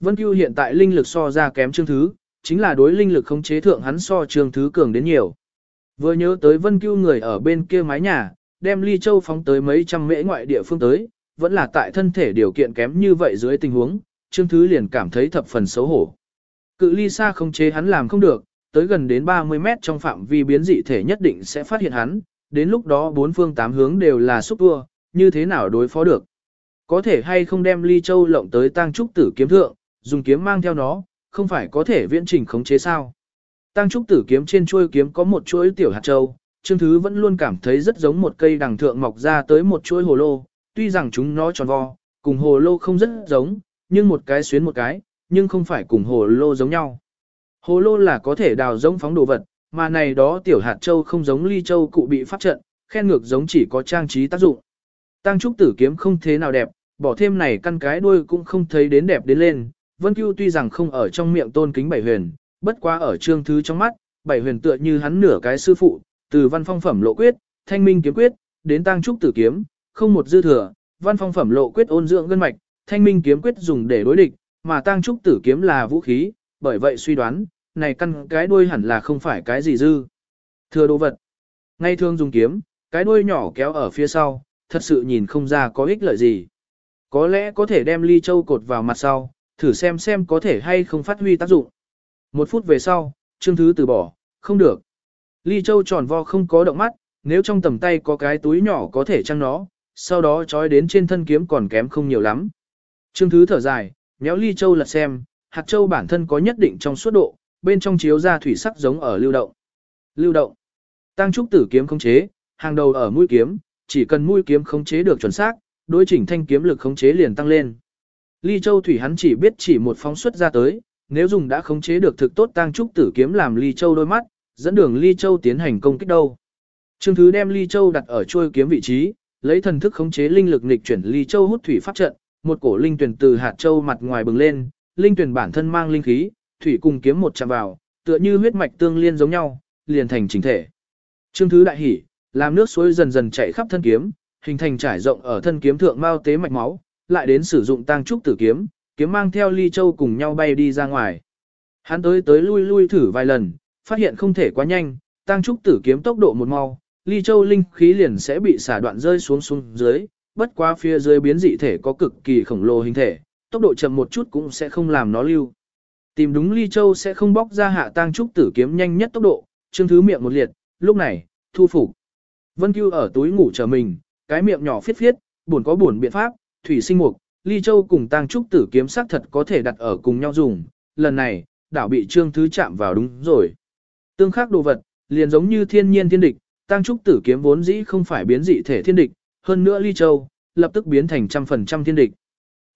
Vân Cưu hiện tại linh lực so ra kém Trương Thứ, chính là đối linh lực khống chế thượng hắn so Trương Thứ cường đến nhiều. Vừa nhớ tới Vân Cưu người ở bên kia mái nhà, đem Ly Châu phóng tới mấy trăm mễ ngoại địa phương tới, vẫn là tại thân thể điều kiện kém như vậy dưới tình huống, Trương Thứ liền cảm thấy thập phần xấu hổ. Cự ly xa khống chế hắn làm không được, tới gần đến 30 mét trong phạm vi biến dị thể nhất định sẽ phát hiện hắn, đến lúc đó bốn phương tám hướng đều là xúc vua, như thế nào đối phó được. Có thể hay không đem ly châu lộng tới tăng trúc tử kiếm thượng, dùng kiếm mang theo nó, không phải có thể viễn trình khống chế sao. Tăng trúc tử kiếm trên chuôi kiếm có một chuỗi tiểu hạt châu, Trương Thứ vẫn luôn cảm thấy rất giống một cây đằng thượng mọc ra tới một chuỗi hồ lô, tuy rằng chúng nó tròn vo, cùng hồ lô không rất giống, nhưng một cái xuyến một cái, nhưng không phải cùng hồ lô giống nhau. Hồ lô là có thể đào giống phóng đồ vật, mà này đó tiểu hạt châu không giống ly châu cụ bị phát trận, khen ngược giống chỉ có trang trí tác dụng. Tăng trúc tử kiếm không thế nào đẹp, bỏ thêm này căn cái đuôi cũng không thấy đến đẹp đến lên. Vân Cưu tuy rằng không ở trong miệng tôn kính bảy huyền, bất quá ở trương thứ trong mắt, bảy huyền tựa như hắn nửa cái sư phụ, từ văn phong phẩm lộ quyết, thanh minh kiếm quyết, đến tăng trúc tử kiếm, không một dư thừa, văn phong phẩm lộ quyết ôn dưỡng gân mạch, thanh minh kiếm quyết dùng để đối địch, mà tăng trúc tử kiếm là vũ khí, bởi vậy suy đoán, này căn cái đuôi hẳn là không phải cái gì dư. Thừa đồ vật. Ngay thường dùng kiếm, cái đuôi nhỏ kéo ở phía sau, thật sự nhìn không ra có ích lợi gì. Có lẽ có thể đem ly châu cột vào mặt sau, thử xem xem có thể hay không phát huy tác dụng. Một phút về sau, Trương Thứ từ bỏ, không được. Ly châu tròn vo không có động mắt, nếu trong tầm tay có cái túi nhỏ có thể chăng nó, sau đó trói đến trên thân kiếm còn kém không nhiều lắm. Trương Thứ thở dài, nhéo ly châu lật xem, hạt châu bản thân có nhất định trong suốt độ, bên trong chiếu ra thủy sắc giống ở lưu động. Lưu động. Tăng trúc tử kiếm khống chế, hàng đầu ở mũi kiếm, chỉ cần mũi kiếm khống chế được chuẩn xác, đối chỉnh thanh kiếm lực khống chế liền tăng lên. Ly Châu thủy hắn chỉ biết chỉ một phóng xuất ra tới, nếu dùng đã khống chế được thực tốt tăng trúc tử kiếm làm Ly Châu đôi mắt, dẫn đường Ly Châu tiến hành công kích đâu. Trương Thứ đem Ly Châu đặt ở chuôi kiếm vị trí, lấy thần thức khống chế linh lực nghịch chuyển Ly Châu hút thủy pháp trận, một cổ linh tuyển từ hạt châu mặt ngoài bừng lên, linh tuyển bản thân mang linh khí, thủy cùng kiếm một chạm vào, tựa như huyết mạch tương liên giống nhau, liền thành chỉnh thể. Trương thứ đại hỉ, làm nước suối dần dần chảy khắp thân kiếm, hình thành trải rộng ở thân kiếm thượng mao tế mạch máu, lại đến sử dụng tăng trúc tử kiếm, kiếm mang theo ly châu cùng nhau bay đi ra ngoài. Hắn tới tới lui lui thử vài lần, phát hiện không thể quá nhanh, tăng trúc tử kiếm tốc độ một mau, ly châu linh khí liền sẽ bị xả đoạn rơi xuống xuống dưới, bất quá phía dưới biến dị thể có cực kỳ khổng lồ hình thể, tốc độ chậm một chút cũng sẽ không làm nó lưu. Tìm đúng ly châu sẽ không bóc ra hạ tang trúc tử kiếm nhanh nhất tốc độ, trương thứ miệng một liệt, lúc này, thu phục. Vân Cưu ở túi ngủ chờ mình, cái miệng nhỏ phiết phiết, buồn có buồn biện pháp, thủy sinh mục, ly châu cùng tang trúc tử kiếm sắc thật có thể đặt ở cùng nhau dùng, lần này, đảo bị trương thứ chạm vào đúng rồi. Tương khắc đồ vật, liền giống như thiên nhiên thiên địch, tang trúc tử kiếm vốn dĩ không phải biến dị thể thiên địch, hơn nữa ly châu, lập tức biến thành trăm phần trăm thiên địch.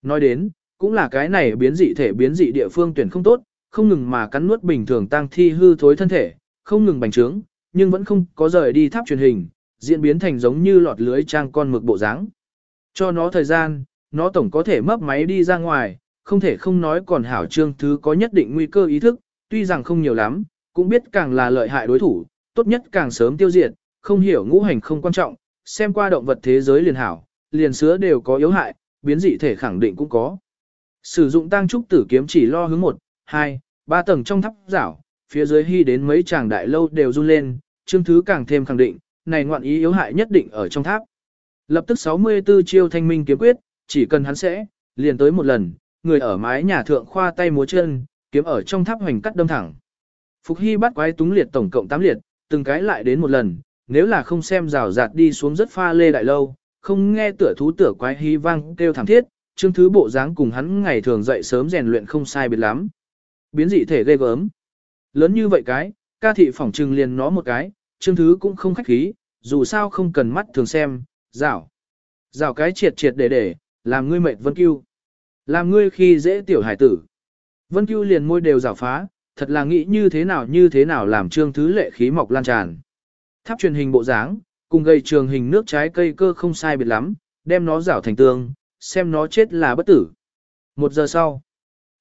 Nói đến, cũng là cái này biến dị thể biến dị địa phương tuyển không tốt, không ngừng mà cắn nuốt bình thường Tang thi hư thối thân thể, không ngừng bành trướng, nhưng vẫn không có rời đi tháp truyền hình, diễn biến thành giống như lọt lưới trang con mực bộ dáng. Cho nó thời gian, nó tổng có thể mấp máy đi ra ngoài, không thể không nói còn hảo trương thứ có nhất định nguy cơ ý thức, tuy rằng không nhiều lắm, cũng biết càng là lợi hại đối thủ, tốt nhất càng sớm tiêu diệt, không hiểu ngũ hành không quan trọng, xem qua động vật thế giới liền hảo, liền sứa đều có yếu hại, biến dị thể khẳng định cũng có. Sử dụng tăng trúc tử kiếm chỉ lo hướng một, hai, ba tầng trong tháp rảo, phía dưới hy đến mấy chàng đại lâu đều run lên, trương thứ càng thêm khẳng định, này ngoạn ý yếu hại nhất định ở trong tháp. Lập tức 64 chiêu thanh minh kiếm quyết, chỉ cần hắn sẽ, liền tới một lần, người ở mái nhà thượng khoa tay múa chân, kiếm ở trong tháp hoành cắt đâm thẳng. Phục Hy bắt quái túng liệt tổng cộng 8 liệt, từng cái lại đến một lần, nếu là không xem rào rạt đi xuống rất pha lê đại lâu, không nghe tựa thú tựa quái hy vang kêu thảm thiết, Trương Thứ bộ dáng cùng hắn ngày thường dậy sớm rèn luyện không sai biệt lắm. Biến dị thể ghê gớm. Lớn như vậy cái, ca thị phỏng trừng liền nó một cái, Trương Thứ cũng không khách khí, dù sao không cần mắt thường xem, rảo. Rảo cái triệt triệt để để, làm ngươi mệt Vân Cưu. Làm ngươi khi dễ tiểu hải tử. Vân Cưu liền môi đều rảo phá, thật là nghĩ như thế nào như thế nào làm Trương Thứ lệ khí mọc lan tràn. Tháp truyền hình bộ dáng, cùng gây trường hình nước trái cây cơ không sai biệt lắm, đem nó rảo thành tương, xem nó chết là bất tử. Một giờ sau,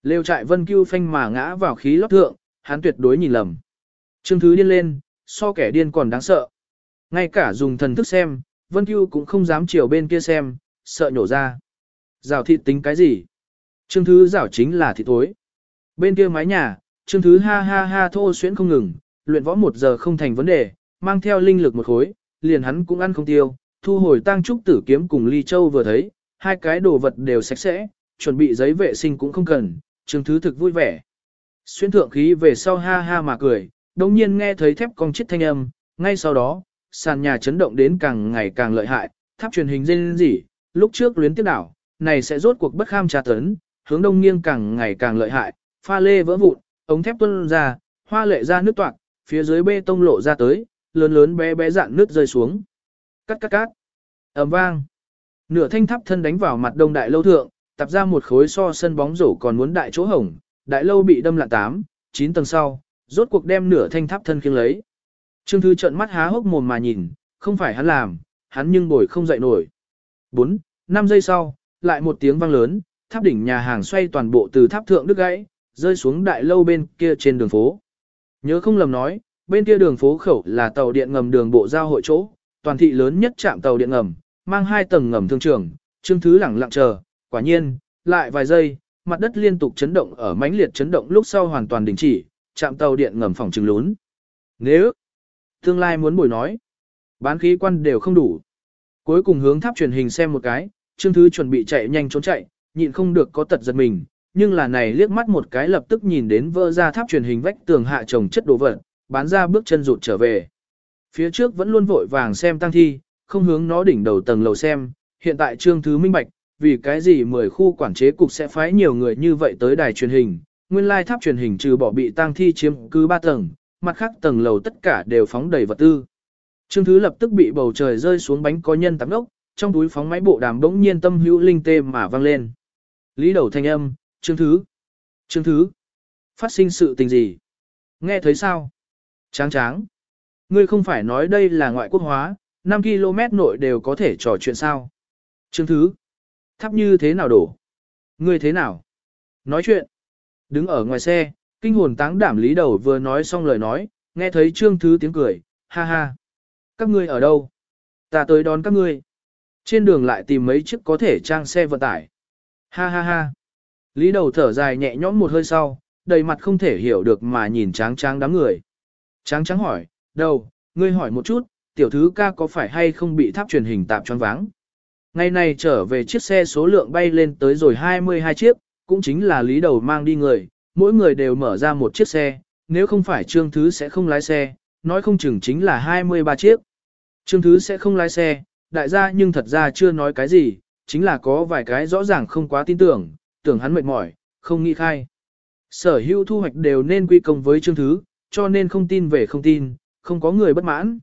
lêu trại vân cưu phanh mà ngã vào khí lót thượng, hắn tuyệt đối nhìn lầm. Trương thứ điên lên, so kẻ điên còn đáng sợ. Ngay cả dùng thần thức xem, vân cưu cũng không dám chiều bên kia xem, sợ nhổ ra. Rào thịt tính cái gì? Trương Thứ rào chính là thịt thối. Bên kia mái nhà, Trương Thứ ha ha ha thô xuyễn không ngừng, luyện võ một giờ không thành vấn đề, mang theo linh lực một khối, liền hắn cũng ăn không tiêu, thu hồi tăng trúc tử kiếm cùng ly châu vừa thấy, hai cái đồ vật đều sạch sẽ, chuẩn bị giấy vệ sinh cũng không cần, Trương Thứ thực vui vẻ. Xuyên thượng khí về sau ha ha mà cười, đồng nhiên nghe thấy thép cong chết thanh âm, ngay sau đó, sàn nhà chấn động đến càng ngày càng lợi hại, tháp truyền hình dên gì, lúc trước luyến tiếp đảo, này sẽ rốt cuộc bất kham trà tấn, hướng đông nghiêng càng ngày càng lợi hại, pha lê vỡ vụn, ống thép tuôn ra, hoa lệ ra nước toạc, phía dưới bê tông lộ ra tới, lớn lớn bé bé dạn nước rơi xuống. Cắt cắt cắt. ầm vang. Nửa thanh tháp thân đánh vào mặt đông đại lâu thượng, tập ra một khối so sân bóng rổ còn muốn đại chỗ hổng, đại lâu bị đâm lạ 8, 9 tầng sau, rốt cuộc đem nửa thanh tháp thân khiêng lấy. Trương Thư trợn mắt há hốc mồm mà nhìn, không phải hắn làm, hắn nhưng bồi không dậy nổi. 4, 5 giây sau, lại một tiếng vang lớn, tháp đỉnh nhà hàng xoay toàn bộ từ tháp thượng đứt gãy, rơi xuống đại lâu bên kia trên đường phố. Nhớ không lầm nói, bên kia đường phố khẩu là tàu điện ngầm đường bộ giao hội chỗ, toàn thị lớn nhất trạm tàu điện ngầm, mang hai tầng ngầm thương trường, Trương Thứ lẳng lặng chờ, quả nhiên, lại vài giây, mặt đất liên tục chấn động ở mãnh liệt chấn động lúc sau hoàn toàn đình chỉ, trạm tàu điện ngầm phòng trừng lún. Nếu tương lai muốn bồi nói, bán khí quan đều không đủ. Cuối cùng hướng tháp truyền hình xem một cái, Trương Thứ chuẩn bị chạy nhanh trốn chạy, nhịn không được có tật giật mình, nhưng là này liếc mắt một cái lập tức nhìn đến vỡ ra tháp truyền hình vách tường hạ trồng chất đồ vật, bán ra bước chân rụt trở về. Phía trước vẫn luôn vội vàng xem tăng thi, không hướng nó đỉnh đầu tầng lầu xem, hiện tại Trương Thứ minh bạch, vì cái gì 10 khu quản chế cục sẽ phái nhiều người như vậy tới đài truyền hình, nguyên lai tháp truyền hình trừ bỏ bị tang thi chiếm cứ 3 tầng, mặt khác tầng lầu tất cả đều phóng đầy vật tư. Trương Thứ lập tức bị bầu trời rơi xuống bánh có nhân tắm ốc, trong túi phóng máy bộ đàm bỗng nhiên tâm hữu linh tê mà vang lên. Lý đầu thanh âm, Trương Thứ. Trương Thứ. Phát sinh sự tình gì? Nghe thấy sao? Tráng tráng. Ngươi không phải nói đây là ngoại quốc hóa, 5 km nội đều có thể trò chuyện sao? Trương Thứ. Thắp như thế nào đổ? Ngươi thế nào? Nói chuyện. Đứng ở ngoài xe, kinh hồn táng đảm lý đầu vừa nói xong lời nói, nghe thấy Trương Thứ tiếng cười, ha ha. Các ngươi ở đâu? Ta tới đón các ngươi. Trên đường lại tìm mấy chiếc có thể trang xe vận tải. Ha ha ha. Lý đầu thở dài nhẹ nhõm một hơi sau, đầy mặt không thể hiểu được mà nhìn tráng tráng đám người. Tráng tráng hỏi, đầu, ngươi hỏi một chút, tiểu thứ ca có phải hay không bị tháp truyền hình tạp choáng váng? Ngày này trở về chiếc xe số lượng bay lên tới rồi 22 chiếc, cũng chính là lý đầu mang đi người, mỗi người đều mở ra một chiếc xe, nếu không phải trương thứ sẽ không lái xe, nói không chừng chính là 23 chiếc. Trương thứ sẽ không lái xe, đại gia nhưng thật ra chưa nói cái gì, chính là có vài cái rõ ràng không quá tin tưởng, tưởng hắn mệt mỏi, không nghĩ khai. Sở hữu thu hoạch đều nên quy công với trương thứ, cho nên không tin về không tin, không có người bất mãn.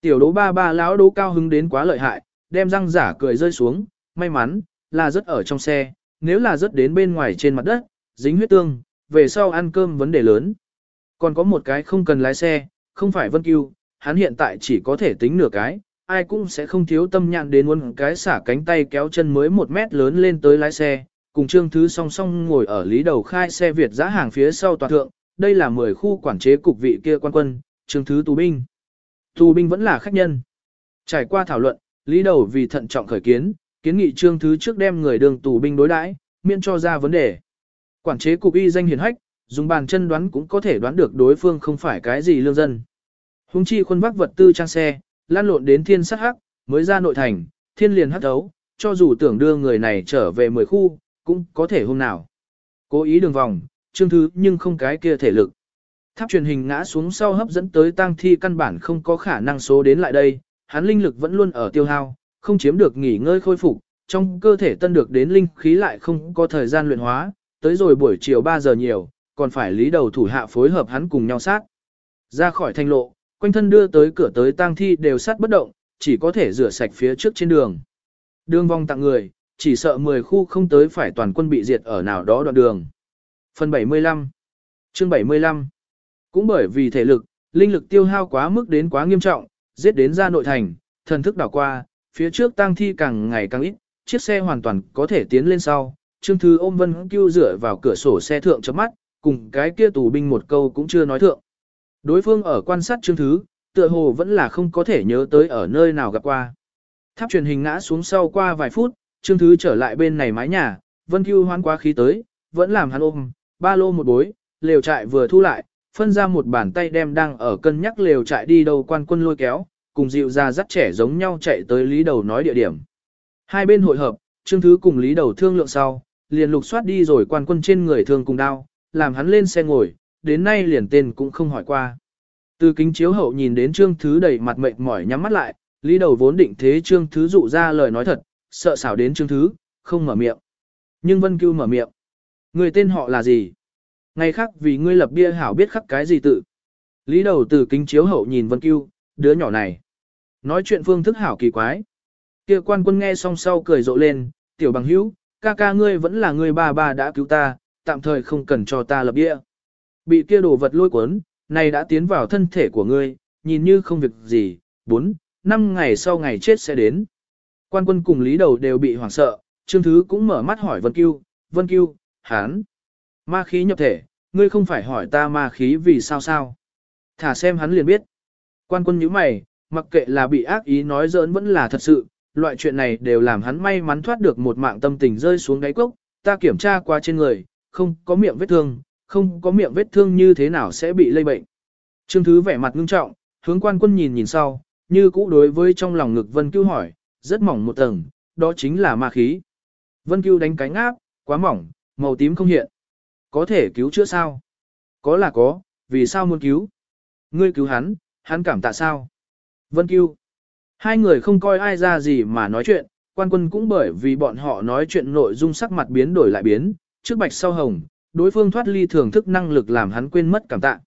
Tiểu đố ba ba lão đố cao hứng đến quá lợi hại, đem răng giả cười rơi xuống, may mắn, là rất ở trong xe, nếu là rất đến bên ngoài trên mặt đất, dính huyết tương, về sau ăn cơm vấn đề lớn. Còn có một cái không cần lái xe, không phải Vân Cưu, hắn hiện tại chỉ có thể tính nửa cái, ai cũng sẽ không thiếu tâm nhạn đến muốn cái xả cánh tay kéo chân mới một mét lớn lên tới lái xe, cùng Trương Thứ song song ngồi ở lý đầu khai xe Việt giã hàng phía sau tòa thượng, đây là 10 khu quản chế cục vị kia quan quân, Trương Thứ tù binh. Tù binh vẫn là khách nhân. Trải qua thảo luận, lý đầu vì thận trọng khởi kiến, kiến nghị Trương Thứ trước đem người đường tù binh đối đãi, miễn cho ra vấn đề. Quản chế cục y danh hiển hách, dùng bàn chân đoán cũng có thể đoán được đối phương không phải cái gì lương dân. Hùng chi khuôn vác vật tư trang xe, lan lộn đến thiên sát hắc, mới ra nội thành, thiên liền hắc đấu, cho dù tưởng đưa người này trở về 10 khu, cũng có thể hôm nào. Cố ý đường vòng, chương thứ nhưng không cái kia thể lực. Tháp truyền hình ngã xuống sau hấp dẫn tới tang thi căn bản không có khả năng số đến lại đây, hắn linh lực vẫn luôn ở tiêu hao, không chiếm được nghỉ ngơi khôi phục, trong cơ thể tân được đến linh khí lại không có thời gian luyện hóa, tới rồi buổi chiều 3 giờ nhiều, còn phải lý đầu thủ hạ phối hợp hắn cùng nhau sát. Ra khỏi thanh lộ, quanh thân đưa tới cửa tới tang thi đều sát bất động, chỉ có thể rửa sạch phía trước trên đường. Đường vòng tặng người, chỉ sợ 10 khu không tới phải toàn quân bị diệt ở nào đó đoạn đường. Phần 75 Chương 75 Cũng bởi vì thể lực, linh lực tiêu hao quá mức đến quá nghiêm trọng, giết đến ra nội thành, thần thức đảo qua, phía trước tang thi càng ngày càng ít, chiếc xe hoàn toàn có thể tiến lên sau. Trương Thư ôm Vân Cưu dựa vào cửa sổ xe thượng chớp mắt, cùng cái kia tù binh một câu cũng chưa nói thượng. Đối phương ở quan sát Trương thứ, tựa hồ vẫn là không có thể nhớ tới ở nơi nào gặp qua. Tháp truyền hình ngã xuống sau qua vài phút, Trương thứ trở lại bên này mái nhà, Vân Cưu hoán quá khí tới, vẫn làm hắn ôm, ba lô một bối, lều trại vừa thu lại, phân ra một bàn tay đem đang ở cân nhắc lều trại đi đâu quan quân lôi kéo, cùng dịu ra dắt trẻ giống nhau chạy tới lý đầu nói địa điểm. Hai bên hội hợp, Trương Thứ cùng lý đầu thương lượng sau, liền lục soát đi rồi quan quân trên người thương cùng đao, làm hắn lên xe ngồi, đến nay liền tên cũng không hỏi qua. Từ kính chiếu hậu nhìn đến Trương Thứ đầy mặt mệt mỏi nhắm mắt lại, lý đầu vốn định thế Trương Thứ dụ ra lời nói thật, sợ xảo đến Trương Thứ, không mở miệng. Nhưng Vân Cưu mở miệng. Người tên họ là gì? Ngày khác vì ngươi lập bia hảo biết khắc cái gì tự. Lý đầu từ kính chiếu hậu nhìn Vân Cưu, đứa nhỏ này. Nói chuyện phương thức hảo kỳ quái. Kia quan quân nghe xong sau cười rộ lên, tiểu bằng hữu, ca ca ngươi vẫn là người ba ba đã cứu ta, tạm thời không cần cho ta lập địa. Bị kia đồ vật lôi cuốn, này đã tiến vào thân thể của ngươi, nhìn như không việc gì, bốn, năm ngày sau ngày chết sẽ đến. Quan quân cùng lý đầu đều bị hoảng sợ, Trương Thứ cũng mở mắt hỏi Vân Cưu, Vân Cưu, hán, ma khí nhập thể, ngươi không phải hỏi ta ma khí vì sao sao. Thả xem hắn liền biết. Quan quân nhíu mày, mặc kệ là bị ác ý nói giỡn vẫn là thật sự, loại chuyện này đều làm hắn may mắn thoát được một mạng tâm tình rơi xuống đáy cốc, ta kiểm tra qua trên người, không có miệng vết thương, không có miệng vết thương như thế nào sẽ bị lây bệnh. Trương Thứ vẻ mặt ngưng trọng, hướng quan quân nhìn nhìn sau, như cũ đối với trong lòng ngực Vân Cưu hỏi, rất mỏng một tầng, đó chính là ma khí. Vân Cưu đánh cánh áp, quá mỏng, màu tím không hiện. Có thể cứu chữa sao? Có là có, vì sao muốn cứu? Ngươi cứu hắn, hắn cảm tạ sao? Vân Cưu. Hai người không coi ai ra gì mà nói chuyện, quan quân cũng bởi vì bọn họ nói chuyện nội dung sắc mặt biến đổi lại biến, trước bạch sau hồng, đối phương thoát ly thưởng thức năng lực làm hắn quên mất cảm tạ.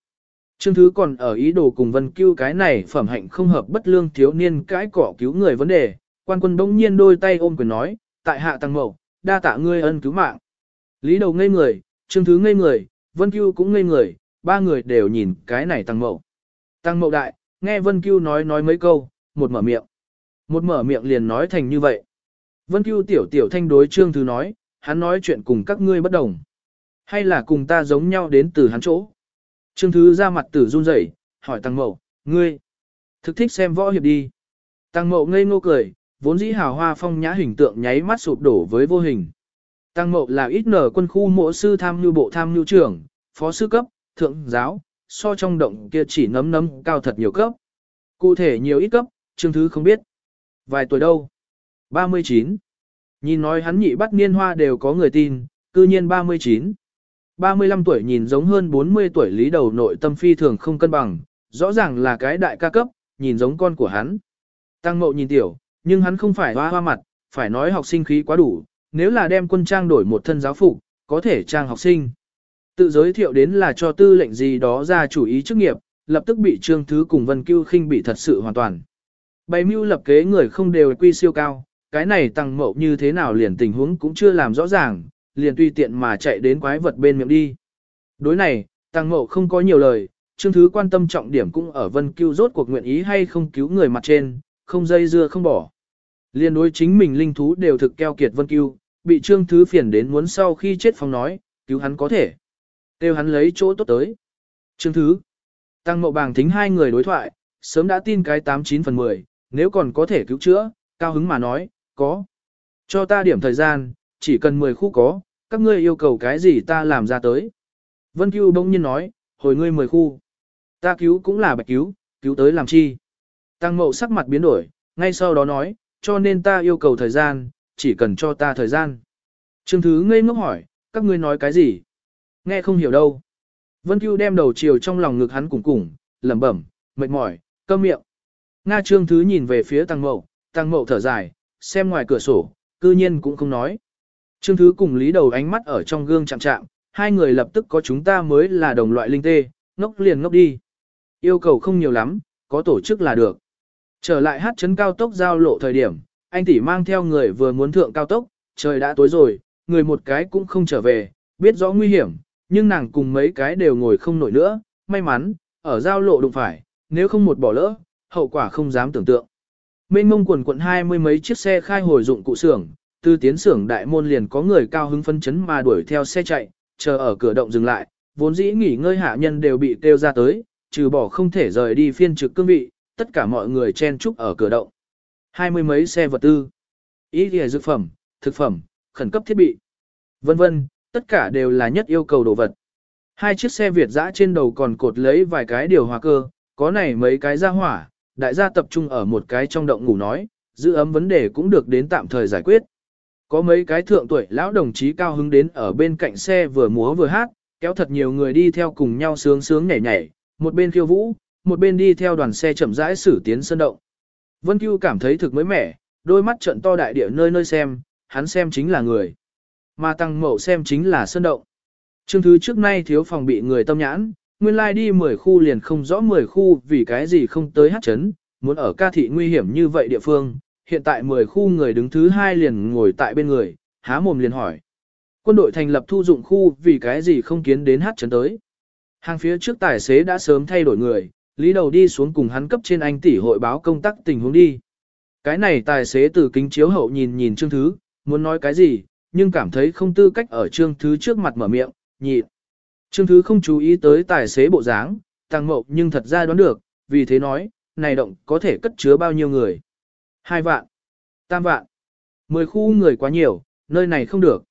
Trương Thứ còn ở ý đồ cùng Vân Cưu cái này phẩm hạnh không hợp bất lương thiếu niên cái cỏ cứu người vấn đề, quan quân bỗng nhiên đôi tay ôm quyền nói, tại hạ tăng mậu, đa tạ ngươi ân cứu mạng. Lý đầu ngây người, Trương Thứ ngây người, Vân Cưu cũng ngây người, ba người đều nhìn cái này tăng mậu. Tăng mậu đại, nghe Vân Cưu nói nói mấy câu, một mở miệng. Một mở miệng liền nói thành như vậy. Vân Cưu tiểu tiểu thanh đối Trương Thứ nói, hắn nói chuyện cùng các ngươi bất đồng. Hay là cùng ta giống nhau đến từ hắn chỗ. Trương Thứ ra mặt tử run rẩy, hỏi Tăng Mậu, ngươi, thực thích xem võ hiệp đi. Tăng Mậu ngây ngô cười, vốn dĩ hào hoa phong nhã hình tượng nháy mắt sụp đổ với vô hình. Tăng Mậu là ít nở quân khu mộ sư tham nhu bộ tham nhu trưởng, phó sư cấp, thượng giáo, so trong động kia chỉ nấm nấm cao thật nhiều cấp. Cụ thể nhiều ít cấp, Trương Thứ không biết. Vài tuổi đâu? 39. Nhìn nói hắn nhị bắt niên hoa đều có người tin, cư nhiên 39. 35 tuổi nhìn giống hơn 40 tuổi lý đầu nội tâm phi thường không cân bằng, rõ ràng là cái đại ca cấp, nhìn giống con của hắn. Tăng mộ nhìn tiểu, nhưng hắn không phải hoa hoa mặt, phải nói học sinh khí quá đủ, nếu là đem quân trang đổi một thân giáo phục, có thể trang học sinh. Tự giới thiệu đến là cho tư lệnh gì đó ra chủ ý chức nghiệp, lập tức bị Trương Thứ cùng Vân Cưu khinh bị thật sự hoàn toàn. Bày mưu lập kế người không đều quy siêu cao, cái này tăng mộ như thế nào liền tình huống cũng chưa làm rõ ràng, liền tùy tiện mà chạy đến quái vật bên miệng đi. Đối này, tăng mộ không có nhiều lời, Trương Thứ quan tâm trọng điểm cũng ở Vân cứu rốt cuộc nguyện ý hay không cứu người mặt trên, không dây dưa không bỏ. Liên đối chính mình linh thú đều thực keo kiệt Vân cứu, bị Trương Thứ phiền đến muốn sau khi chết phong nói, cứu hắn có thể. Kêu hắn lấy chỗ tốt tới. Trương Thứ. Tăng mộ bàng thính hai người đối thoại, sớm đã tin cái 89 phần 10, nếu còn có thể cứu chữa, cao hứng mà nói, có. Cho ta điểm thời gian, chỉ cần 10 khu có, các ngươi yêu cầu cái gì ta làm ra tới. Vân Cưu bỗng nhiên nói, hồi ngươi 10 khu. Ta cứu cũng là bạch cứu, cứu tới làm chi. Tăng mậu sắc mặt biến đổi, ngay sau đó nói, cho nên ta yêu cầu thời gian, chỉ cần cho ta thời gian. Trương Thứ ngây ngốc hỏi, các ngươi nói cái gì? Nghe không hiểu đâu. Vân Cưu đem đầu chiều trong lòng ngực hắn cùng cùng, lẩm bẩm, mệt mỏi, câm miệng. Nga Trương Thứ nhìn về phía Tăng Mậu, Tăng Mậu thở dài, xem ngoài cửa sổ, cư nhiên cũng không nói. Trương Thứ cùng Lý Đầu ánh mắt ở trong gương chạm chạm, hai người lập tức có chúng ta mới là đồng loại linh tê, ngốc liền ngốc đi. Yêu cầu không nhiều lắm, có tổ chức là được. Trở lại hát chấn cao tốc giao lộ thời điểm, anh tỷ mang theo người vừa muốn thượng cao tốc, trời đã tối rồi, người một cái cũng không trở về, biết rõ nguy hiểm, nhưng nàng cùng mấy cái đều ngồi không nổi nữa, may mắn, ở giao lộ đụng phải, nếu không một bỏ lỡ, hậu quả không dám tưởng tượng. Mênh mông quần quận hai mươi mấy chiếc xe khai hồi dụng cụ xưởng, từ tiến xưởng đại môn liền có người cao hứng phân chấn mà đuổi theo xe chạy, chờ ở cửa động dừng lại, vốn dĩ nghỉ ngơi hạ nhân đều bị kêu ra tới, trừ bỏ không thể rời đi phiên trực cương vị, tất cả mọi người chen chúc ở cửa động. Hai mươi mấy xe vật tư, ý nghĩa dược phẩm, thực phẩm, khẩn cấp thiết bị, vân vân, tất cả đều là nhất yêu cầu đồ vật. Hai chiếc xe Việt dã trên đầu còn cột lấy vài cái điều hòa cơ, có này mấy cái ra hỏa, đại gia tập trung ở một cái trong động ngủ nói, giữ ấm vấn đề cũng được đến tạm thời giải quyết. Có mấy cái thượng tuổi lão đồng chí cao hứng đến ở bên cạnh xe vừa múa vừa hát, kéo thật nhiều người đi theo cùng nhau sướng sướng nhảy nhảy, một bên khiêu vũ, một bên đi theo đoàn xe chậm rãi xử tiến sân động. Vân Cưu cảm thấy thực mới mẻ, đôi mắt trận to đại địa nơi nơi xem, hắn xem chính là người. Mà tăng mậu xem chính là sân động. Trương thứ trước nay thiếu phòng bị người tâm nhãn, nguyên lai like đi 10 khu liền không rõ 10 khu vì cái gì không tới hát chấn, muốn ở ca thị nguy hiểm như vậy địa phương, hiện tại 10 khu người đứng thứ hai liền ngồi tại bên người, há mồm liền hỏi. Quân đội thành lập thu dụng khu vì cái gì không kiến đến hát chấn tới. Hàng phía trước tài xế đã sớm thay đổi người, lý đầu đi xuống cùng hắn cấp trên anh tỷ hội báo công tác tình huống đi. Cái này tài xế từ kính chiếu hậu nhìn nhìn Trương Thứ, muốn nói cái gì, nhưng cảm thấy không tư cách ở Trương Thứ trước mặt mở miệng, nhịn. Trương Thứ không chú ý tới tài xế bộ dáng, tăng mậu nhưng thật ra đoán được, vì thế nói, này động có thể cất chứa bao nhiêu người. Hai vạn, tam vạn, mười khu người quá nhiều, nơi này không được.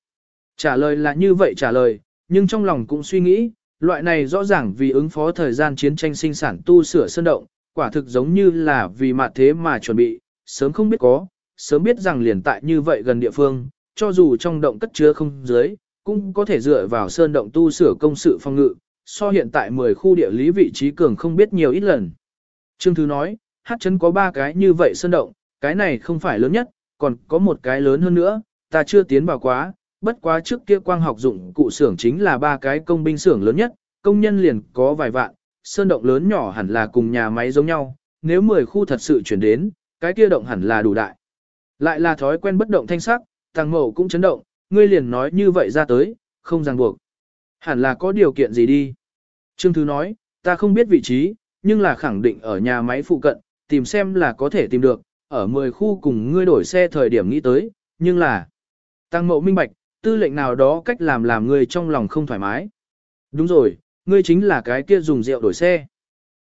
Trả lời là như vậy trả lời, nhưng trong lòng cũng suy nghĩ, loại này rõ ràng vì ứng phó thời gian chiến tranh sinh sản tu sửa sơn động, quả thực giống như là vì mặt thế mà chuẩn bị, sớm không biết có, sớm biết rằng liền tại như vậy gần địa phương, cho dù trong động cất chứa không dưới, cũng có thể dựa vào sơn động tu sửa công sự phong ngự, so hiện tại 10 khu địa lý vị trí cường không biết nhiều ít lần. Trương Thứ nói, hát chân có ba cái như vậy sơn động, cái này không phải lớn nhất, còn có một cái lớn hơn nữa, ta chưa tiến vào quá, bất quá trước kia quang học dụng cụ xưởng chính là ba cái công binh xưởng lớn nhất, công nhân liền có vài vạn, sơn động lớn nhỏ hẳn là cùng nhà máy giống nhau, nếu 10 khu thật sự chuyển đến, cái kia động hẳn là đủ đại. Lại là thói quen bất động thanh sắc, tăng mậu cũng chấn động, ngươi liền nói như vậy ra tới, không ràng buộc. Hẳn là có điều kiện gì đi. Trương Thứ nói, ta không biết vị trí, nhưng là khẳng định ở nhà máy phụ cận, tìm xem là có thể tìm được, ở 10 khu cùng ngươi đổi xe thời điểm nghĩ tới, nhưng là... Tăng mộ minh bạch, tư lệnh nào đó cách làm làm ngươi trong lòng không thoải mái. Đúng rồi, ngươi chính là cái kia dùng rượu đổi xe.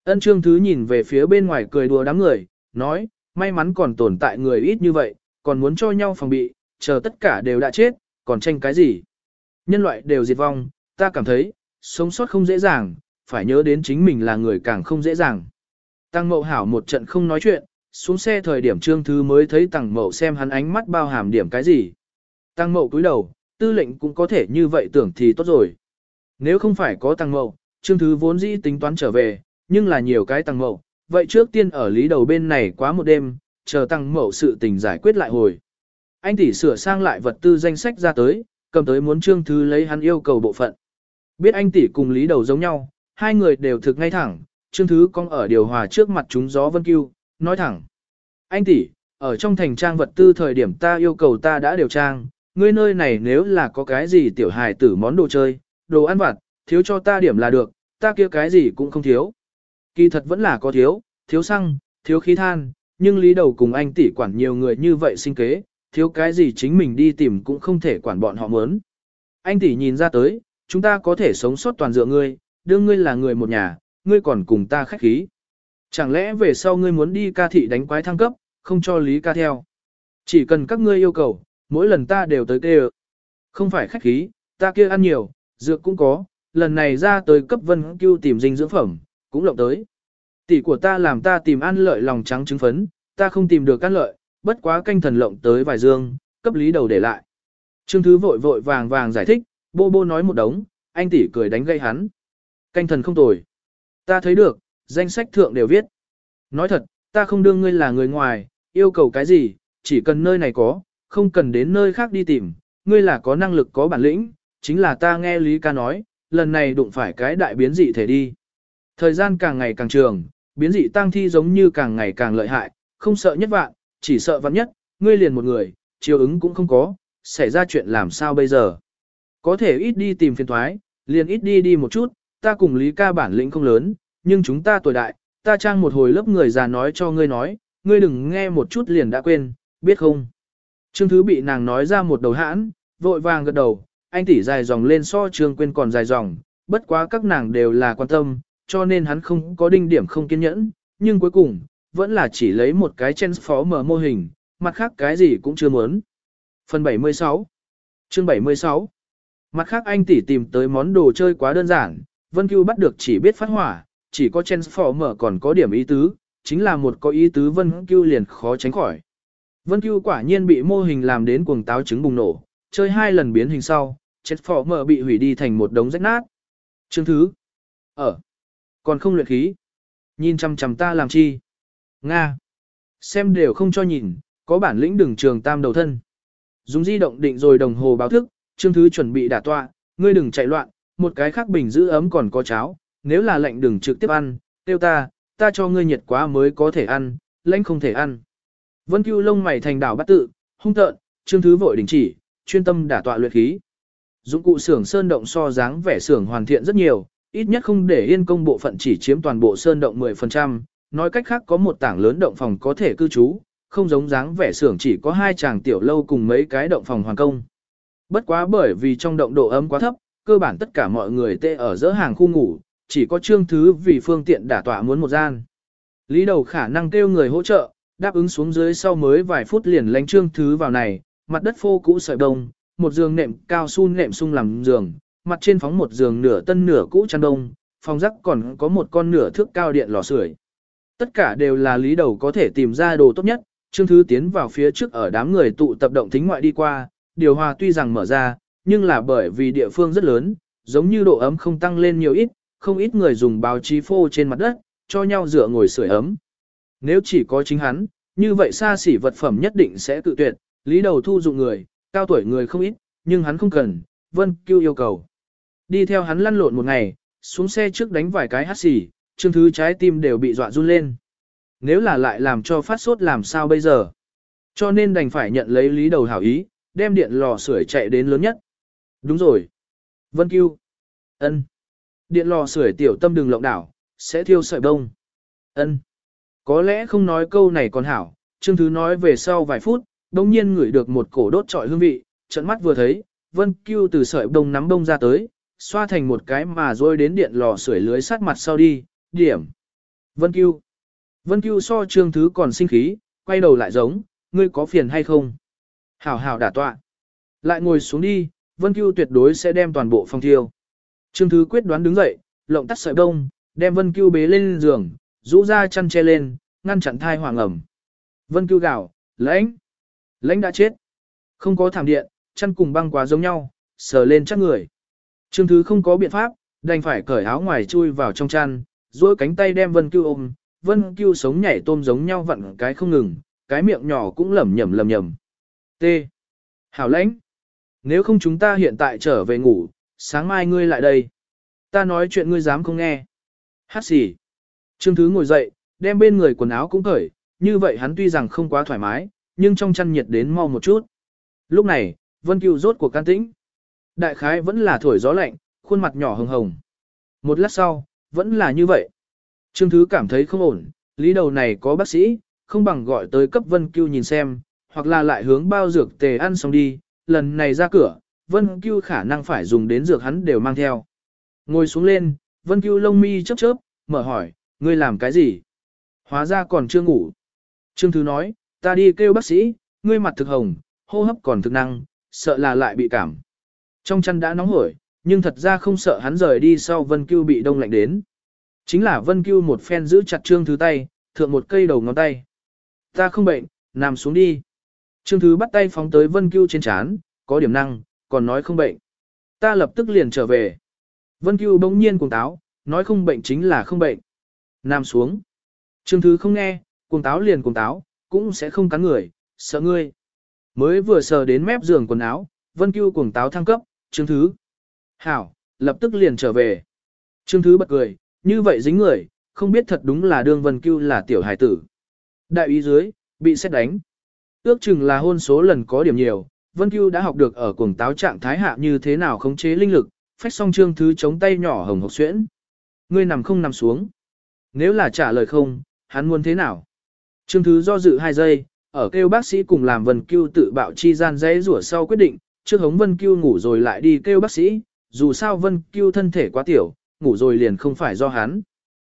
Ân Trương Thứ nhìn về phía bên ngoài cười đùa đám người, nói, may mắn còn tồn tại người ít như vậy, còn muốn cho nhau phòng bị, chờ tất cả đều đã chết, còn tranh cái gì. Nhân loại đều diệt vong, ta cảm thấy, sống sót không dễ dàng, phải nhớ đến chính mình là người càng không dễ dàng. Tăng mậu hảo một trận không nói chuyện, xuống xe thời điểm trương thứ mới thấy tăng mậu xem hắn ánh mắt bao hàm điểm cái gì. Tăng mậu cúi đầu, tư lệnh cũng có thể như vậy tưởng thì tốt rồi. Nếu không phải có tăng mậu, trương thứ vốn dĩ tính toán trở về, nhưng là nhiều cái tăng mậu, vậy trước tiên ở lý đầu bên này quá một đêm, chờ tăng mậu sự tình giải quyết lại hồi. Anh tỷ sửa sang lại vật tư danh sách ra tới, cầm tới muốn trương thứ lấy hắn yêu cầu bộ phận. Biết anh tỷ cùng lý đầu giống nhau, hai người đều thực ngay thẳng, trương thứ con ở điều hòa trước mặt chúng gió vân cưu, nói thẳng. Anh tỷ, ở trong thành trang vật tư thời điểm ta yêu cầu ta đã điều trang, ngươi nơi này nếu là có cái gì tiểu hài tử món đồ chơi, đồ ăn vặt, thiếu cho ta điểm là được, ta kia cái gì cũng không thiếu. Kỳ thật vẫn là có thiếu, thiếu xăng, thiếu khí than, nhưng lý đầu cùng anh tỷ quản nhiều người như vậy sinh kế, thiếu cái gì chính mình đi tìm cũng không thể quản bọn họ muốn. Anh tỷ nhìn ra tới, chúng ta có thể sống sót toàn dựa ngươi, đương ngươi là người một nhà, ngươi còn cùng ta khách khí. Chẳng lẽ về sau ngươi muốn đi ca thị đánh quái thăng cấp, không cho lý ca theo. Chỉ cần các ngươi yêu cầu, mỗi lần ta đều tới kê Không phải khách khí, ta kia ăn nhiều, dược cũng có, lần này ra tới cấp vân cứu tìm dinh dưỡng phẩm, cũng lộng tới. Tỷ của ta làm ta tìm ăn lợi lòng trắng trứng phấn, ta không tìm được ăn lợi, bất quá canh thần lộng tới vài dương, cấp lý đầu để lại. Trương Thứ vội vội vàng vàng giải thích, bô bô nói một đống, anh tỷ cười đánh gây hắn. Canh thần không tồi. Ta thấy được, danh sách thượng đều viết. Nói thật, ta không đương ngươi là người ngoài, yêu cầu cái gì, chỉ cần nơi này có, không cần đến nơi khác đi tìm, ngươi là có năng lực có bản lĩnh, chính là ta nghe Lý ca nói, lần này đụng phải cái đại biến dị thể đi. Thời gian càng ngày càng trường, biến dị tăng thi giống như càng ngày càng lợi hại, không sợ nhất vạn, chỉ sợ vắn nhất, ngươi liền một người, chiều ứng cũng không có, xảy ra chuyện làm sao bây giờ. Có thể ít đi tìm phiền thoái, liền ít đi đi một chút, ta cùng Lý ca bản lĩnh không lớn, nhưng chúng ta tuổi đại, ta trang một hồi lớp người già nói cho ngươi nói, ngươi đừng nghe một chút liền đã quên, biết không? Trương Thứ bị nàng nói ra một đầu hãn, vội vàng gật đầu, anh tỷ dài dòng lên so Trương Quyên còn dài dòng, bất quá các nàng đều là quan tâm, cho nên hắn không có đinh điểm không kiên nhẫn, nhưng cuối cùng, vẫn là chỉ lấy một cái Transformer mở mô hình, mặt khác cái gì cũng chưa muốn. Phần 76 Chương 76 Mặt khác anh tỷ tìm tới món đồ chơi quá đơn giản, Vân Cưu bắt được chỉ biết phát hỏa, chỉ có Transformer còn có điểm ý tứ, chính là một có ý tứ Vân Cưu liền khó tránh khỏi. Vân Cưu quả nhiên bị mô hình làm đến cuồng táo trứng bùng nổ, chơi hai lần biến hình sau, Transformer bị hủy đi thành một đống rách nát. Chương thứ. Ở. Còn không luyện khí. Nhìn chằm chằm ta làm chi? Nga. Xem đều không cho nhìn, có bản lĩnh đừng trường tam đầu thân. Dùng di động định rồi đồng hồ báo thức, chương thứ chuẩn bị đả tọa, ngươi đừng chạy loạn, một cái khác bình giữ ấm còn có cháo, nếu là lạnh đừng trực tiếp ăn, tiêu ta, ta cho ngươi nhiệt quá mới có thể ăn, lạnh không thể ăn. Vân Cưu lông mày thành đảo bắt tự, hung tợn, chương thứ vội đình chỉ, chuyên tâm đả tọa luyện khí. Dụng cụ xưởng sơn động so dáng vẻ xưởng hoàn thiện rất nhiều, ít nhất không để yên công bộ phận chỉ chiếm toàn bộ sơn động 10%, nói cách khác có một tảng lớn động phòng có thể cư trú, không giống dáng vẻ xưởng chỉ có hai chàng tiểu lâu cùng mấy cái động phòng hoàn công. Bất quá bởi vì trong động độ ấm quá thấp, cơ bản tất cả mọi người tê ở giữa hàng khu ngủ, chỉ có trương thứ vì phương tiện đả tọa muốn một gian. Lý đầu khả năng kêu người hỗ trợ, đáp ứng xuống dưới sau mới vài phút liền lánh trương thứ vào này, mặt đất phô cũ sợi đông, một giường nệm cao su nệm sung làm giường, mặt trên phóng một giường nửa tân nửa cũ chăn đông, phòng rắc còn có một con nửa thước cao điện lò sưởi. Tất cả đều là lý đầu có thể tìm ra đồ tốt nhất, Trương Thứ tiến vào phía trước ở đám người tụ tập động thính ngoại đi qua, điều hòa tuy rằng mở ra, nhưng là bởi vì địa phương rất lớn, giống như độ ấm không tăng lên nhiều ít, không ít người dùng báo chí phô trên mặt đất, cho nhau dựa ngồi sưởi ấm. Nếu chỉ có chính hắn, như vậy xa xỉ vật phẩm nhất định sẽ tự tuyệt, lý đầu thu dụng người, cao tuổi người không ít, nhưng hắn không cần, vân kêu yêu cầu. Đi theo hắn lăn lộn một ngày, xuống xe trước đánh vài cái hát xỉ, trương thứ trái tim đều bị dọa run lên. Nếu là lại làm cho phát sốt làm sao bây giờ? Cho nên đành phải nhận lấy lý đầu hảo ý, đem điện lò sưởi chạy đến lớn nhất. Đúng rồi. Vân Cưu. ân, Điện lò sưởi tiểu tâm đừng lộng đảo, sẽ thiêu sợi bông. ân, Có lẽ không nói câu này còn hảo, Trương Thứ nói về sau vài phút, đồng nhiên ngửi được một cổ đốt trọi hương vị, trận mắt vừa thấy, Vân Cưu từ sợi bông nắm bông ra tới, xoa thành một cái mà rồi đến điện lò sưởi lưới sát mặt sau đi, điểm. Vân Cưu. Vân Cưu so Trương Thứ còn sinh khí, quay đầu lại giống, ngươi có phiền hay không? Hảo hảo đả tọa. Lại ngồi xuống đi, Vân Cưu tuyệt đối sẽ đem toàn bộ phòng thiêu. Trương Thứ quyết đoán đứng dậy, lộng tắt sợi đông, đem Vân Cưu bế lên giường, rũ ra chăn che lên, ngăn chặn thai hoàng ẩm. Vân Cưu gào, lãnh, lãnh đã chết. Không có thảm điện, chăn cùng băng quá giống nhau, sờ lên chắc người. Trương Thứ không có biện pháp, đành phải cởi áo ngoài chui vào trong chăn, duỗi cánh tay đem Vân Cưu ôm, Vân Cưu sống nhảy tôm giống nhau vặn cái không ngừng, cái miệng nhỏ cũng lẩm nhẩm lẩm nhẩm. T. Hảo lãnh. Nếu không chúng ta hiện tại trở về ngủ, sáng mai ngươi lại đây. Ta nói chuyện ngươi dám không nghe. Hát xỉ. Trương Thứ ngồi dậy, đem bên người quần áo cũng cởi, như vậy hắn tuy rằng không quá thoải mái, nhưng trong chăn nhiệt đến mau một chút. Lúc này, Vân Cưu rốt cuộc can tĩnh. Đại khái vẫn là thổi gió lạnh, khuôn mặt nhỏ hồng hồng. Một lát sau, vẫn là như vậy. Trương Thứ cảm thấy không ổn, lý đầu này có bác sĩ, không bằng gọi tới cấp Vân Cưu nhìn xem, hoặc là lại hướng bao dược tề ăn xong đi, lần này ra cửa, Vân Cưu khả năng phải dùng đến dược hắn đều mang theo. Ngồi xuống lên, Vân Cưu lông mi chớp chớp, mở hỏi, ngươi làm cái gì? Hóa ra còn chưa ngủ. Trương Thứ nói, ta đi kêu bác sĩ, ngươi mặt thực hồng, hô hấp còn thực năng, sợ là lại bị cảm. Trong chăn đã nóng hổi, nhưng thật ra không sợ hắn rời đi sau Vân Cưu bị đông lạnh đến. Chính là Vân Cưu một phen giữ chặt Trương Thứ tay, thượng một cây đầu ngón tay. Ta không bệnh, nằm xuống đi. Trương Thứ bắt tay phóng tới Vân Cưu trên chán, có điểm năng, còn nói không bệnh. Ta lập tức liền trở về. Vân Cưu bỗng nhiên cuồng táo, nói không bệnh chính là không bệnh. Nằm xuống. Trương Thứ không nghe, cuồng táo liền cuồng táo, cũng sẽ không cắn người, sợ ngươi. Mới vừa sờ đến mép giường quần áo, Vân Cưu cuồng táo thăng cấp, Trương Thứ. Hảo, lập tức liền trở về. Trương Thứ bật cười, như vậy dính người, không biết thật đúng là đương Vân Cưu là tiểu hải tử. Đại ý dưới, bị xét đánh. Ước chừng là hôn số lần có điểm nhiều, Vân Cưu đã học được ở cuồng táo trạng thái hạ như thế nào khống chế linh lực, phách xong trương thứ chống tay nhỏ hồng hộc xuyễn. Ngươi nằm không nằm xuống. Nếu là trả lời không, hắn muốn thế nào? Trương thứ do dự hai giây, ở kêu bác sĩ cùng làm Vân Cưu tự bạo chi gian dãy rủa sau quyết định, trước hống Vân Cưu ngủ rồi lại đi kêu bác sĩ, dù sao Vân Cưu thân thể quá tiểu, ngủ rồi liền không phải do hắn.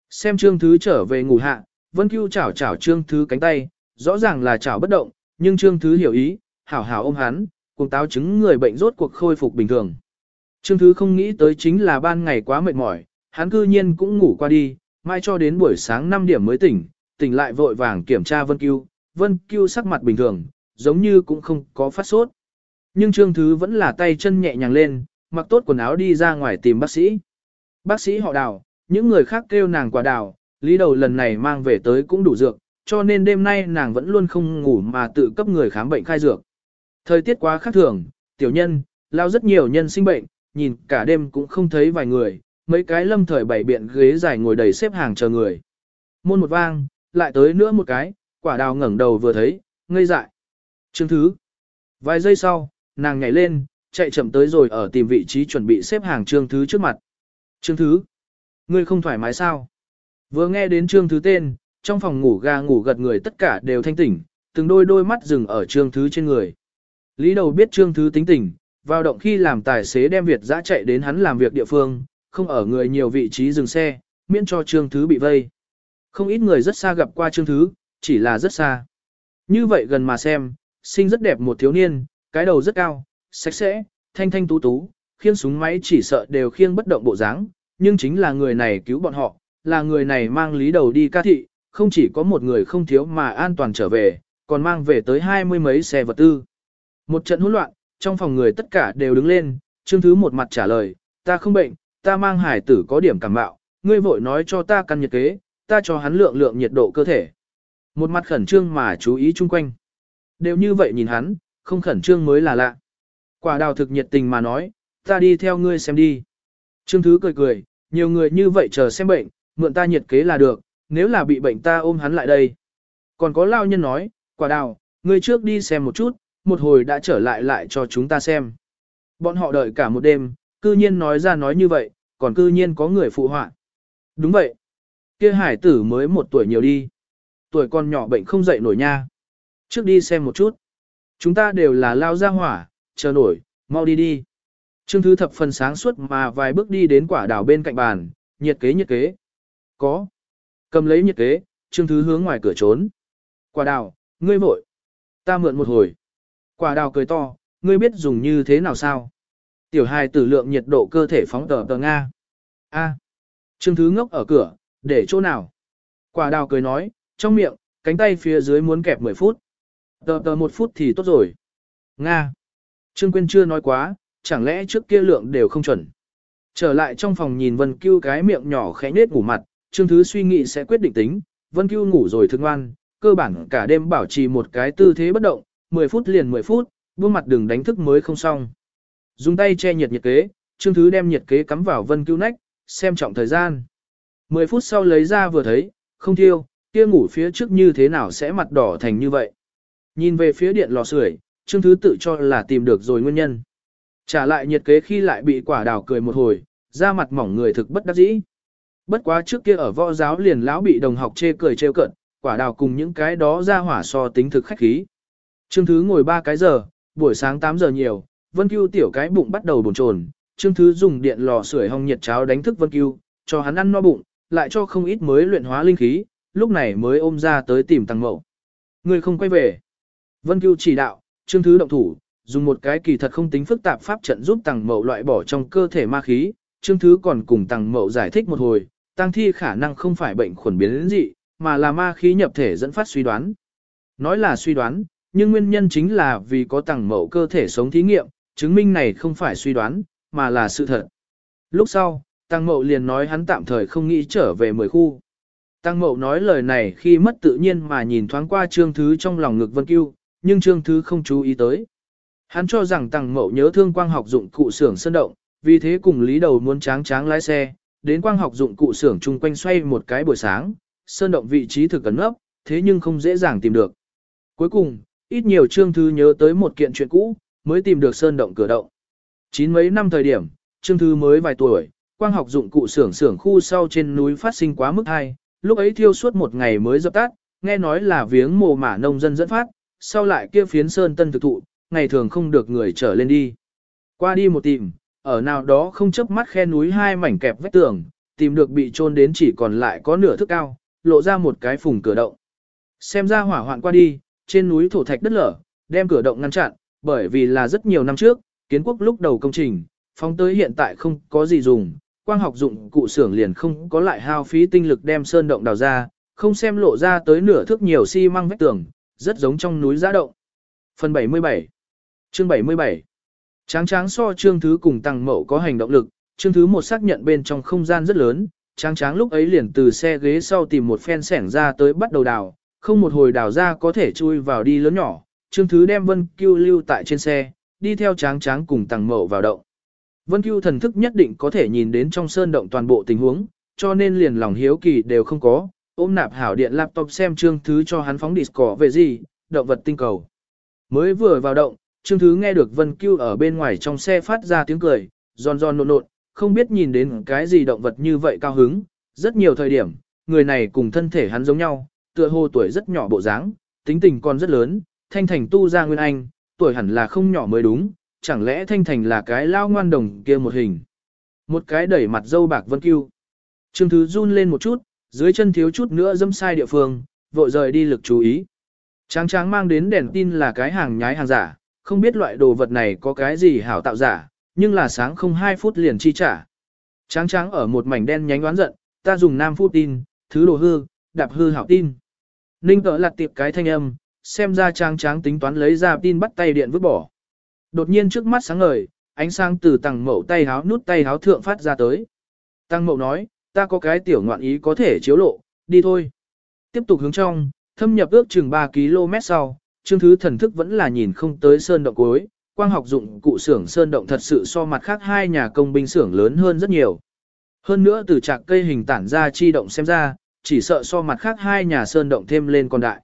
Xem Trương Thứ trở về ngủ hạ, Vân Cưu chảo chảo Trương Thứ cánh tay, rõ ràng là chảo bất động, nhưng Trương Thứ hiểu ý, hảo hảo ôm hắn, cùng táo chứng người bệnh rốt cuộc khôi phục bình thường. Trương Thứ không nghĩ tới chính là ban ngày quá mệt mỏi, hắn cư nhiên cũng ngủ qua đi, mai cho đến buổi sáng 5 điểm mới tỉnh, tỉnh lại vội vàng kiểm tra Vân Cưu, Vân Cưu sắc mặt bình thường, giống như cũng không có phát sốt. Nhưng Trương Thứ vẫn là tay chân nhẹ nhàng lên, mặc tốt quần áo đi ra ngoài tìm bác sĩ. Bác sĩ họ đào, những người khác kêu nàng quả đào, lý đầu lần này mang về tới cũng đủ dược, cho nên đêm nay nàng vẫn luôn không ngủ mà tự cấp người khám bệnh khai dược. Thời tiết quá khác thường, tiểu nhân, lao rất nhiều nhân sinh bệnh, nhìn cả đêm cũng không thấy vài người, mấy cái lâm thời bảy biện ghế dài ngồi đầy xếp hàng chờ người. Môn một vang, lại tới nữa một cái, quả đào ngẩng đầu vừa thấy, ngây dại. Trương Thứ. Vài giây sau, nàng nhảy lên, chạy chậm tới rồi ở tìm vị trí chuẩn bị xếp hàng Trương Thứ trước mặt. Trương Thứ. Ngươi không thoải mái sao? Vừa nghe đến Trương Thứ tên, trong phòng ngủ ga ngủ gật người tất cả đều thanh tỉnh, từng đôi đôi mắt dừng ở Trương Thứ trên người. Lý đầu biết Trương Thứ tính tỉnh, vào động khi làm tài xế đem Việt dã chạy đến hắn làm việc địa phương, không ở người nhiều vị trí dừng xe, miễn cho Trương Thứ bị vây. Không ít người rất xa gặp qua Trương Thứ, chỉ là rất xa. Như vậy gần mà xem, sinh rất đẹp một thiếu niên, cái đầu rất cao, sạch sẽ, thanh thanh tú tú, khiêng súng máy chỉ sợ đều khiêng bất động bộ dáng, nhưng chính là người này cứu bọn họ, là người này mang lý đầu đi ca thị, không chỉ có một người không thiếu mà an toàn trở về, còn mang về tới hai mươi mấy xe vật tư. Một trận hỗn loạn, trong phòng người tất cả đều đứng lên, Trương Thứ một mặt trả lời, ta không bệnh, ta mang hải tử có điểm cảm bạo, ngươi vội nói cho ta căn nhiệt kế, ta cho hắn lượng lượng nhiệt độ cơ thể. Một mặt khẩn trương mà chú ý chung quanh. Đều như vậy nhìn hắn, không khẩn trương mới là lạ. Quả đào thực nhiệt tình mà nói, ta đi theo ngươi xem đi. Trương Thứ cười cười, nhiều người như vậy chờ xem bệnh, mượn ta nhiệt kế là được, nếu là bị bệnh ta ôm hắn lại đây. Còn có lao nhân nói, quả đào, ngươi trước đi xem một chút, một hồi đã trở lại lại cho chúng ta xem. Bọn họ đợi cả một đêm, cư nhiên nói ra nói như vậy, còn cư nhiên có người phụ họa. Đúng vậy. kia hải tử mới một tuổi nhiều đi. Tuổi còn nhỏ bệnh không dậy nổi nha. Trước đi xem một chút. Chúng ta đều là lao ra hỏa, chờ nổi, mau đi đi. Trương Thứ thập phần sáng suốt mà vài bước đi đến quả đảo bên cạnh bàn, nhiệt kế nhiệt kế. Có. Cầm lấy nhiệt kế, Trương Thứ hướng ngoài cửa trốn. Quả đào, ngươi vội. Ta mượn một hồi. Quả đào cười to, ngươi biết dùng như thế nào sao? Tiểu hài tử lượng nhiệt độ cơ thể phóng tờ tờ Nga. A. Trương Thứ ngốc ở cửa, để chỗ nào? Quả đào cười nói, trong miệng, cánh tay phía dưới muốn kẹp 10 phút. Tờ tờ một phút thì tốt rồi. Nga. Trương Quyên chưa nói quá, chẳng lẽ trước kia lượng đều không chuẩn. Trở lại trong phòng nhìn Vân Cưu cái miệng nhỏ khẽ nết ngủ mặt, Trương Thứ suy nghĩ sẽ quyết định tính, Vân Cưu ngủ rồi thương ngoan, cơ bản cả đêm bảo trì một cái tư thế bất động, 10 phút liền 10 phút, buông mặt đừng đánh thức mới không xong. Dùng tay che nhiệt nhiệt kế, Trương Thứ đem nhiệt kế cắm vào Vân Cưu nách, xem trọng thời gian. 10 phút sau lấy ra vừa thấy, không thiêu, kia ngủ phía trước như thế nào sẽ mặt đỏ thành như vậy. Nhìn về phía điện lò sưởi, Trương Thứ tự cho là tìm được rồi nguyên nhân. Trả lại nhiệt kế khi lại bị quả đào cười một hồi, da mặt mỏng người thực bất đắc dĩ. Bất quá trước kia ở võ giáo liền lão bị đồng học chê cười trêu cận, quả đào cùng những cái đó ra hỏa so tính thực khách khí. Trương Thứ ngồi 3 cái giờ, buổi sáng 8 giờ nhiều, Vân Cưu tiểu cái bụng bắt đầu bồn chồn. Trương Thứ dùng điện lò sưởi hong nhiệt cháo đánh thức Vân Cưu, cho hắn ăn no bụng, lại cho không ít mới luyện hóa linh khí, lúc này mới ôm ra tới tìm Tăng Mậu. Người không quay về. Vân Cưu chỉ đạo, Trương Thứ động thủ, dùng một cái kỳ thật không tính phức tạp pháp trận giúp Tăng Mậu loại bỏ trong cơ thể ma khí. Trương Thứ còn cùng Tăng Mậu giải thích một hồi, Tăng Thi khả năng không phải bệnh khuẩn biến dị, mà là ma khí nhập thể dẫn phát suy đoán. Nói là suy đoán, nhưng nguyên nhân chính là vì có Tăng Mậu cơ thể sống thí nghiệm, chứng minh này không phải suy đoán, mà là sự thật. Lúc sau, Tăng Mậu liền nói hắn tạm thời không nghĩ trở về mười khu. Tăng Mậu nói lời này khi mất tự nhiên mà nhìn thoáng qua Trương Thứ trong lòng ngực Vân Cưu, nhưng Trương Thứ không chú ý tới. Hắn cho rằng Tằng Mậu nhớ thương quang học dụng cụ xưởng sơn động, vì thế cùng Lý Đầu muốn tráng tráng lái xe, đến quang học dụng cụ xưởng chung quanh xoay một cái buổi sáng, sơn động vị trí thực ẩn ấp, thế nhưng không dễ dàng tìm được. Cuối cùng, ít nhiều Trương Thứ nhớ tới một kiện chuyện cũ, mới tìm được sơn động cửa động. Chín mấy năm thời điểm, Trương Thư mới vài tuổi, quang học dụng cụ xưởng xưởng khu sau trên núi phát sinh quá mức hay, lúc ấy thiêu suốt một ngày mới dập tắt, nghe nói là viếng mồ mả nông dân dẫn phát, sau lại kia phiến sơn tân thực thụ, ngày thường không được người trở lên đi. Qua đi một tìm, ở nào đó không chấp mắt khe núi hai mảnh kẹp vách tường, tìm được bị trôn đến chỉ còn lại có nửa thước cao, lộ ra một cái phùng cửa động. Xem ra hỏa hoạn qua đi, trên núi thổ thạch đất lở, đem cửa động ngăn chặn, bởi vì là rất nhiều năm trước, kiến quốc lúc đầu công trình, phóng tới hiện tại không có gì dùng, quang học dụng cụ xưởng liền không có lại hao phí tinh lực đem sơn động đào ra, không xem lộ ra tới nửa thước nhiều xi măng vách tường, rất giống trong núi giã động. Phần 77 Chương 77 Tráng tráng so trương thứ cùng tăng mậu có hành động lực, trương thứ một xác nhận bên trong không gian rất lớn, tráng tráng lúc ấy liền từ xe ghế sau tìm một phen sẻng ra tới bắt đầu đào, không một hồi đào ra có thể chui vào đi lớn nhỏ, trương thứ đem vân cưu lưu tại trên xe, đi theo tráng tráng cùng tăng mậu vào động. Vân cưu thần thức nhất định có thể nhìn đến trong sơn động toàn bộ tình huống, cho nên liền lòng hiếu kỳ đều không có, ôm nạp hảo điện laptop xem chương thứ cho hắn phóng Discord về gì, động vật tinh cầu. Mới vừa vào động, chương thứ nghe được Vân Cưu ở bên ngoài trong xe phát ra tiếng cười, giòn giòn nộn nộn, không biết nhìn đến cái gì động vật như vậy cao hứng. Rất nhiều thời điểm, người này cùng thân thể hắn giống nhau, tựa hồ tuổi rất nhỏ bộ dáng, tính tình còn rất lớn, thanh thành tu ra nguyên anh, tuổi hẳn là không nhỏ mới đúng, chẳng lẽ thanh thành là cái lao ngoan đồng kia một hình. Một cái đẩy mặt dâu bạc Vân Cưu. Trương Thứ run lên một chút, dưới chân thiếu chút nữa dâm sai địa phương, vội rời đi lực chú ý. Tráng tráng mang đến đèn tin là cái hàng nhái hàng giả, không biết loại đồ vật này có cái gì hảo tạo giả, nhưng là sáng không 2 phút liền chi trả. Tráng tráng ở một mảnh đen nhánh oán giận, ta dùng nam phút tin, thứ đồ hư, đạp hư hảo tin. Ninh cỡ lặt tiệp cái thanh âm, xem ra tráng tráng tính toán lấy ra tin bắt tay điện vứt bỏ. Đột nhiên trước mắt sáng ngời, ánh sáng từ tầng mậu tay háo nút tay háo thượng phát ra tới. Tăng mậu nói, ta có cái tiểu ngoạn ý có thể chiếu lộ, đi thôi. Tiếp tục hướng trong, thâm nhập ước chừng 3 km sau, Trương Thứ thần thức vẫn là nhìn không tới sơn động cuối, quang học dụng cụ xưởng sơn động thật sự so mặt khác hai nhà công binh xưởng lớn hơn rất nhiều. Hơn nữa từ trạc cây hình tản ra chi động xem ra, chỉ sợ so mặt khác hai nhà sơn động thêm lên còn đại.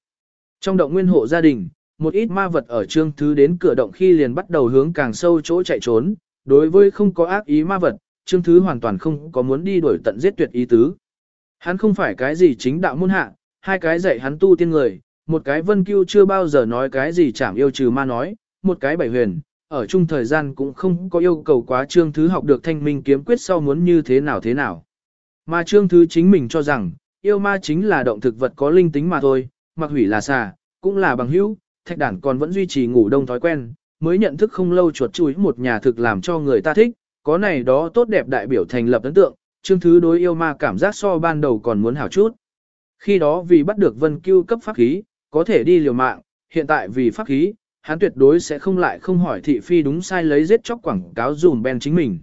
Trong động nguyên hộ gia đình, một ít ma vật ở Trương Thứ đến cửa động khi liền bắt đầu hướng càng sâu chỗ chạy trốn, đối với không có ác ý ma vật, Trương Thứ hoàn toàn không có muốn đi đuổi tận giết tuyệt ý tứ. Hắn không phải cái gì chính đạo môn hạ, hai cái dạy hắn tu tiên người, một cái vân cưu chưa bao giờ nói cái gì chảm yêu trừ ma nói, một cái bảy huyền, ở chung thời gian cũng không có yêu cầu quá trương thứ học được thanh minh kiếm quyết sau muốn như thế nào thế nào. Mà trương thứ chính mình cho rằng, yêu ma chính là động thực vật có linh tính mà thôi, mặc hủy là xà, cũng là bằng hữu, thạch đản còn vẫn duy trì ngủ đông thói quen, mới nhận thức không lâu chuột chuối một nhà thực làm cho người ta thích, có này đó tốt đẹp đại biểu thành lập ấn tượng, trương thứ đối yêu ma cảm giác so ban đầu còn muốn hảo chút. Khi đó vì bắt được vân cưu cấp pháp khí, có thể đi liều mạng, hiện tại vì pháp khí, hắn tuyệt đối sẽ không lại không hỏi thị phi đúng sai lấy giết chóc quảng cáo dùm Ben chính mình.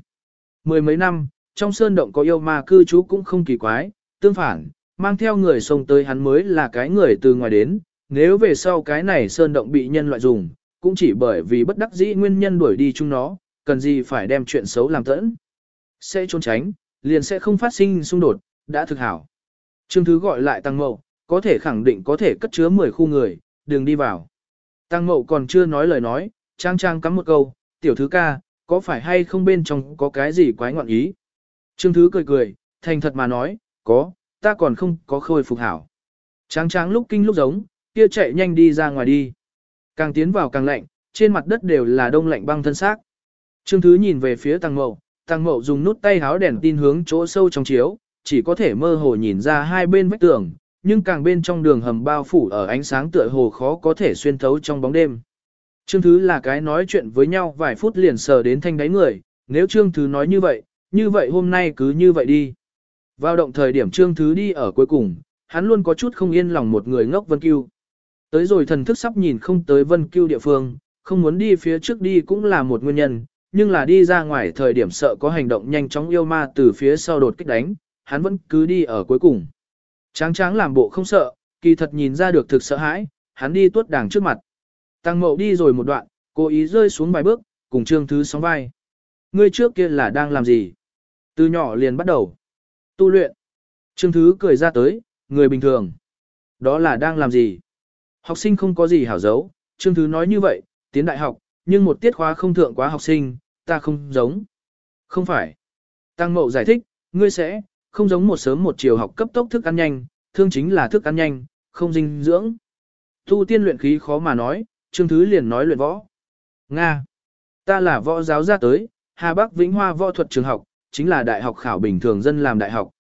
Mười mấy năm, trong sơn động có yêu ma cư trú cũng không kỳ quái, tương phản, mang theo người sông tới hắn mới là cái người từ ngoài đến, nếu về sau cái này sơn động bị nhân loại dùng, cũng chỉ bởi vì bất đắc dĩ nguyên nhân đuổi đi chúng nó, cần gì phải đem chuyện xấu làm tẫn. Sẽ trốn tránh, liền sẽ không phát sinh xung đột, đã thực hảo. Trương Thứ gọi lại Tăng Mậu, có thể khẳng định có thể cất chứa 10 khu người, đừng đi vào. Tăng Mậu còn chưa nói lời nói, trang trang cắm một câu, tiểu thứ ca, có phải hay không bên trong có cái gì quái ngoạn ý? Trương Thứ cười cười, thành thật mà nói, có, ta còn không có khôi phục hảo. Trang trang lúc kinh lúc giống, kia chạy nhanh đi ra ngoài đi. Càng tiến vào càng lạnh, trên mặt đất đều là đông lạnh băng thân xác. Trương Thứ nhìn về phía Tăng Mậu, Tăng Mậu dùng nút tay háo đèn tin hướng chỗ sâu trong chiếu, chỉ có thể mơ hồ nhìn ra hai bên vách tường, nhưng càng bên trong đường hầm bao phủ ở ánh sáng tựa hồ khó có thể xuyên thấu trong bóng đêm. Trương Thứ là cái nói chuyện với nhau vài phút liền sờ đến thanh đáy người, nếu Trương Thứ nói như vậy, như vậy hôm nay cứ như vậy đi. Vào động thời điểm Trương Thứ đi ở cuối cùng, hắn luôn có chút không yên lòng một người ngốc Vân Cưu. Tới rồi thần thức sắp nhìn không tới Vân Cưu địa phương, không muốn đi phía trước đi cũng là một nguyên nhân, nhưng là đi ra ngoài thời điểm sợ có hành động nhanh chóng yêu ma từ phía sau đột kích đánh, hắn vẫn cứ đi ở cuối cùng. Tráng tráng làm bộ không sợ, kỳ thật nhìn ra được thực sợ hãi, hắn đi tuốt đàng trước mặt. Tăng mậu đi rồi một đoạn, cố ý rơi xuống vài bước, cùng trương thứ sóng vai. Ngươi trước kia là đang làm gì? Từ nhỏ liền bắt đầu. Tu luyện. Trương thứ cười ra tới, người bình thường. Đó là đang làm gì? Học sinh không có gì hảo giấu, trương thứ nói như vậy, tiến đại học, nhưng một tiết khóa không thượng quá học sinh, ta không giống. Không phải. Tăng mậu giải thích, ngươi sẽ, không giống một sớm một chiều học cấp tốc thức ăn nhanh, thương chính là thức ăn nhanh, không dinh dưỡng. Tu tiên luyện khí khó mà nói, Trương Thứ liền nói luyện võ. Nga. Ta là võ giáo ra tới, Hà Bắc Vĩnh Hoa võ thuật trường học, chính là đại học khảo bình thường dân làm đại học.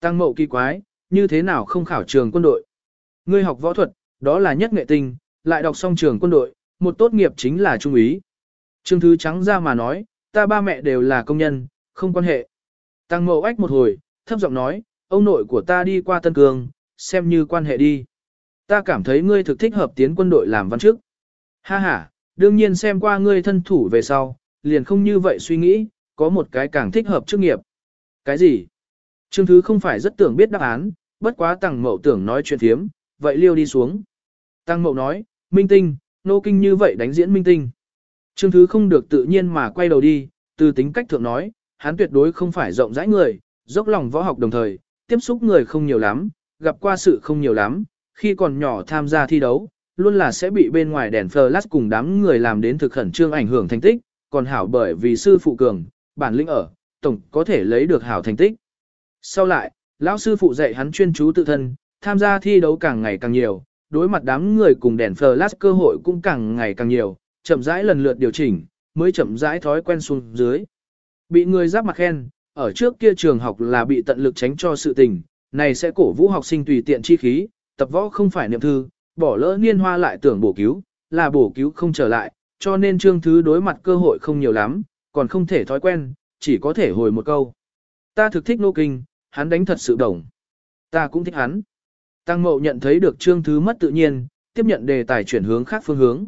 Tăng mậu kỳ quái, như thế nào không khảo trường quân đội? Ngươi học võ thuật, đó là nhất nghệ tinh, lại đọc xong trường quân đội, một tốt nghiệp chính là trung úy. Trương Thứ trắng ra mà nói, ta ba mẹ đều là công nhân, không quan hệ. Tăng mậu ách một hồi, thấp giọng nói, ông nội của ta đi qua Tân Cương, xem như quan hệ đi. Ta cảm thấy ngươi thực thích hợp tiến quân đội làm văn chức. Ha ha, đương nhiên xem qua ngươi thân thủ về sau, liền không như vậy suy nghĩ, có một cái càng thích hợp chức nghiệp. Cái gì? Trương Thứ không phải rất tưởng biết đáp án, bất quá Tăng Mậu tưởng nói chuyện thiếm, vậy liêu đi xuống. Tăng Mậu nói, Minh Tinh, nô kinh như vậy đánh diễn Minh Tinh. Trương Thứ không được tự nhiên mà quay đầu đi, từ tính cách thượng nói, hắn tuyệt đối không phải rộng rãi người, dốc lòng võ học đồng thời, tiếp xúc người không nhiều lắm, gặp qua sự không nhiều lắm, khi còn nhỏ tham gia thi đấu, luôn là sẽ bị bên ngoài đèn flash cùng đám người làm đến thực khẩn trương ảnh hưởng thành tích, còn hảo bởi vì sư phụ cường, bản lĩnh ở, tổng có thể lấy được hảo thành tích. Sau lại, lão sư phụ dạy hắn chuyên chú tự thân, tham gia thi đấu càng ngày càng nhiều, đối mặt đám người cùng đèn flash cơ hội cũng càng ngày càng nhiều, chậm rãi lần lượt điều chỉnh, mới chậm rãi thói quen xuống dưới. Bị người giáp mặt khen, ở trước kia trường học là bị tận lực tránh cho sự tình, này sẽ cổ vũ học sinh tùy tiện chi khí, tập võ không phải niệm thư, bỏ lỡ niên hoa lại tưởng bổ cứu, là bổ cứu không trở lại, cho nên trương thứ đối mặt cơ hội không nhiều lắm, còn không thể thói quen, chỉ có thể hồi một câu. Ta thực thích nô kinh, hắn đánh thật sự đồng. Ta cũng thích hắn. Tăng mậu nhận thấy được trương thứ mất tự nhiên, tiếp nhận đề tài chuyển hướng khác phương hướng.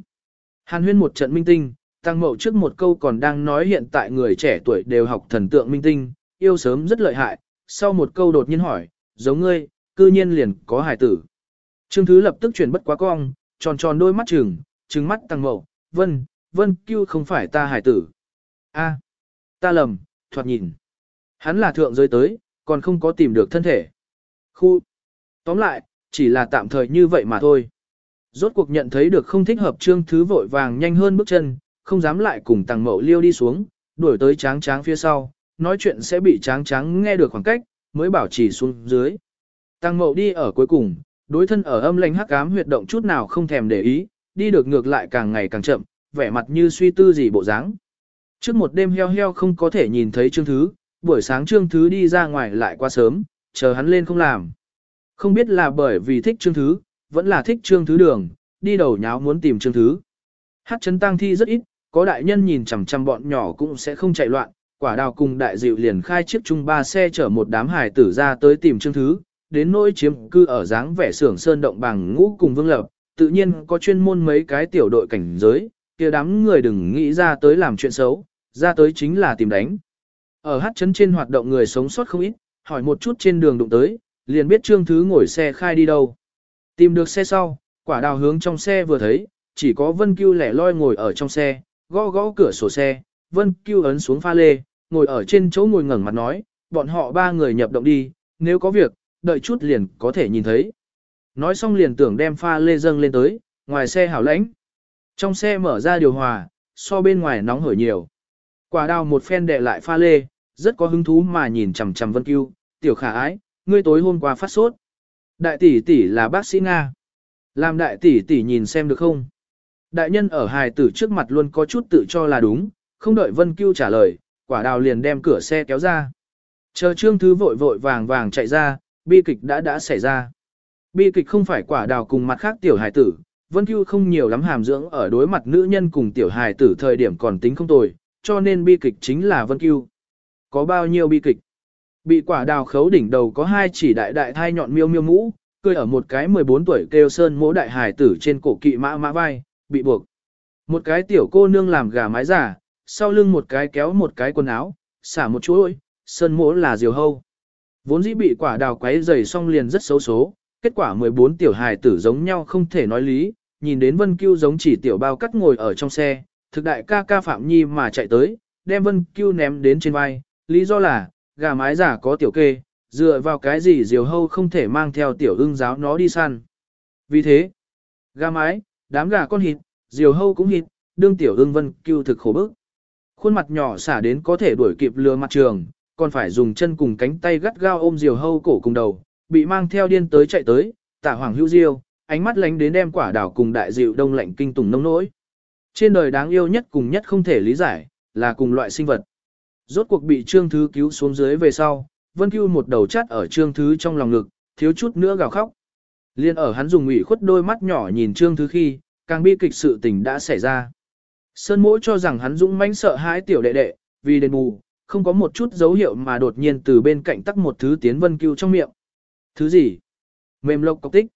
Hàn huyên một trận minh tinh, tăng mậu trước một câu còn đang nói hiện tại người trẻ tuổi đều học thần tượng minh tinh, yêu sớm rất lợi hại, sau một câu đột nhiên hỏi, giống ngươi, cư nhiên liền có hài tử. Trương Thứ lập tức chuyển bất quá cong, tròn tròn đôi mắt trừng, trừng mắt tăng mậu, vân, vân kêu không phải ta hài tử. a ta lầm, thoạt nhìn. Hắn là thượng giới tới, còn không có tìm được thân thể. Khu. Tóm lại, chỉ là tạm thời như vậy mà thôi. Rốt cuộc nhận thấy được không thích hợp trương thứ vội vàng nhanh hơn bước chân, không dám lại cùng tăng mậu liêu đi xuống, đuổi tới tráng tráng phía sau, nói chuyện sẽ bị tráng tráng nghe được khoảng cách, mới bảo trì xuống dưới. Tăng mậu đi ở cuối cùng, đối thân ở âm lãnh hắc ám huyệt động chút nào không thèm để ý, đi được ngược lại càng ngày càng chậm, vẻ mặt như suy tư gì bộ dáng. Trước một đêm heo heo không có thể nhìn thấy Trương Thứ, buổi sáng Trương Thứ đi ra ngoài lại quá sớm, chờ hắn lên không làm. Không biết là bởi vì thích Trương Thứ, vẫn là thích Trương Thứ đường, đi đầu nháo muốn tìm Trương Thứ. Hát chấn tăng thi rất ít, có đại nhân nhìn chằm chằm bọn nhỏ cũng sẽ không chạy loạn, quả đào cùng đại dịu liền khai chiếc chung ba xe chở một đám hải tử ra tới tìm Trương Thứ, đến nỗi chiếm cư ở dáng vẻ xưởng sơn động bằng ngũ cùng vương lập, tự nhiên có chuyên môn mấy cái tiểu đội cảnh giới, kia đám người đừng nghĩ ra tới làm chuyện xấu, ra tới chính là tìm đánh. Ở hát chấn trên hoạt động người sống sót không ít, hỏi một chút trên đường đụng tới, liền biết Trương Thứ ngồi xe khai đi đâu. Tìm được xe sau, quả đào hướng trong xe vừa thấy, chỉ có Vân Cưu lẻ loi ngồi ở trong xe, gõ gõ cửa sổ xe, Vân Cưu ấn xuống pha lê, ngồi ở trên chỗ ngồi ngẩng mặt nói, bọn họ ba người nhập động đi, nếu có việc, đợi chút liền có thể nhìn thấy. Nói xong liền tưởng đem pha lê dâng lên tới, ngoài xe hảo lãnh. Trong xe mở ra điều hòa, so bên ngoài nóng hổi nhiều. Quả đào một phen đệ lại pha lê, rất có hứng thú mà nhìn chằm chằm Vân Cưu, tiểu khả ái, ngươi tối hôm qua phát sốt. Đại tỷ tỷ là bác sĩ Nga. Làm đại tỷ tỷ nhìn xem được không? Đại nhân ở hài tử trước mặt luôn có chút tự cho là đúng, không đợi Vân Cưu trả lời, quả đào liền đem cửa xe kéo ra. Chờ trương thứ vội vội vàng vàng chạy ra, bi kịch đã đã xảy ra. Bi kịch không phải quả đào cùng mặt khác tiểu hài tử, Vân Cưu không nhiều lắm hàm dưỡng ở đối mặt nữ nhân cùng tiểu hài tử thời điểm còn tính không tồi, cho nên bi kịch chính là Vân Cưu. Có bao nhiêu bi kịch? Bị quả đào khấu đỉnh đầu có hai chỉ đại đại thai nhọn miêu miêu mũ, cười ở một cái 14 tuổi kêu sơn mỗ đại hải tử trên cổ kỵ mã mã vai, bị buộc. Một cái tiểu cô nương làm gà mái giả, sau lưng một cái kéo một cái quần áo, xả một chuỗi, sơn mỗ là diều hâu. Vốn dĩ bị quả đào quấy dày xong liền rất xấu số, kết quả 14 tiểu hài tử giống nhau không thể nói lý, nhìn đến Vân Cưu giống chỉ tiểu bao cắt ngồi ở trong xe, thực đại ca ca Phạm Nhi mà chạy tới, đem Vân Cưu ném đến trên vai, lý do là, gà mái giả có tiểu kê, dựa vào cái gì diều hâu không thể mang theo tiểu ưng giáo nó đi săn. Vì thế, gà mái, đám gà con hít, diều hâu cũng hít, đương tiểu ưng Vân Cưu thực khổ bức. Khuôn mặt nhỏ xả đến có thể đuổi kịp lừa mặt trường, còn phải dùng chân cùng cánh tay gắt gao ôm diều hâu cổ cùng đầu, bị mang theo điên tới chạy tới, tả hoàng hữu diêu, ánh mắt lánh đến đem quả đảo cùng đại diệu đông lạnh kinh tùng nông nỗi. Trên đời đáng yêu nhất cùng nhất không thể lý giải, là cùng loại sinh vật. Rốt cuộc bị trương thứ cứu xuống dưới về sau, vân Cưu một đầu chát ở trương thứ trong lòng ngực, thiếu chút nữa gào khóc. Liên ở hắn dùng ủy khuất đôi mắt nhỏ nhìn trương thứ khi, càng bi kịch sự tình đã xảy ra. Sơn mỗi cho rằng hắn dũng mãnh sợ hãi tiểu đệ đệ, vì đền bù, không có một chút dấu hiệu mà đột nhiên từ bên cạnh tắc một thứ tiến Vân Cưu trong miệng. Thứ gì? Mềm lộc cọc tích.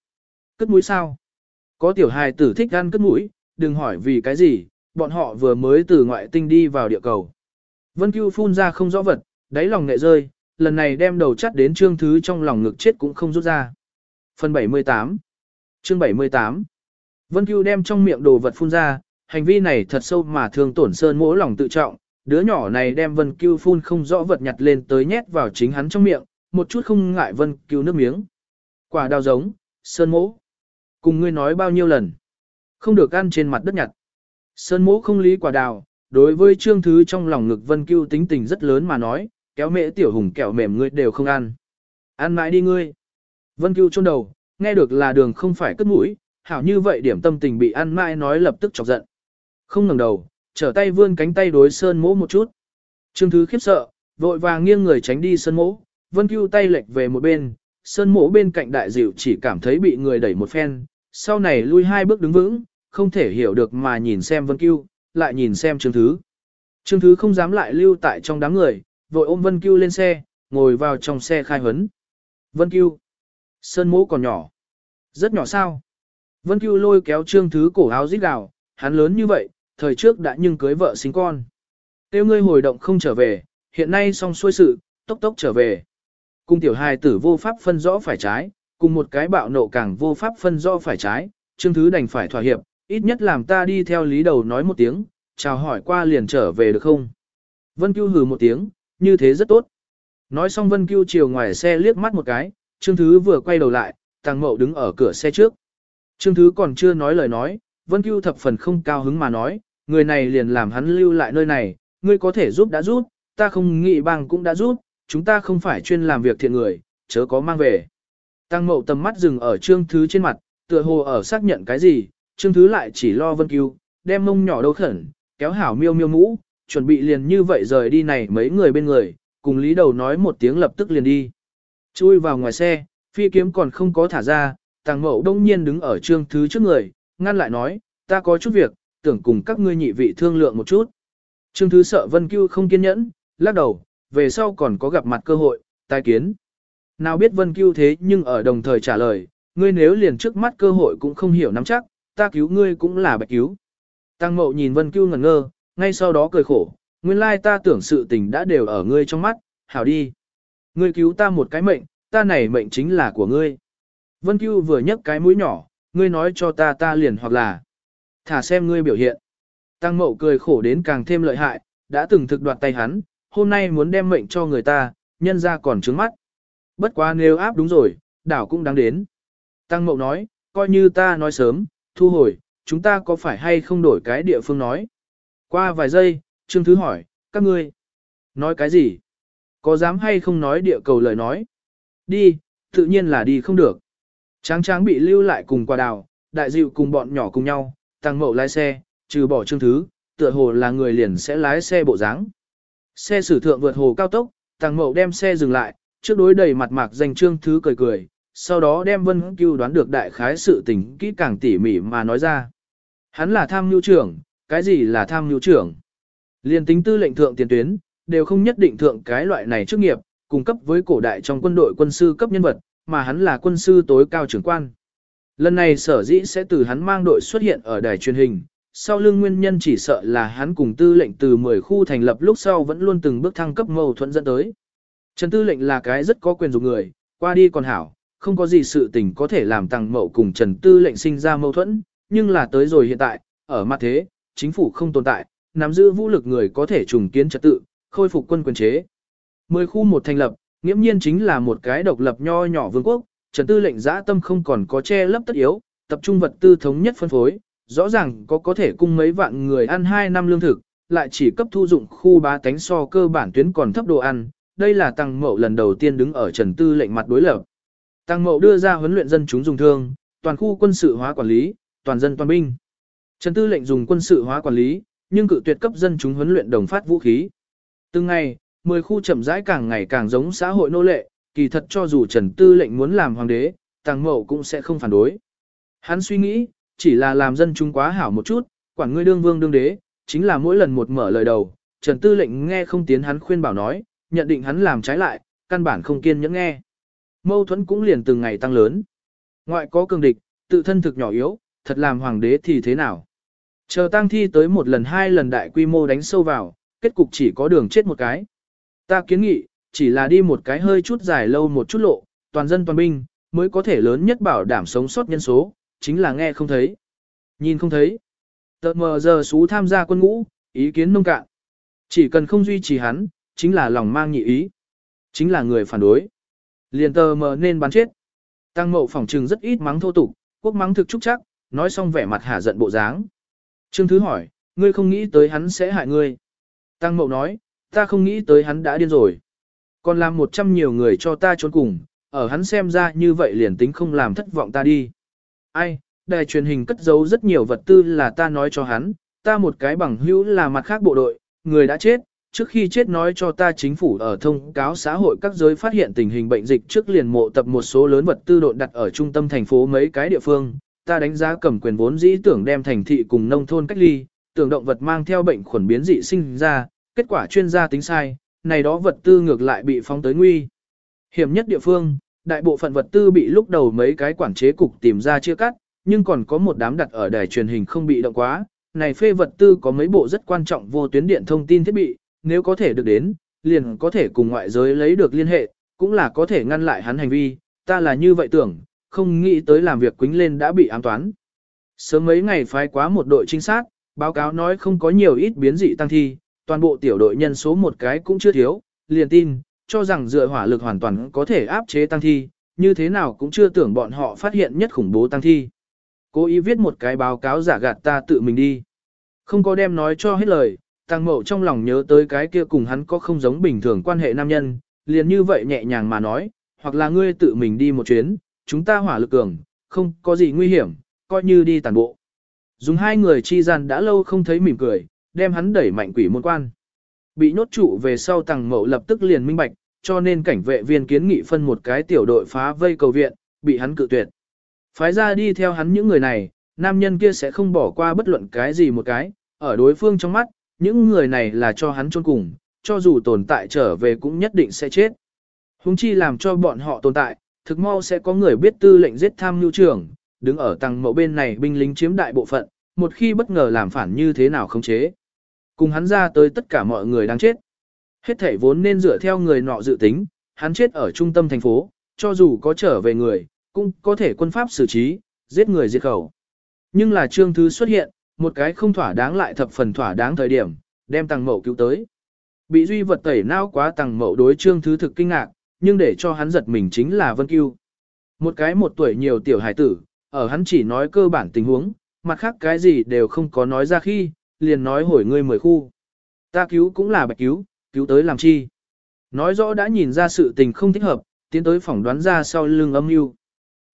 Cất mũi sao? Có tiểu hài tử thích ăn cất mũi, đừng hỏi vì cái gì, bọn họ vừa mới từ ngoại tinh đi vào địa cầu. Vân Cưu phun ra không rõ vật, đáy lòng nghệ rơi, lần này đem đầu chắt đến trương thứ trong lòng ngực chết cũng không rút ra. Phần 78 Chương 78 Vân Cưu đem trong miệng đồ vật phun ra, hành vi này thật sâu mà thường tổn sơn mỗi lòng tự trọng, đứa nhỏ này đem Vân Cưu phun không rõ vật nhặt lên tới nhét vào chính hắn trong miệng, một chút không ngại Vân Cưu nước miếng. Quả đào giống, sơn mỗ. Cùng ngươi nói bao nhiêu lần. Không được ăn trên mặt đất nhặt. Sơn mỗ không lý quả đào, đối với trương thứ trong lòng ngực Vân Cưu tính tình rất lớn mà nói, kéo mễ tiểu hùng kẹo mềm ngươi đều không ăn. Ăn mãi đi ngươi. Vân Cưu chôn đầu, nghe được là đường không phải cất mũi, hảo như vậy điểm tâm tình bị ăn mãi nói lập tức chọc giận. Không ngẩng đầu, trở tay vươn cánh tay đối sơn mỗ một chút. Trương Thứ khiếp sợ, vội vàng nghiêng người tránh đi sơn mỗ, Vân Cưu tay lệch về một bên, sơn mỗ bên cạnh đại dịu chỉ cảm thấy bị người đẩy một phen, sau này lui hai bước đứng vững, không thể hiểu được mà nhìn xem Vân Cưu, lại nhìn xem Trương Thứ. Trương Thứ không dám lại lưu tại trong đám người, vội ôm Vân Cưu lên xe, ngồi vào trong xe khai huấn. Vân Cưu. Sơn mỗ còn nhỏ. Rất nhỏ sao? Vân Cưu lôi kéo Trương Thứ cổ áo rít gào, hắn lớn như vậy, thời trước đã nhưng cưới vợ sinh con. Tiêu ngươi hồi động không trở về, hiện nay xong xuôi sự, tốc tốc trở về. Cung tiểu hài tử vô pháp phân rõ phải trái, cùng một cái bạo nộ càng vô pháp phân rõ phải trái, Trương Thứ đành phải thỏa hiệp, ít nhất làm ta đi theo lý đầu nói một tiếng, chào hỏi qua liền trở về được không? Vân Cưu hừ một tiếng, như thế rất tốt. Nói xong Vân Cưu chiều ngoài xe liếc mắt một cái, Trương Thứ vừa quay đầu lại, Tăng Mậu đứng ở cửa xe trước. Trương Thứ còn chưa nói lời nói, Vân Cưu thập phần không cao hứng mà nói, người này liền làm hắn lưu lại nơi này, ngươi có thể giúp đã giúp, ta không nghĩ bằng cũng đã giúp, chúng ta không phải chuyên làm việc thiện người, chớ có mang về. Tăng Mậu tầm mắt dừng ở Trương Thứ trên mặt, tựa hồ ở xác nhận cái gì, Trương Thứ lại chỉ lo Vân Cưu, đem mông nhỏ đâu khẩn, kéo hảo miêu miêu mũ, chuẩn bị liền như vậy rời đi này mấy người bên người, cùng lý đầu nói một tiếng lập tức liền đi. Chui vào ngoài xe, phi kiếm còn không có thả ra, tàng mậu đông nhiên đứng ở trương thứ trước người, ngăn lại nói, ta có chút việc, tưởng cùng các ngươi nhị vị thương lượng một chút. Trương thứ sợ Vân Cưu không kiên nhẫn, lắc đầu, về sau còn có gặp mặt cơ hội, tai kiến. Nào biết Vân Cưu thế nhưng ở đồng thời trả lời, ngươi nếu liền trước mắt cơ hội cũng không hiểu nắm chắc, ta cứu ngươi cũng là bạch cứu. Tăng mậu nhìn Vân Cưu ngẩn ngơ, ngay sau đó cười khổ, nguyên lai ta tưởng sự tình đã đều ở ngươi trong mắt, hảo đi. Ngươi cứu ta một cái mệnh, ta này mệnh chính là của ngươi. Vân Cưu vừa nhấc cái mũi nhỏ, ngươi nói cho ta ta liền hoặc là thả xem ngươi biểu hiện. Tăng mậu cười khổ đến càng thêm lợi hại, đã từng thực đoạt tay hắn, hôm nay muốn đem mệnh cho người ta, nhân ra còn trướng mắt. Bất quá nếu áp đúng rồi, đảo cũng đáng đến. Tăng mậu nói, coi như ta nói sớm, thu hồi, chúng ta có phải hay không đổi cái địa phương nói. Qua vài giây, Trương Thứ hỏi, các ngươi, nói cái gì? Có dám hay không nói địa cầu lời nói? Đi, tự nhiên là đi không được. Tráng tráng bị lưu lại cùng quả đào, đại dịu cùng bọn nhỏ cùng nhau, tăng mậu lái xe, trừ bỏ Trương Thứ, tựa hồ là người liền sẽ lái xe bộ dáng. Xe sử thượng vượt hồ cao tốc, tăng mậu đem xe dừng lại, trước đối đầy mặt mạc dành Trương Thứ cười cười, sau đó đem Vân Cưu đoán được đại khái sự tình kỹ càng tỉ mỉ mà nói ra. Hắn là tham nhu trưởng, cái gì là tham nhu trưởng? Liên tính tư lệnh thượng tiền tuyến, đều không nhất định thượng cái loại này chức nghiệp, cung cấp với cổ đại trong quân đội quân sư cấp nhân vật, mà hắn là quân sư tối cao trưởng quan. Lần này sở dĩ sẽ từ hắn mang đội xuất hiện ở đài truyền hình, sau lưng nguyên nhân chỉ sợ là hắn cùng tư lệnh từ 10 khu thành lập lúc sau vẫn luôn từng bước thăng cấp mâu thuẫn dẫn tới. Trần tư lệnh là cái rất có quyền dùng người, qua đi còn hảo, không có gì sự tình có thể làm tăng mậu cùng Trần tư lệnh sinh ra mâu thuẫn, nhưng là tới rồi hiện tại, ở mặt thế, chính phủ không tồn tại, nắm giữ vũ lực người có thể trùng kiến trật tự, khôi phục quân quyền chế. Mười khu một thành lập, nghiễm nhiên chính là một cái độc lập nho nhỏ vương quốc, Trần Tư lệnh giã tâm không còn có che lấp tất yếu, tập trung vật tư thống nhất phân phối, rõ ràng có có thể cung mấy vạn người ăn 2 năm lương thực, lại chỉ cấp thu dụng khu bá tánh so cơ bản tuyến còn thấp đồ ăn. Đây là Tăng Mậu lần đầu tiên đứng ở Trần Tư lệnh mặt đối lập. Tăng Mậu đưa ra huấn luyện dân chúng dùng thương, toàn khu quân sự hóa quản lý, toàn dân toàn binh. Trần Tư lệnh dùng quân sự hóa quản lý, nhưng cự tuyệt cấp dân chúng huấn luyện đồng phát vũ khí. Từng ngày, 10 khu chậm rãi càng ngày càng giống xã hội nô lệ, kỳ thật cho dù Trần Tư lệnh muốn làm hoàng đế, Tăng Mậu cũng sẽ không phản đối. Hắn suy nghĩ, chỉ là làm dân chúng quá hảo một chút, quản ngươi đương vương đương đế, chính là mỗi lần một mở lời đầu, Trần Tư lệnh nghe không tiến hắn khuyên bảo nói, nhận định hắn làm trái lại, căn bản không kiên nhẫn nghe. Mâu thuẫn cũng liền từng ngày tăng lớn. Ngoại có cường địch, tự thân thực nhỏ yếu, thật làm hoàng đế thì thế nào? Chờ tăng thi tới một lần hai lần đại quy mô đánh sâu vào, kết cục chỉ có đường chết một cái. Ta kiến nghị, chỉ là đi một cái hơi chút dài lâu một chút lộ, toàn dân toàn binh, mới có thể lớn nhất bảo đảm sống sót nhân số, chính là nghe không thấy. Nhìn không thấy. Tợt mờ giờ xú tham gia quân ngũ, ý kiến nông cạn. Chỉ cần không duy trì hắn, chính là lòng mang nhị ý. Chính là người phản đối. Liền tờ mờ nên bắn chết. Tăng mậu phỏng trừng rất ít mắng thô tục, quốc mắng thực trúc chắc, nói xong vẻ mặt hả giận bộ dáng. Trương Thứ hỏi, ngươi không nghĩ tới hắn sẽ hại ngươi. Tăng mậu nói, ta không nghĩ tới hắn đã điên rồi. Còn làm một trăm nhiều người cho ta trốn cùng, ở hắn xem ra như vậy liền tính không làm thất vọng ta đi. Ai, đài truyền hình cất giấu rất nhiều vật tư là ta nói cho hắn, ta một cái bằng hữu là mặt khác bộ đội, người đã chết, trước khi chết nói cho ta chính phủ ở thông cáo xã hội các giới phát hiện tình hình bệnh dịch trước liền mộ tập một số lớn vật tư độn đặt ở trung tâm thành phố mấy cái địa phương, ta đánh giá cầm quyền vốn dĩ tưởng đem thành thị cùng nông thôn cách ly, tưởng động vật mang theo bệnh khuẩn biến dị sinh ra, kết quả chuyên gia tính sai, này đó vật tư ngược lại bị phóng tới nguy. Hiểm nhất địa phương, đại bộ phận vật tư bị lúc đầu mấy cái quản chế cục tìm ra chia cắt, nhưng còn có một đám đặt ở đài truyền hình không bị động quá. Này phê vật tư có mấy bộ rất quan trọng vô tuyến điện thông tin thiết bị, nếu có thể được đến, liền có thể cùng ngoại giới lấy được liên hệ, cũng là có thể ngăn lại hắn hành vi, ta là như vậy tưởng, không nghĩ tới làm việc quính lên đã bị ám toán. Sớm mấy ngày phái quá một đội trinh sát, báo cáo nói không có nhiều ít biến dị tăng thi, toàn bộ tiểu đội nhân số một cái cũng chưa thiếu, liền tin, cho rằng dựa hỏa lực hoàn toàn có thể áp chế tăng thi, như thế nào cũng chưa tưởng bọn họ phát hiện nhất khủng bố tăng thi. Cố ý viết một cái báo cáo giả gạt ta tự mình đi. Không có đem nói cho hết lời, Tàng mậu trong lòng nhớ tới cái kia cùng hắn có không giống bình thường quan hệ nam nhân, liền như vậy nhẹ nhàng mà nói, hoặc là ngươi tự mình đi một chuyến, chúng ta hỏa lực cường, không có gì nguy hiểm, coi như đi tàn bộ. Dùng hai người chi gian đã lâu không thấy mỉm cười, đem hắn đẩy mạnh quỷ môn quan. Bị nhốt trụ về sau tàng mậu lập tức liền minh bạch, cho nên cảnh vệ viên kiến nghị phân một cái tiểu đội phá vây cầu viện, bị hắn cự tuyệt. Phái ra đi theo hắn những người này, nam nhân kia sẽ không bỏ qua bất luận cái gì một cái, ở đối phương trong mắt, những người này là cho hắn chôn cùng, cho dù tồn tại trở về cũng nhất định sẽ chết. Hùng chi làm cho bọn họ tồn tại, thực mau sẽ có người biết tư lệnh giết tham nhu trưởng, đứng ở tầng mộ bên này binh lính chiếm đại bộ phận, một khi bất ngờ làm phản như thế nào không chế. Cùng hắn ra tới tất cả mọi người đang chết. Hết thể vốn nên dựa theo người nọ dự tính, hắn chết ở trung tâm thành phố, cho dù có trở về người, cũng có thể quân pháp xử trí, giết người diệt khẩu. Nhưng là trương thứ xuất hiện, một cái không thỏa đáng lại thập phần thỏa đáng thời điểm, đem tăng mậu cứu tới. Bị duy vật tẩy não quá tăng mậu đối trương thứ thực kinh ngạc, nhưng để cho hắn giật mình chính là Vân Cưu. Một cái một tuổi nhiều tiểu hải tử, ở hắn chỉ nói cơ bản tình huống, mặt khác cái gì đều không có nói ra khi, liền nói hồi ngươi mười khu. Ta cứu cũng là bạch cứu, cứu tới làm chi. Nói rõ đã nhìn ra sự tình không thích hợp, tiến tới phỏng đoán ra sau lưng âm mưu.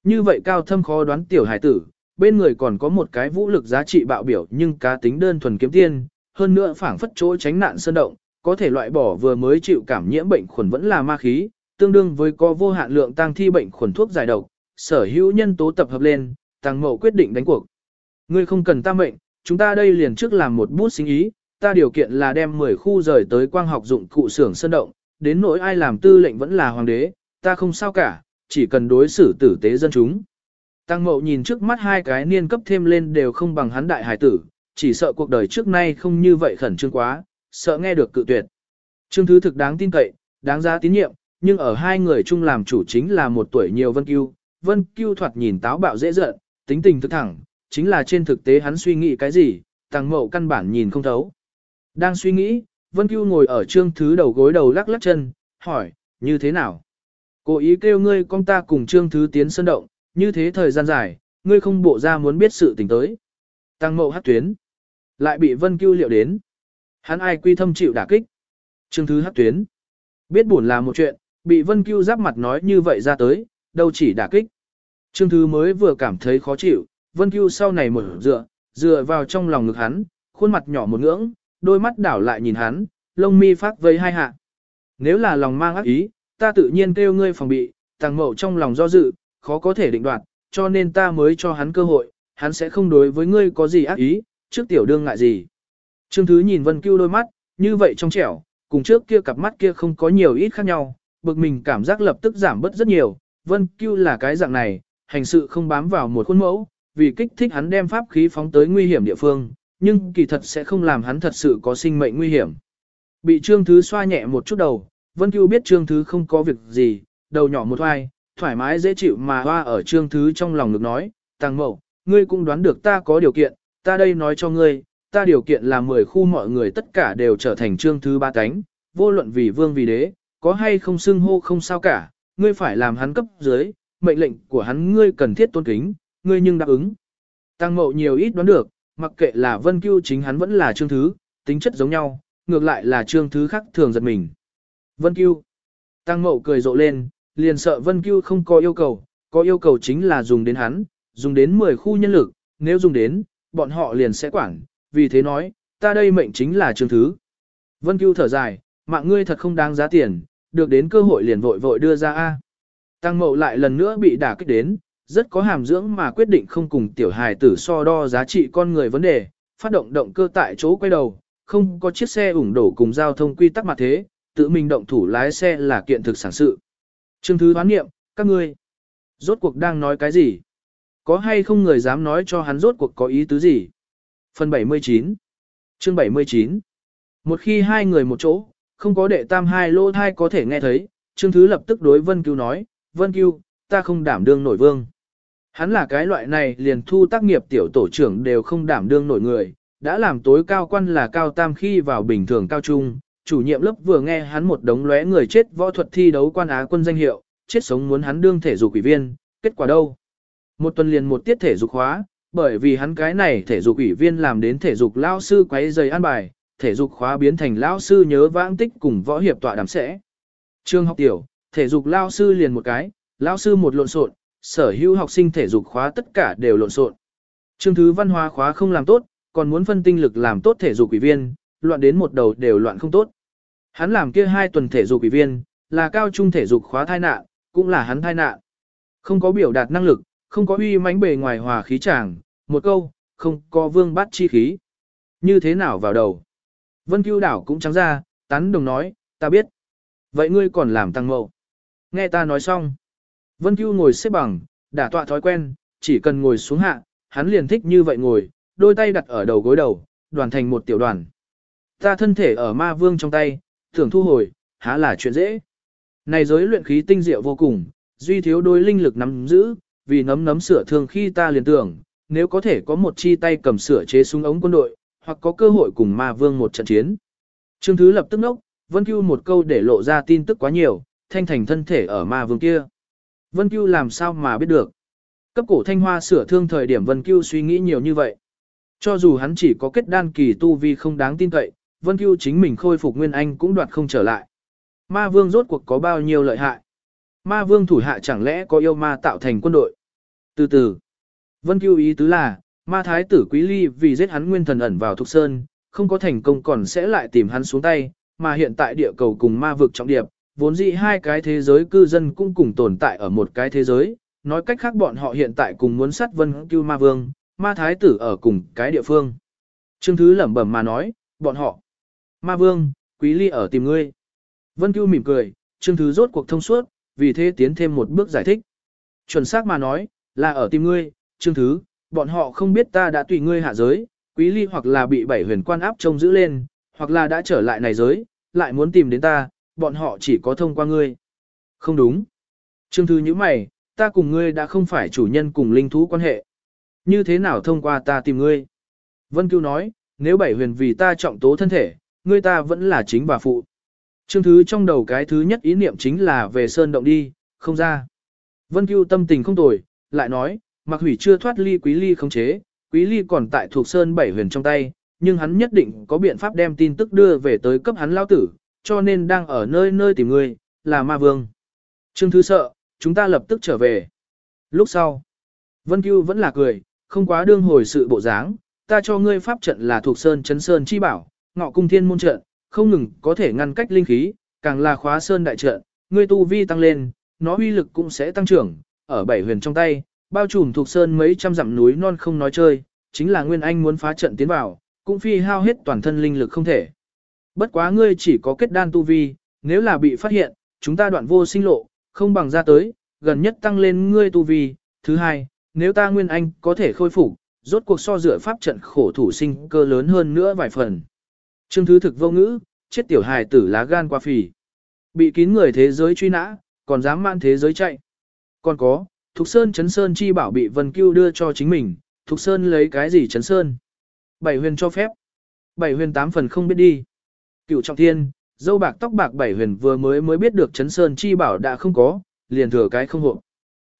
Như vậy cao thâm khó đoán tiểu hải tử, bên người còn có một cái vũ lực giá trị bạo biểu nhưng cá tính đơn thuần kiếm tiên, hơn nữa phảng phất chỗ tránh nạn sơn động, có thể loại bỏ vừa mới chịu cảm nhiễm bệnh khuẩn vẫn là ma khí, tương đương với có vô hạn lượng tăng thi bệnh khuẩn thuốc giải độc, sở hữu nhân tố tập hợp lên, tăng mậu quyết định đánh cuộc. Ngươi không cần ta mệnh, chúng ta đây liền trước làm một bút sinh ý, ta điều kiện là đem 10 khu rời tới quang học dụng cụ xưởng sơn động, đến nỗi ai làm tư lệnh vẫn là hoàng đế, ta không sao cả, chỉ cần đối xử tử tế dân chúng. Tăng mậu nhìn trước mắt hai cái niên cấp thêm lên đều không bằng hắn đại hải tử, chỉ sợ cuộc đời trước nay không như vậy khẩn trương quá, sợ nghe được cự tuyệt. Trương thứ thực đáng tin cậy, đáng giá tín nhiệm, nhưng ở hai người chung làm chủ chính là một tuổi nhiều Vân Cưu. Vân Cưu thoạt nhìn táo bạo dễ giận, tính tình thực thẳng, chính là trên thực tế hắn suy nghĩ cái gì, tăng mậu căn bản nhìn không thấu. Đang suy nghĩ, Vân Cưu ngồi ở trương thứ đầu gối đầu lắc lắc chân, hỏi, như thế nào? Cố ý kêu ngươi con ta cùng trương thứ tiến sân động, như thế thời gian dài, ngươi không bộ ra muốn biết sự tình tới. Tăng mậu hát tuyến. Lại bị Vân Cưu liệu đến. Hắn ai quy thâm chịu đả kích. Trương thứ hát tuyến. Biết buồn là một chuyện, bị Vân Cưu giáp mặt nói như vậy ra tới, đâu chỉ đả kích. Trương thứ mới vừa cảm thấy khó chịu, Vân Cưu sau này mở dựa, dựa vào trong lòng ngực hắn, khuôn mặt nhỏ một ngưỡng, đôi mắt đảo lại nhìn hắn, lông mi phát vây hai hạ. Nếu là lòng mang ác ý, ta tự nhiên kêu ngươi phòng bị, tàng mậu trong lòng do dự, khó có thể định đoạt, cho nên ta mới cho hắn cơ hội, hắn sẽ không đối với ngươi có gì ác ý, trước tiểu đương ngại gì. Trương Thứ nhìn Vân Cưu đôi mắt, như vậy trong trẻo, cùng trước kia cặp mắt kia không có nhiều ít khác nhau, bực mình cảm giác lập tức giảm bớt rất nhiều, Vân Cưu là cái dạng này, hành sự không bám vào một khuôn mẫu, vì kích thích hắn đem pháp khí phóng tới nguy hiểm địa phương, nhưng kỳ thật sẽ không làm hắn thật sự có sinh mệnh nguy hiểm. Bị Trương Thứ xoa nhẹ một chút đầu, Vân Cưu biết Trương Thứ không có việc gì, đầu nhỏ một hoài, thoải mái dễ chịu mà hoa ở Trương Thứ trong lòng được nói, Tăng Mậu, ngươi cũng đoán được ta có điều kiện, ta đây nói cho ngươi, ta điều kiện là 10 khu mọi người tất cả đều trở thành Trương Thứ ba cánh, vô luận vì vương vì đế, có hay không xưng hô không sao cả, ngươi phải làm hắn cấp dưới, mệnh lệnh của hắn ngươi cần thiết tôn kính, ngươi nhưng đáp ứng. Tăng Mậu nhiều ít đoán được, mặc kệ là Vân Cưu chính hắn vẫn là Trương Thứ, tính chất giống nhau, ngược lại là Trương Thứ khác thường giật mình. Vân Cưu. Tăng Mậu cười rộ lên, liền sợ Vân Cưu không có yêu cầu, có yêu cầu chính là dùng đến hắn, dùng đến 10 khu nhân lực, nếu dùng đến, bọn họ liền sẽ quản, vì thế nói, ta đây mệnh chính là trường Thứ. Vân Cưu thở dài, mạng ngươi thật không đáng giá tiền, được đến cơ hội liền vội vội đưa ra A. Tăng Mậu lại lần nữa bị đả kích đến, rất có hàm dưỡng mà quyết định không cùng tiểu hài tử so đo giá trị con người vấn đề, phát động động cơ tại chỗ quay đầu, không có chiếc xe ủng đổ cùng giao thông quy tắc mặt thế, tự mình động thủ lái xe là kiện thực sản sự. Trương Thứ đoán nghiệm, các ngươi, rốt cuộc đang nói cái gì? Có hay không người dám nói cho hắn rốt cuộc có ý tứ gì? Phần 79 Chương 79 Một khi hai người một chỗ, không có đệ tam hai lô thai có thể nghe thấy, Trương Thứ lập tức đối Vân Cưu nói, Vân Cưu, ta không đảm đương nổi vương. Hắn là cái loại này liền thu tác nghiệp tiểu tổ trưởng đều không đảm đương nổi người, đã làm tối cao quan là cao tam khi vào bình thường cao trung, chủ nhiệm lớp vừa nghe hắn một đống lóe người chết võ thuật thi đấu quan á quân danh hiệu, chết sống muốn hắn đương thể dục ủy viên, kết quả đâu? Một tuần liền một tiết thể dục khóa, bởi vì hắn cái này thể dục ủy viên làm đến thể dục lao sư quấy giày an bài, thể dục khóa biến thành lao sư nhớ vãng tích cùng võ hiệp tọa đàm sẽ. Trường học tiểu, thể dục lao sư liền một cái, lao sư một lộn xộn, sở hữu học sinh thể dục khóa tất cả đều lộn xộn. trường thứ văn hóa khóa không làm tốt, còn muốn phân tinh lực làm tốt thể dục ủy viên, loạn đến một đầu đều loạn không tốt. Hắn làm kia hai tuần thể dục ủy viên, là cao trung thể dục khóa thai nạn, cũng là hắn thai nạn. Không có biểu đạt năng lực, không có uy mãnh bề ngoài hòa khí chàng, một câu, không có vương bát chi khí. Như thế nào vào đầu? Vân Cưu đảo cũng trắng ra, tán đồng nói, ta biết. Vậy ngươi còn làm tăng mậu. Nghe ta nói xong. Vân Cưu ngồi xếp bằng, đã tọa thói quen, chỉ cần ngồi xuống hạ, hắn liền thích như vậy ngồi, đôi tay đặt ở đầu gối đầu, đoàn thành một tiểu đoàn. Ta thân thể ở ma vương trong tay, thường thu hồi, há là chuyện dễ. Này giới luyện khí tinh diệu vô cùng, duy thiếu đôi linh lực nắm giữ, vì nấm nấm sửa thường khi ta liền tưởng, nếu có thể có một chi tay cầm sửa chế súng ống quân đội, hoặc có cơ hội cùng ma vương một trận chiến. Trương Thứ lập tức nốc, Vân Cưu một câu để lộ ra tin tức quá nhiều, thanh thành thân thể ở ma vương kia. Vân Cưu làm sao mà biết được. Cấp cổ thanh hoa sửa thương thời điểm Vân Cưu suy nghĩ nhiều như vậy. Cho dù hắn chỉ có kết đan kỳ tu vi không đáng tin cậy, Vân Cưu chính mình khôi phục Nguyên Anh cũng đoạt không trở lại. Ma vương rốt cuộc có bao nhiêu lợi hại. Ma vương thủ hạ chẳng lẽ có yêu ma tạo thành quân đội. Từ từ, Vân Cưu ý tứ là, ma thái tử Quý Ly vì giết hắn nguyên thần ẩn vào Thục Sơn, không có thành công còn sẽ lại tìm hắn xuống tay, mà hiện tại địa cầu cùng ma vực trọng điệp, vốn dĩ hai cái thế giới cư dân cũng cùng tồn tại ở một cái thế giới, nói cách khác bọn họ hiện tại cùng muốn sát Vân Cưu ma vương, ma thái tử ở cùng cái địa phương. Trương Thứ lẩm bẩm mà nói, bọn họ, ma vương, Quý Ly ở tìm ngươi. Vân Cưu mỉm cười, Trương Thứ rốt cuộc thông suốt, vì thế tiến thêm một bước giải thích. Chuẩn xác mà nói, là ở tìm ngươi, Trương Thứ, bọn họ không biết ta đã tùy ngươi hạ giới, quý ly hoặc là bị bảy huyền quan áp trông giữ lên, hoặc là đã trở lại này giới, lại muốn tìm đến ta, bọn họ chỉ có thông qua ngươi. Không đúng. Trương Thư như mày, ta cùng ngươi đã không phải chủ nhân cùng linh thú quan hệ. Như thế nào thông qua ta tìm ngươi? Vân Cưu nói, nếu bảy huyền vì ta trọng tố thân thể, ngươi ta vẫn là chính bà phụ. Trương Thứ trong đầu cái thứ nhất ý niệm chính là về sơn động đi, không ra. Vân Cưu tâm tình không tồi, lại nói, mặc hủy chưa thoát ly quý ly không chế, quý ly còn tại thuộc sơn bảy huyền trong tay, nhưng hắn nhất định có biện pháp đem tin tức đưa về tới cấp hắn lao tử, cho nên đang ở nơi nơi tìm người, là ma vương. Trương Thứ sợ, chúng ta lập tức trở về. Lúc sau, Vân Cưu vẫn là cười, không quá đương hồi sự bộ dáng, ta cho ngươi pháp trận là thuộc sơn chấn sơn chi bảo, ngọ cung thiên môn trận, không ngừng có thể ngăn cách linh khí, càng là khóa sơn đại trận, ngươi tu vi tăng lên, nó uy lực cũng sẽ tăng trưởng, ở bảy huyền trong tay, bao trùm thuộc sơn mấy trăm dặm núi non không nói chơi, chính là Nguyên Anh muốn phá trận tiến vào, cũng phi hao hết toàn thân linh lực không thể. Bất quá ngươi chỉ có kết đan tu vi, nếu là bị phát hiện, chúng ta đoạn vô sinh lộ, không bằng ra tới, gần nhất tăng lên ngươi tu vi. Thứ hai, nếu ta nguyên anh có thể khôi phục, rốt cuộc so dựa pháp trận khổ thủ sinh cơ lớn hơn nữa vài phần. Trương thứ thực vô ngữ, chết tiểu hài tử lá gan qua phì. Bị kín người thế giới truy nã, còn dám man thế giới chạy. Còn có, Thục Sơn Trấn Sơn chi bảo bị Vân Cưu đưa cho chính mình, Thục Sơn lấy cái gì Trấn Sơn? Bảy huyền cho phép. Bảy huyền tám phần không biết đi. Cựu trọng thiên, dâu bạc tóc bạc bảy huyền vừa mới mới biết được Trấn Sơn chi bảo đã không có, liền thừa cái không hộ.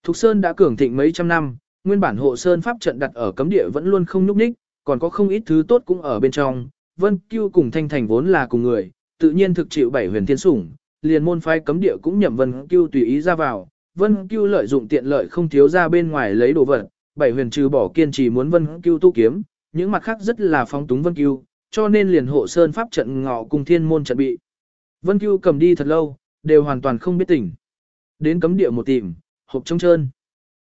Thục Sơn đã cường thịnh mấy trăm năm, nguyên bản hộ Sơn pháp trận đặt ở cấm địa vẫn luôn không nhúc nhích, còn có không ít thứ tốt cũng ở bên trong. Vân Cưu cùng Thanh Thành vốn là cùng người, tự nhiên thực chịu bảy huyền thiên sủng, liền môn phái cấm địa cũng nhậm Vân Cưu tùy ý ra vào, Vân Cưu lợi dụng tiện lợi không thiếu ra bên ngoài lấy đồ vật, bảy huyền trừ bỏ kiên trì muốn Vân Cưu tu kiếm, những mặt khác rất là phóng túng Vân Cưu, cho nên liền hộ sơn pháp trận ngọ cùng thiên môn trận bị. Vân Cưu cầm đi thật lâu, đều hoàn toàn không biết tỉnh. Đến cấm địa một tìm, hộp trống trơn.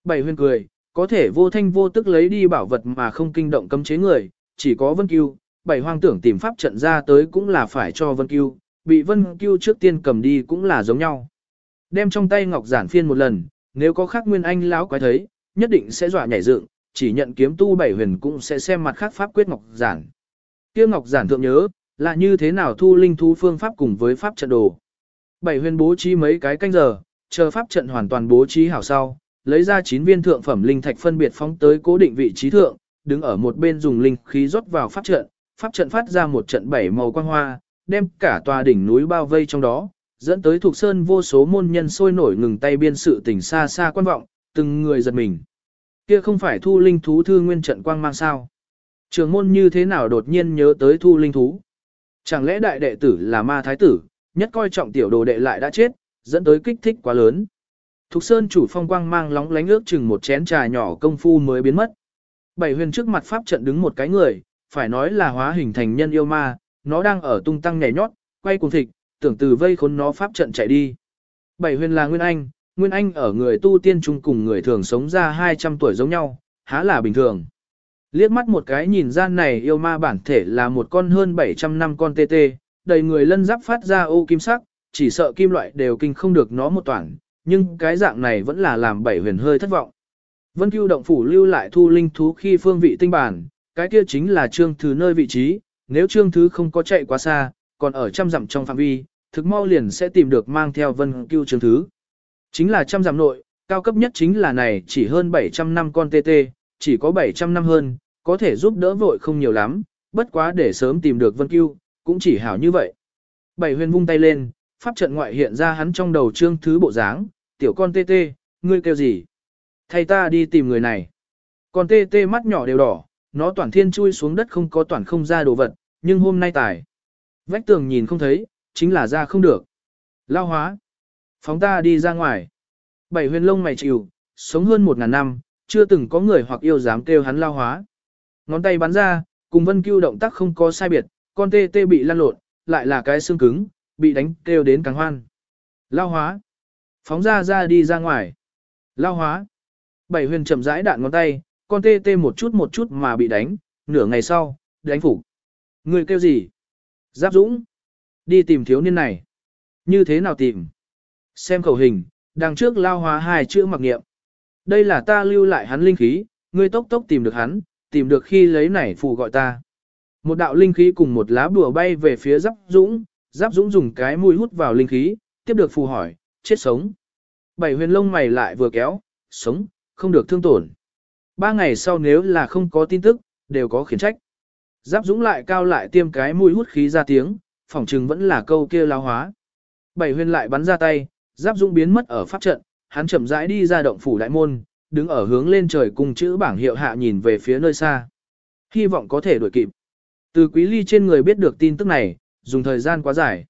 Bảy huyền cười, có thể vô thanh vô tức lấy đi bảo vật mà không kinh động cấm chế người, chỉ có Vân Cưu, bảy hoang tưởng tìm pháp trận ra tới cũng là phải cho Vân Cưu, bị Vân Cưu trước tiên cầm đi cũng là giống nhau. Đem trong tay ngọc giản phiên một lần, nếu có khác nguyên anh lão quái thấy, nhất định sẽ dọa nhảy dựng, chỉ nhận kiếm tu bảy huyền cũng sẽ xem mặt khác pháp quyết ngọc giản. Kia ngọc giản thượng nhớ, là như thế nào thu linh thú phương pháp cùng với pháp trận đồ. Bảy huyền bố trí mấy cái canh giờ, chờ pháp trận hoàn toàn bố trí hảo sau, lấy ra 9 viên thượng phẩm linh thạch phân biệt phóng tới cố định vị trí thượng, đứng ở một bên dùng linh khí rót vào pháp trận, pháp trận phát ra một trận bảy màu quang hoa, đem cả tòa đỉnh núi bao vây trong đó, dẫn tới thuộc sơn vô số môn nhân sôi nổi ngừng tay biên sự tỉnh xa xa quan vọng, từng người giật mình. Kia không phải thu linh thú thư nguyên trận quang mang sao? Trường môn như thế nào đột nhiên nhớ tới thu linh thú? Chẳng lẽ đại đệ tử là ma thái tử, nhất coi trọng tiểu đồ đệ lại đã chết, dẫn tới kích thích quá lớn. Thục Sơn chủ phong quang mang lóng lánh ước chừng một chén trà nhỏ công phu mới biến mất. Bảy huyền trước mặt pháp trận đứng một cái người, phải nói là hóa hình thành nhân yêu ma, nó đang ở tung tăng nhảy nhót, quay cuồng thịt, tưởng từ vây khốn nó pháp trận chạy đi. Bảy huyền là Nguyên Anh, Nguyên Anh ở người tu tiên chung cùng người thường sống ra 200 tuổi giống nhau, há là bình thường. Liếc mắt một cái nhìn ra này yêu ma bản thể là một con hơn 700 năm con tê tê, đầy người lân giáp phát ra ô kim sắc, chỉ sợ kim loại đều kinh không được nó một toàn, nhưng cái dạng này vẫn là làm bảy huyền hơi thất vọng. Vân Cưu động phủ lưu lại thu linh thú khi phương vị tinh bản, cái kia chính là trương thứ nơi vị trí, nếu trương thứ không có chạy quá xa, còn ở trăm dặm trong phạm vi, thực mau liền sẽ tìm được mang theo Vân Cưu trương thứ. Chính là trăm dặm nội, cao cấp nhất chính là này chỉ hơn 700 năm con TT, chỉ có 700 năm hơn, có thể giúp đỡ vội không nhiều lắm, bất quá để sớm tìm được Vân Cưu, cũng chỉ hảo như vậy. Bảy huyền vung tay lên, pháp trận ngoại hiện ra hắn trong đầu trương thứ bộ dáng, tiểu con TT, ngươi kêu gì? Thay ta đi tìm người này. Con tê tê mắt nhỏ đều đỏ, nó toàn thiên chui xuống đất không có toàn không ra đồ vật, nhưng hôm nay tài. Vách tường nhìn không thấy, chính là ra không được. Lao hóa. Phóng ta đi ra ngoài. Bảy huyền lông mày chịu, sống hơn một ngàn năm, chưa từng có người hoặc yêu dám kêu hắn lao hóa. Ngón tay bắn ra, cùng vân cưu động tác không có sai biệt, con tê tê bị lăn lộn, lại là cái xương cứng, bị đánh kêu đến càng hoan. Lao hóa. Phóng ra ra đi ra ngoài. Lao hóa. Bảy huyền chậm rãi đạn ngón tay, con tê tê một chút một chút mà bị đánh, nửa ngày sau, đánh phục. Người kêu gì? Giáp Dũng. Đi tìm thiếu niên này. Như thế nào tìm? Xem khẩu hình, đằng trước lao hóa hai chữ mặc nghiệm. Đây là ta lưu lại hắn linh khí, ngươi tốc tốc tìm được hắn, tìm được khi lấy nảy phù gọi ta. Một đạo linh khí cùng một lá bùa bay về phía Giáp Dũng, Giáp Dũng dùng cái mũi hút vào linh khí, tiếp được phù hỏi, chết sống. Bảy huyền lông mày lại vừa kéo, sống, không được thương tổn. Ba ngày sau nếu là không có tin tức, đều có khiển trách. Giáp Dũng lại cao lại tiêm cái mũi hút khí ra tiếng, phỏng chừng vẫn là câu kia lao hóa. Bảy huyền lại bắn ra tay, Giáp Dũng biến mất ở pháp trận, hắn chậm rãi đi ra động phủ đại môn, đứng ở hướng lên trời cùng chữ bảng hiệu hạ nhìn về phía nơi xa. Hy vọng có thể đuổi kịp. Từ quý ly trên người biết được tin tức này, dùng thời gian quá dài.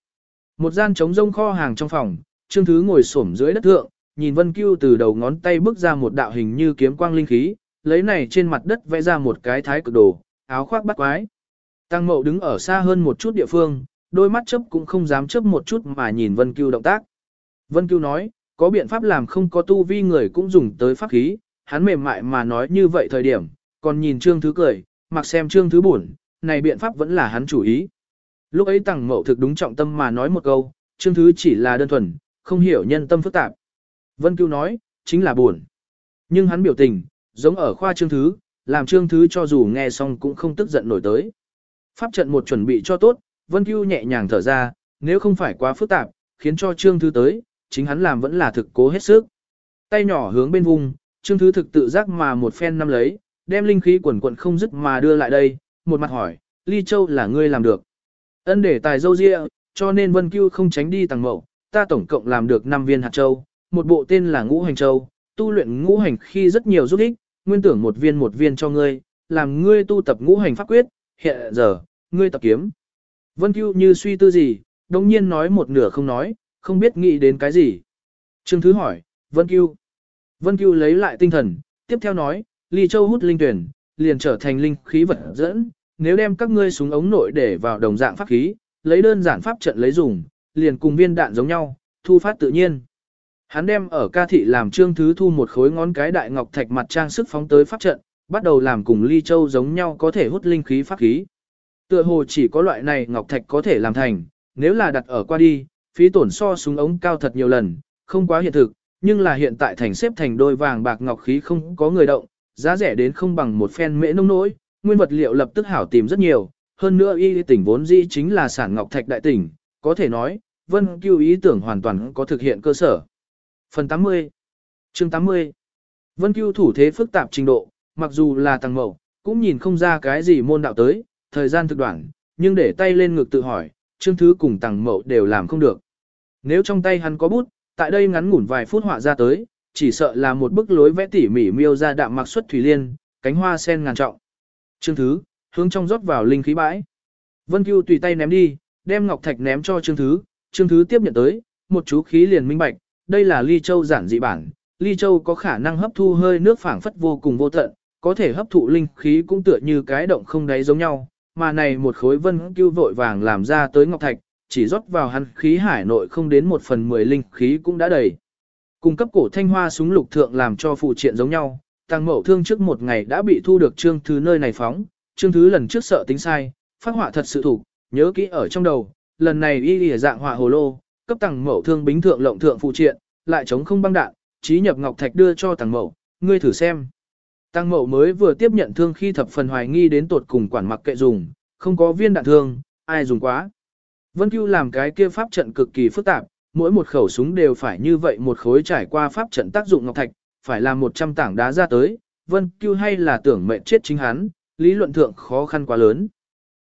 Một gian trống rông kho hàng trong phòng, Trương Thứ ngồi xổm dưới đất thượng, nhìn Vân Cưu từ đầu ngón tay bước ra một đạo hình như kiếm quang linh khí, lấy này trên mặt đất vẽ ra một cái thái cực đồ, áo khoác bắt quái. Tăng Mậu đứng ở xa hơn một chút địa phương, đôi mắt chớp cũng không dám chớp một chút mà nhìn Vân Cưu động tác. Vân Cưu nói, có biện pháp làm không có tu vi người cũng dùng tới pháp khí, hắn mềm mại mà nói như vậy thời điểm, còn nhìn Trương Thứ cười, mặc xem Trương Thứ buồn, này biện pháp vẫn là hắn chủ ý. Lúc ấy tăng Mậu thực đúng trọng tâm mà nói một câu, Trương Thứ chỉ là đơn thuần, không hiểu nhân tâm phức tạp. Vân Cưu nói, chính là buồn. Nhưng hắn biểu tình, giống ở khoa Trương Thứ, làm Trương Thứ cho dù nghe xong cũng không tức giận nổi tới. Pháp trận một chuẩn bị cho tốt, Vân Cưu nhẹ nhàng thở ra, nếu không phải quá phức tạp, khiến cho Trương Thứ tới, chính hắn làm vẫn là thực cố hết sức. Tay nhỏ hướng bên vùng, Trương Thứ thực tự giác mà một phen năm lấy, đem linh khí quần quận không dứt mà đưa lại đây, một mặt hỏi, Ly Châu là ngươi làm được. Ân để tài dâu ria, cho nên Vân Cưu không tránh đi tàng mậu, ta tổng cộng làm được 5 viên hạt châu, một bộ tên là ngũ hành châu, tu luyện ngũ hành khi rất nhiều giúp ích, nguyên tưởng một viên một viên cho ngươi, làm ngươi tu tập ngũ hành pháp quyết, hiện giờ, ngươi tập kiếm. Vân Cưu như suy tư gì, đồng nhiên nói một nửa không nói, không biết nghĩ đến cái gì. Trương Thứ hỏi, Vân Cưu. Vân Cưu lấy lại tinh thần, tiếp theo nói, ly châu hút linh tuyển, liền trở thành linh khí vật dẫn, nếu đem các ngươi súng ống nội để vào đồng dạng pháp khí, lấy đơn giản pháp trận lấy dùng, liền cùng viên đạn giống nhau, thu phát tự nhiên. Hắn đem ở ca thị làm trương thứ thu một khối ngón cái đại ngọc thạch mặt trang sức phóng tới pháp trận, bắt đầu làm cùng ly châu giống nhau có thể hút linh khí pháp khí. Tựa hồ chỉ có loại này ngọc thạch có thể làm thành, nếu là đặt ở qua đi, phí tổn so súng ống cao thật nhiều lần, không quá hiện thực, nhưng là hiện tại thành xếp thành đôi vàng bạc ngọc khí không có người động, giá rẻ đến không bằng một phen mễ nông nỗi, nguyên vật liệu lập tức hảo tìm rất nhiều, hơn nữa y tỉnh vốn dĩ chính là sản ngọc thạch đại tỉnh, có thể nói, vân cứu ý tưởng hoàn toàn có thực hiện cơ sở. Phần 80 chương 80 Vân cưu thủ thế phức tạp trình độ, mặc dù là tăng mẫu, cũng nhìn không ra cái gì môn đạo tới, thời gian thực đoạn, nhưng để tay lên ngực tự hỏi, chương thứ cùng tăng mẫu đều làm không được. Nếu trong tay hắn có bút, tại đây ngắn ngủn vài phút họa ra tới, chỉ sợ là một bức lối vẽ tỉ mỉ miêu ra đạm mặc xuất thủy liên, cánh hoa sen ngàn trọng. Trương Thứ, hướng trong rót vào linh khí bãi. Vân Cưu tùy tay ném đi, đem ngọc thạch ném cho Trương Thứ, Trương Thứ tiếp nhận tới, một chú khí liền minh bạch, đây là ly châu giản dị bản. Ly châu có khả năng hấp thu hơi nước phảng phất vô cùng vô tận, có thể hấp thụ linh khí cũng tựa như cái động không đáy giống nhau, mà này một khối Vân Cưu vội vàng làm ra tới ngọc thạch, chỉ rót vào hắn khí hải nội không đến một phần mười linh khí cũng đã đầy. Cung cấp cổ thanh hoa súng lục thượng làm cho phụ triện giống nhau, tăng mậu thương trước một ngày đã bị thu được trương thứ nơi này phóng, trương thứ lần trước sợ tính sai, phát họa thật sự thủ, nhớ kỹ ở trong đầu, lần này y lìa dạng họa hồ lô, cấp tàng mậu thương bính thượng lộng thượng phụ triện, lại chống không băng đạn, trí nhập ngọc thạch đưa cho tàng mậu, ngươi thử xem. tàng mậu mới vừa tiếp nhận thương khi thập phần hoài nghi đến tột cùng quản mặc kệ dùng, không có viên đạn thương, ai dùng quá. Vân Cưu làm cái kia pháp trận cực kỳ phức tạp, mỗi một khẩu súng đều phải như vậy một khối trải qua pháp trận tác dụng ngọc thạch, phải làm 100 tảng đá ra tới, Vân Cưu hay là tưởng mệnh chết chính hắn, lý luận thượng khó khăn quá lớn.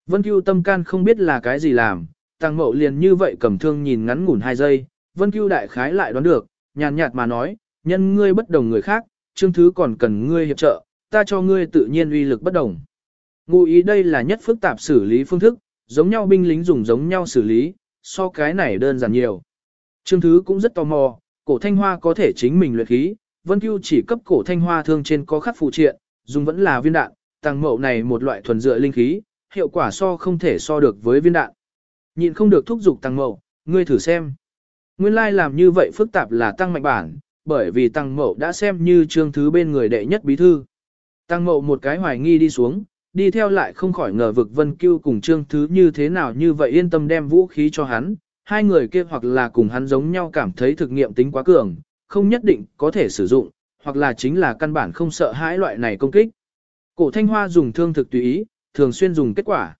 Vân Cưu tâm can không biết là cái gì làm, Tàng Mậu liền như vậy cầm thương nhìn ngắn ngủn hai giây, Vân Cưu đại khái lại đoán được, nhàn nhạt mà nói, nhân ngươi bất đồng người khác, chương thứ còn cần ngươi hiệp trợ, ta cho ngươi tự nhiên uy lực bất đồng. Ngụ ý đây là nhất phức tạp xử lý phương thức, giống nhau binh lính dùng giống nhau xử lý, so cái này đơn giản nhiều. Trương Thứ cũng rất tò mò, cổ thanh hoa có thể chính mình luyện khí, Vân Cưu chỉ cấp cổ thanh hoa thương trên có khắc phụ triện, dùng vẫn là viên đạn, tăng mậu này một loại thuần dựa linh khí, hiệu quả so không thể so được với viên đạn. Nhịn không được thúc giục tăng mậu, ngươi thử xem. Nguyên lai làm như vậy phức tạp là tăng mạnh bản, bởi vì tăng mậu đã xem như trương thứ bên người đệ nhất bí thư. Tăng mậu một cái hoài nghi đi xuống, đi theo lại không khỏi ngờ vực Vân Cưu cùng trương thứ như thế nào như vậy yên tâm đem vũ khí cho hắn, hai người kia hoặc là cùng hắn giống nhau cảm thấy thực nghiệm tính quá cường, không nhất định có thể sử dụng, hoặc là chính là căn bản không sợ hãi loại này công kích. Cổ thanh hoa dùng thương thực tùy ý, thường xuyên dùng kết quả.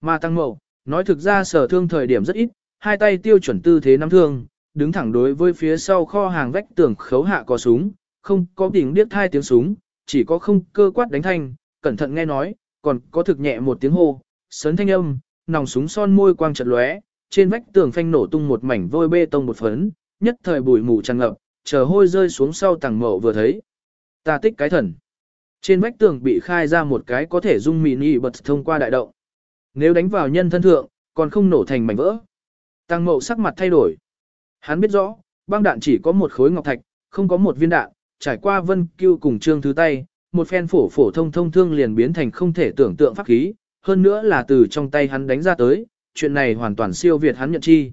Mà tăng mậu, nói thực ra sở thương thời điểm rất ít, hai tay tiêu chuẩn tư thế nắm thương, đứng thẳng đối với phía sau kho hàng vách tường khấu hạ có súng, không có tiếng điếc thai tiếng súng, chỉ có không cơ quát đánh thanh, cẩn thận nghe nói, còn có thực nhẹ một tiếng hô, sấn thanh âm, nòng súng son môi quang chật lóe, trên vách tường phanh nổ tung một mảnh vôi bê tông một phấn, nhất thời bụi mù tràn ngập, chờ hôi rơi xuống sau tầng mậu vừa thấy. Ta tích cái thần. Trên vách tường bị khai ra một cái có thể dung mini bật thông qua đại động. Nếu đánh vào nhân thân thượng, còn không nổ thành mảnh vỡ. Tăng mậu sắc mặt thay đổi. Hắn biết rõ, băng đạn chỉ có một khối ngọc thạch, không có một viên đạn, trải qua vân cưu cùng trương thứ tay, một phen phổ phổ thông thông thương liền biến thành không thể tưởng tượng pháp khí, hơn nữa là từ trong tay hắn đánh ra tới, chuyện này hoàn toàn siêu việt hắn nhận chi.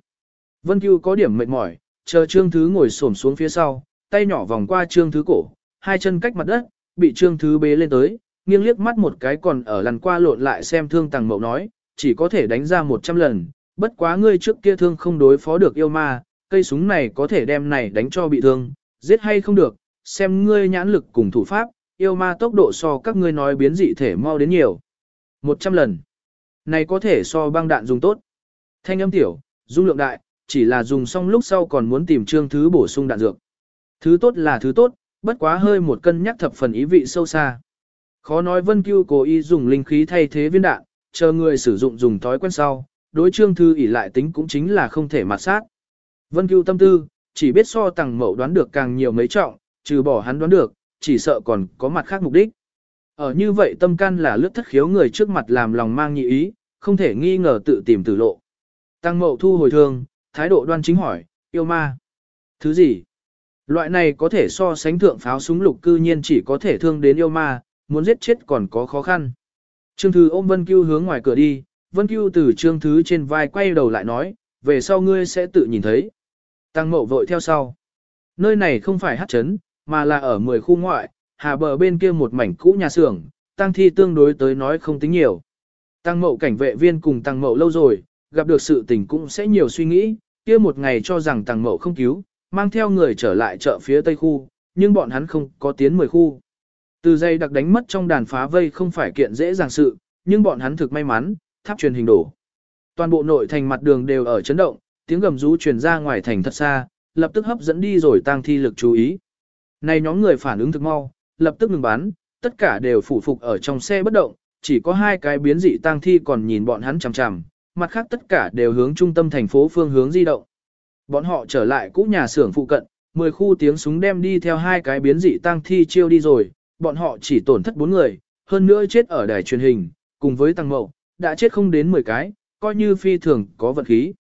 Vân cưu có điểm mệt mỏi, chờ trương thứ ngồi xổm xuống phía sau, tay nhỏ vòng qua trương thứ cổ, hai chân cách mặt đất, bị trương thứ bế lên tới, nghiêng liếc mắt một cái còn ở lần qua lộn lại xem thương tàng mậu nói, chỉ có thể đánh ra 100 lần, bất quá ngươi trước kia thương không đối phó được yêu ma, cây súng này có thể đem này đánh cho bị thương, giết hay không được, xem ngươi nhãn lực cùng thủ pháp, yêu ma tốc độ so các ngươi nói biến dị thể mau đến nhiều. 100 lần. Này có thể so băng đạn dùng tốt. Thanh âm tiểu, dung lượng đại, chỉ là dùng xong lúc sau còn muốn tìm trương thứ bổ sung đạn dược. Thứ tốt là thứ tốt, bất quá hơi một cân nhắc thập phần ý vị sâu xa. Khó nói Vân Cưu cố ý dùng linh khí thay thế viên đạn, chờ người sử dụng dùng thói quen sau, đối trương thư ỷ lại tính cũng chính là không thể mặt sát. Vân Cưu tâm tư, chỉ biết so tàng mậu đoán được càng nhiều mấy trọng, trừ bỏ hắn đoán được, chỉ sợ còn có mặt khác mục đích. Ở như vậy tâm can là lướt thất khiếu người trước mặt làm lòng mang nhị ý, không thể nghi ngờ tự tìm tử lộ. Tăng mậu thu hồi thương, thái độ đoan chính hỏi, yêu ma. Thứ gì? Loại này có thể so sánh thượng pháo súng lục cư nhiên chỉ có thể thương đến yêu ma, muốn giết chết còn có khó khăn. Trương Thứ ôm Vân Cưu hướng ngoài cửa đi, Vân Cưu từ Trương Thứ trên vai quay đầu lại nói, về sau ngươi sẽ tự nhìn thấy. Tăng mậu vội theo sau. Nơi này không phải hát chấn, mà là ở 10 khu ngoại, hà bờ bên kia một mảnh cũ nhà xưởng, tăng thi tương đối tới nói không tính nhiều. Tăng mậu cảnh vệ viên cùng tăng mậu lâu rồi, gặp được sự tình cũng sẽ nhiều suy nghĩ, kia một ngày cho rằng tăng mậu không cứu, mang theo người trở lại chợ phía tây khu, nhưng bọn hắn không có tiến 10 khu. Từ dây đặc đánh mất trong đàn phá vây không phải kiện dễ dàng sự, nhưng bọn hắn thực may mắn, tháp truyền hình đổ. Toàn bộ nội thành mặt đường đều ở chấn động, tiếng gầm rú truyền ra ngoài thành thật xa, lập tức hấp dẫn đi rồi tăng thi lực chú ý. Này nhóm người phản ứng thực mau, lập tức ngừng bắn, tất cả đều phủ phục ở trong xe bất động, chỉ có hai cái biến dị tăng thi còn nhìn bọn hắn chằm chằm, mặt khác tất cả đều hướng trung tâm thành phố phương hướng di động. Bọn họ trở lại cũ nhà xưởng phụ cận, 10 khu tiếng súng đem đi theo hai cái biến dị tăng thi chiêu đi rồi, bọn họ chỉ tổn thất bốn người, hơn nữa chết ở đài truyền hình, cùng với tăng mậu, đã chết không đến 10 cái, coi như phi thường có vật khí.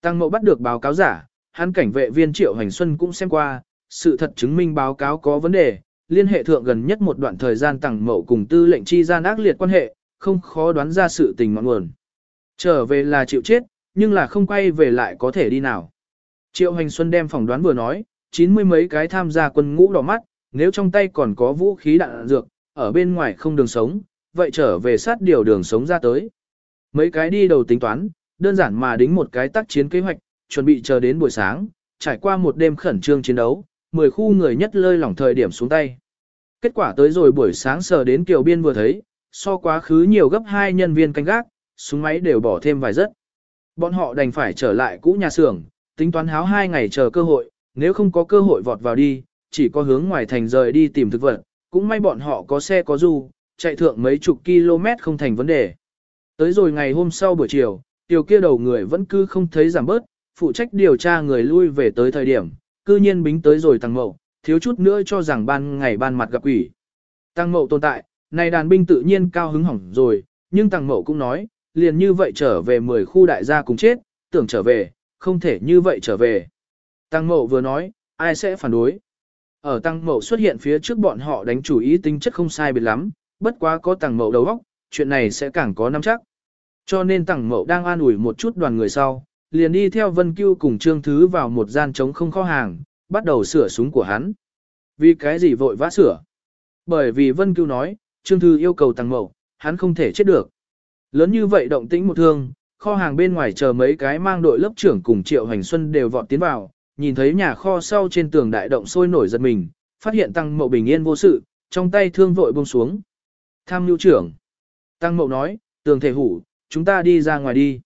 Tăng mậu bắt được báo cáo giả, hắn cảnh vệ viên Triệu Hành Xuân cũng xem qua, sự thật chứng minh báo cáo có vấn đề, liên hệ thượng gần nhất một đoạn thời gian tăng mậu cùng tư lệnh chi gian ác liệt quan hệ, không khó đoán ra sự tình ngọn nguồn. Trở về là chịu chết, nhưng là không quay về lại có thể đi nào. Triệu Hành Xuân đem phỏng đoán vừa nói, chín mươi mấy cái tham gia quân ngũ đỏ mắt, nếu trong tay còn có vũ khí đạn dược, ở bên ngoài không đường sống, vậy trở về sát điều đường sống ra tới. Mấy cái đi đầu tính toán, đơn giản mà đính một cái tác chiến kế hoạch, chuẩn bị chờ đến buổi sáng, trải qua một đêm khẩn trương chiến đấu, 10 khu người nhất lơi lỏng thời điểm xuống tay. Kết quả tới rồi buổi sáng sờ đến kiều biên vừa thấy, so quá khứ nhiều gấp hai nhân viên canh gác, súng máy đều bỏ thêm vài rất. Bọn họ đành phải trở lại cũ nhà xưởng, tính toán háo hai ngày chờ cơ hội, nếu không có cơ hội vọt vào đi, chỉ có hướng ngoài thành rời đi tìm thực vật, cũng may bọn họ có xe có du, chạy thượng mấy chục km không thành vấn đề. Tới rồi ngày hôm sau buổi chiều, tiểu kia đầu người vẫn cứ không thấy giảm bớt, phụ trách điều tra người lui về tới thời điểm, cư nhiên bính tới rồi tăng mậu, thiếu chút nữa cho rằng ban ngày ban mặt gặp quỷ. Tăng mậu tồn tại, này đàn binh tự nhiên cao hứng hỏng rồi, nhưng tăng mậu cũng nói, liền như vậy trở về 10 khu đại gia cùng chết, tưởng trở về, không thể như vậy trở về. Tăng mậu vừa nói, ai sẽ phản đối. Ở tăng mậu xuất hiện phía trước bọn họ đánh chủ ý tính chất không sai biệt lắm, bất quá có tăng mậu đầu óc, chuyện này sẽ càng có nắm chắc. Cho nên tăng mậu đang an ủi một chút đoàn người sau, liền đi theo Vân Cưu cùng Trương Thứ vào một gian trống không kho hàng, bắt đầu sửa súng của hắn. Vì cái gì vội vã sửa? Bởi vì Vân Cưu nói, Trương Thư yêu cầu tăng mậu, hắn không thể chết được. Lớn như vậy động tĩnh một thương, kho hàng bên ngoài chờ mấy cái mang đội lớp trưởng cùng Triệu Hành Xuân đều vọt tiến vào, nhìn thấy nhà kho sau trên tường đại động sôi nổi giật mình, phát hiện tăng mậu bình yên vô sự, trong tay thương vội buông xuống. Tham nhu trưởng. Tăng mậu nói, tường thể hủ, chúng ta đi ra ngoài đi.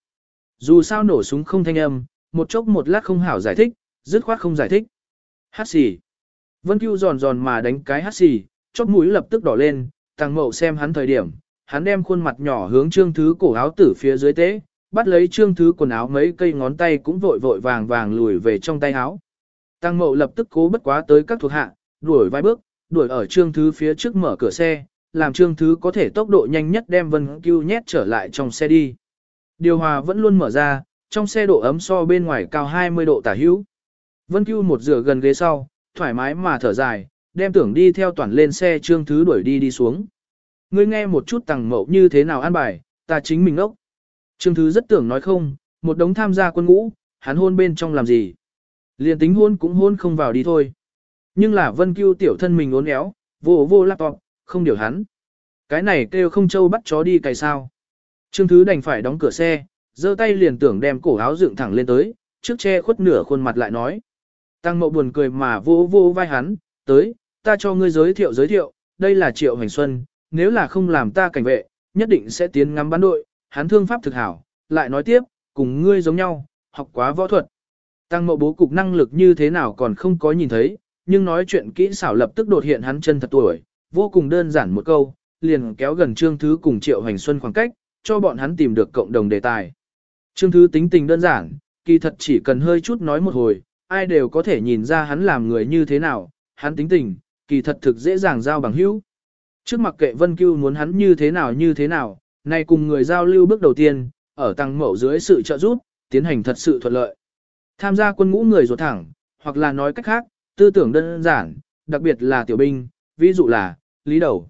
Dù sao nổ súng không thanh âm, một chốc một lát không hảo giải thích, dứt khoát không giải thích. Hát xì. Vân Cưu giòn giòn mà đánh cái hát xì, chóp mũi lập tức đỏ lên, tăng mậu xem hắn thời điểm, hắn đem khuôn mặt nhỏ hướng trương thứ cổ áo tử phía dưới tế, bắt lấy trương thứ quần áo mấy cây ngón tay cũng vội vội vàng vàng lùi về trong tay áo. Tăng mậu lập tức cố bất quá tới các thuộc hạ, đuổi vài bước, đuổi ở trương thứ phía trước mở cửa xe, làm trương thứ có thể tốc độ nhanh nhất đem Vân Cưu nhét trở lại trong xe đi. Điều hòa vẫn luôn mở ra, trong xe độ ấm so bên ngoài cao 20 độ tả hữu. Vân Cưu một rửa gần ghế sau, thoải mái mà thở dài, đem tưởng đi theo toàn lên xe trương thứ đuổi đi đi xuống. Ngươi nghe một chút tàng mậu như thế nào an bài, ta chính mình ốc. Trương thứ rất tưởng nói không, một đống tham gia quân ngũ, hắn hôn bên trong làm gì. Liền tính hôn cũng hôn không vào đi thôi. Nhưng là Vân Cưu tiểu thân mình ốn éo, vô vô laptop, không điều hắn. Cái này kêu không châu bắt chó đi cày sao. Trương Thứ đành phải đóng cửa xe, giơ tay liền tưởng đem cổ áo dựng thẳng lên tới, trước che khuất nửa khuôn mặt lại nói. Tăng mộ buồn cười mà vô vô vai hắn, tới, ta cho ngươi giới thiệu giới thiệu, đây là Triệu Hành Xuân, nếu là không làm ta cảnh vệ, nhất định sẽ tiến ngắm bắn đội, hắn thương pháp thực hảo, lại nói tiếp, cùng ngươi giống nhau, học quá võ thuật. Tăng mộ bố cục năng lực như thế nào còn không có nhìn thấy, nhưng nói chuyện kỹ xảo lập tức đột hiện hắn chân thật tuổi, vô cùng đơn giản một câu, liền kéo gần Trương Thứ cùng Triệu Hành Xuân khoảng cách, cho bọn hắn tìm được cộng đồng đề tài. Trương Thứ tính tình đơn giản, kỳ thật chỉ cần hơi chút nói một hồi, ai đều có thể nhìn ra hắn làm người như thế nào, hắn tính tình, kỳ thật thực dễ dàng giao bằng hữu. Trước mặc kệ Vân Cưu muốn hắn như thế nào như thế nào, nay cùng người giao lưu bước đầu tiên, ở tăng mẫu dưới sự trợ giúp, tiến hành thật sự thuận lợi. Tham gia quân ngũ người ruột thẳng, hoặc là nói cách khác, tư tưởng đơn giản, đặc biệt là tiểu binh, ví dụ là, lý đầu.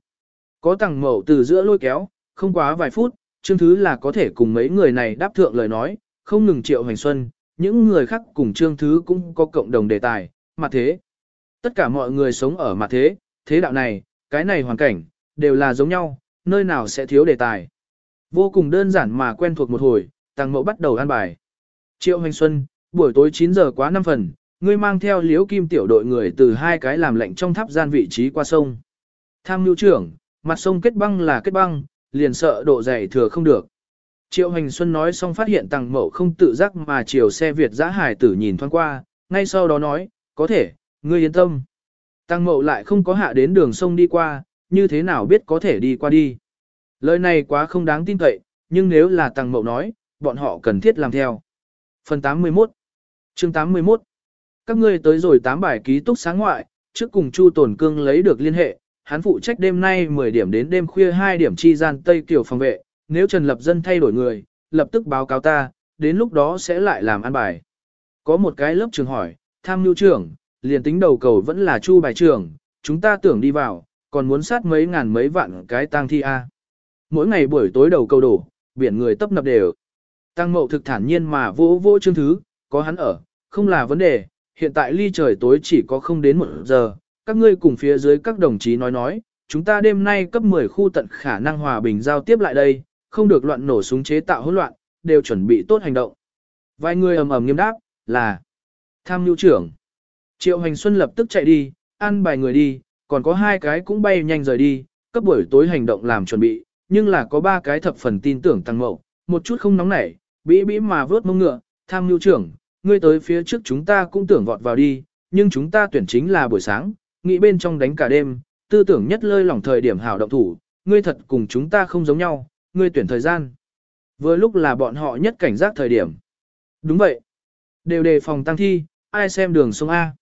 Có tăng mẫu từ giữa lôi kéo, không quá vài phút, chương thứ là có thể cùng mấy người này đáp thượng lời nói, không ngừng triệu hành xuân, những người khác cùng chương thứ cũng có cộng đồng đề tài, mà thế. Tất cả mọi người sống ở mặt thế, thế đạo này, cái này hoàn cảnh, đều là giống nhau, nơi nào sẽ thiếu đề tài. Vô cùng đơn giản mà quen thuộc một hồi, Tàng mẫu bắt đầu an bài. Triệu Hành Xuân, buổi tối 9 giờ quá 5 phần, ngươi mang theo liễu kim tiểu đội người từ hai cái làm lệnh trong tháp gian vị trí qua sông. Tham mưu trưởng, mặt sông kết băng là kết băng, liền sợ độ dày thừa không được. Triệu Hành Xuân nói xong phát hiện Tàng mẫu không tự giác mà chiều xe Việt giã hải tử nhìn thoáng qua, ngay sau đó nói, có thể, ngươi yên tâm. Tăng Mậu lại không có hạ đến đường sông đi qua, như thế nào biết có thể đi qua đi. Lời này quá không đáng tin cậy, nhưng nếu là tăng mậu nói, bọn họ cần thiết làm theo. Phần 81 chương 81 Các ngươi tới rồi 8 bài ký túc sáng ngoại, trước cùng Chu tổn Cương lấy được liên hệ, hắn phụ trách đêm nay 10 điểm đến đêm khuya 2 điểm chi gian Tây Kiều phòng vệ, nếu Trần Lập Dân thay đổi người, lập tức báo cáo ta, đến lúc đó sẽ lại làm ăn bài. Có một cái lớp trường hỏi, tham nhu trưởng, liền tính đầu cầu vẫn là Chu bài trưởng, chúng ta tưởng đi vào, còn muốn sát mấy ngàn mấy vạn cái tang thi A. Mỗi ngày buổi tối đầu cầu đổ, biển người tấp nập đều. Tăng mậu thực thản nhiên mà vỗ vỗ chương thứ, có hắn ở, không là vấn đề, hiện tại ly trời tối chỉ có không đến một giờ, các ngươi cùng phía dưới các đồng chí nói nói, chúng ta đêm nay cấp 10 khu tận khả năng hòa bình giao tiếp lại đây, không được loạn nổ súng chế tạo hỗn loạn, đều chuẩn bị tốt hành động. Vài người ầm ầm nghiêm đáp, là tham nhu trưởng. Triệu Hành Xuân lập tức chạy đi, ăn bài người đi, còn có hai cái cũng bay nhanh rời đi, cấp buổi tối hành động làm chuẩn bị, nhưng là có ba cái thập phần tin tưởng tăng mậu, một chút không nóng nảy, bĩ bĩ mà vớt mông ngựa, tham nhu trưởng, ngươi tới phía trước chúng ta cũng tưởng vọt vào đi, nhưng chúng ta tuyển chính là buổi sáng, nghĩ bên trong đánh cả đêm, tư tưởng nhất lơi lỏng thời điểm hảo động thủ, ngươi thật cùng chúng ta không giống nhau, ngươi tuyển thời gian. Vừa lúc là bọn họ nhất cảnh giác thời điểm. Đúng vậy. Đều đề phòng tăng thi, ai xem đường sông A.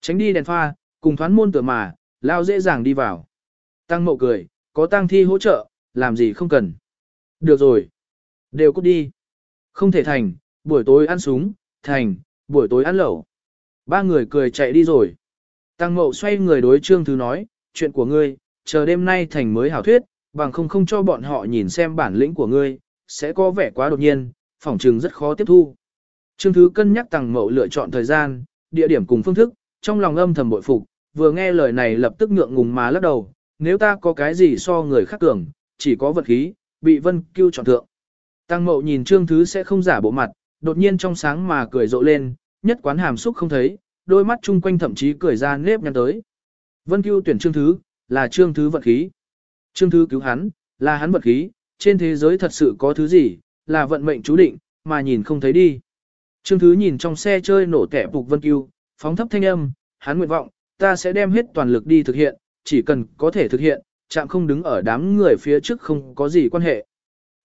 Tránh đi đèn pha, cùng thoán môn tựa mà, lao dễ dàng đi vào. Tăng mộ cười, có tăng thi hỗ trợ, làm gì không cần. Được rồi. Đều cút đi. Không thể thành, buổi tối ăn súng, thành, buổi tối ăn lẩu. Ba người cười chạy đi rồi. Tăng mộ xoay người đối trương thứ nói, chuyện của ngươi, chờ đêm nay thành mới hảo thuyết, bằng không không cho bọn họ nhìn xem bản lĩnh của ngươi, sẽ có vẻ quá đột nhiên, phỏng trừng rất khó tiếp thu. Trương Thứ cân nhắc Tăng Mậu lựa chọn thời gian, địa điểm cùng phương thức, trong lòng âm thầm bội phục, vừa nghe lời này lập tức ngượng ngùng mà lắc đầu, nếu ta có cái gì so người khác cường, chỉ có vật khí, bị Vân Cưu chọn thượng. Tăng Mậu nhìn Trương Thứ sẽ không giả bộ mặt, đột nhiên trong sáng mà cười rộ lên, nhất quán hàm xúc không thấy, đôi mắt chung quanh thậm chí cười ra nếp nhăn tới. Vân Cưu tuyển Trương Thứ, là Trương Thứ vật khí. Trương Thứ cứu hắn, là hắn vật khí, trên thế giới thật sự có thứ gì, là vận mệnh chú định, mà nhìn không thấy đi. Trương Thứ nhìn trong xe chơi nổ kẻ phục Vân Cưu, phóng thấp thanh âm, hắn nguyện vọng, ta sẽ đem hết toàn lực đi thực hiện, chỉ cần có thể thực hiện, chạm không đứng ở đám người phía trước không có gì quan hệ.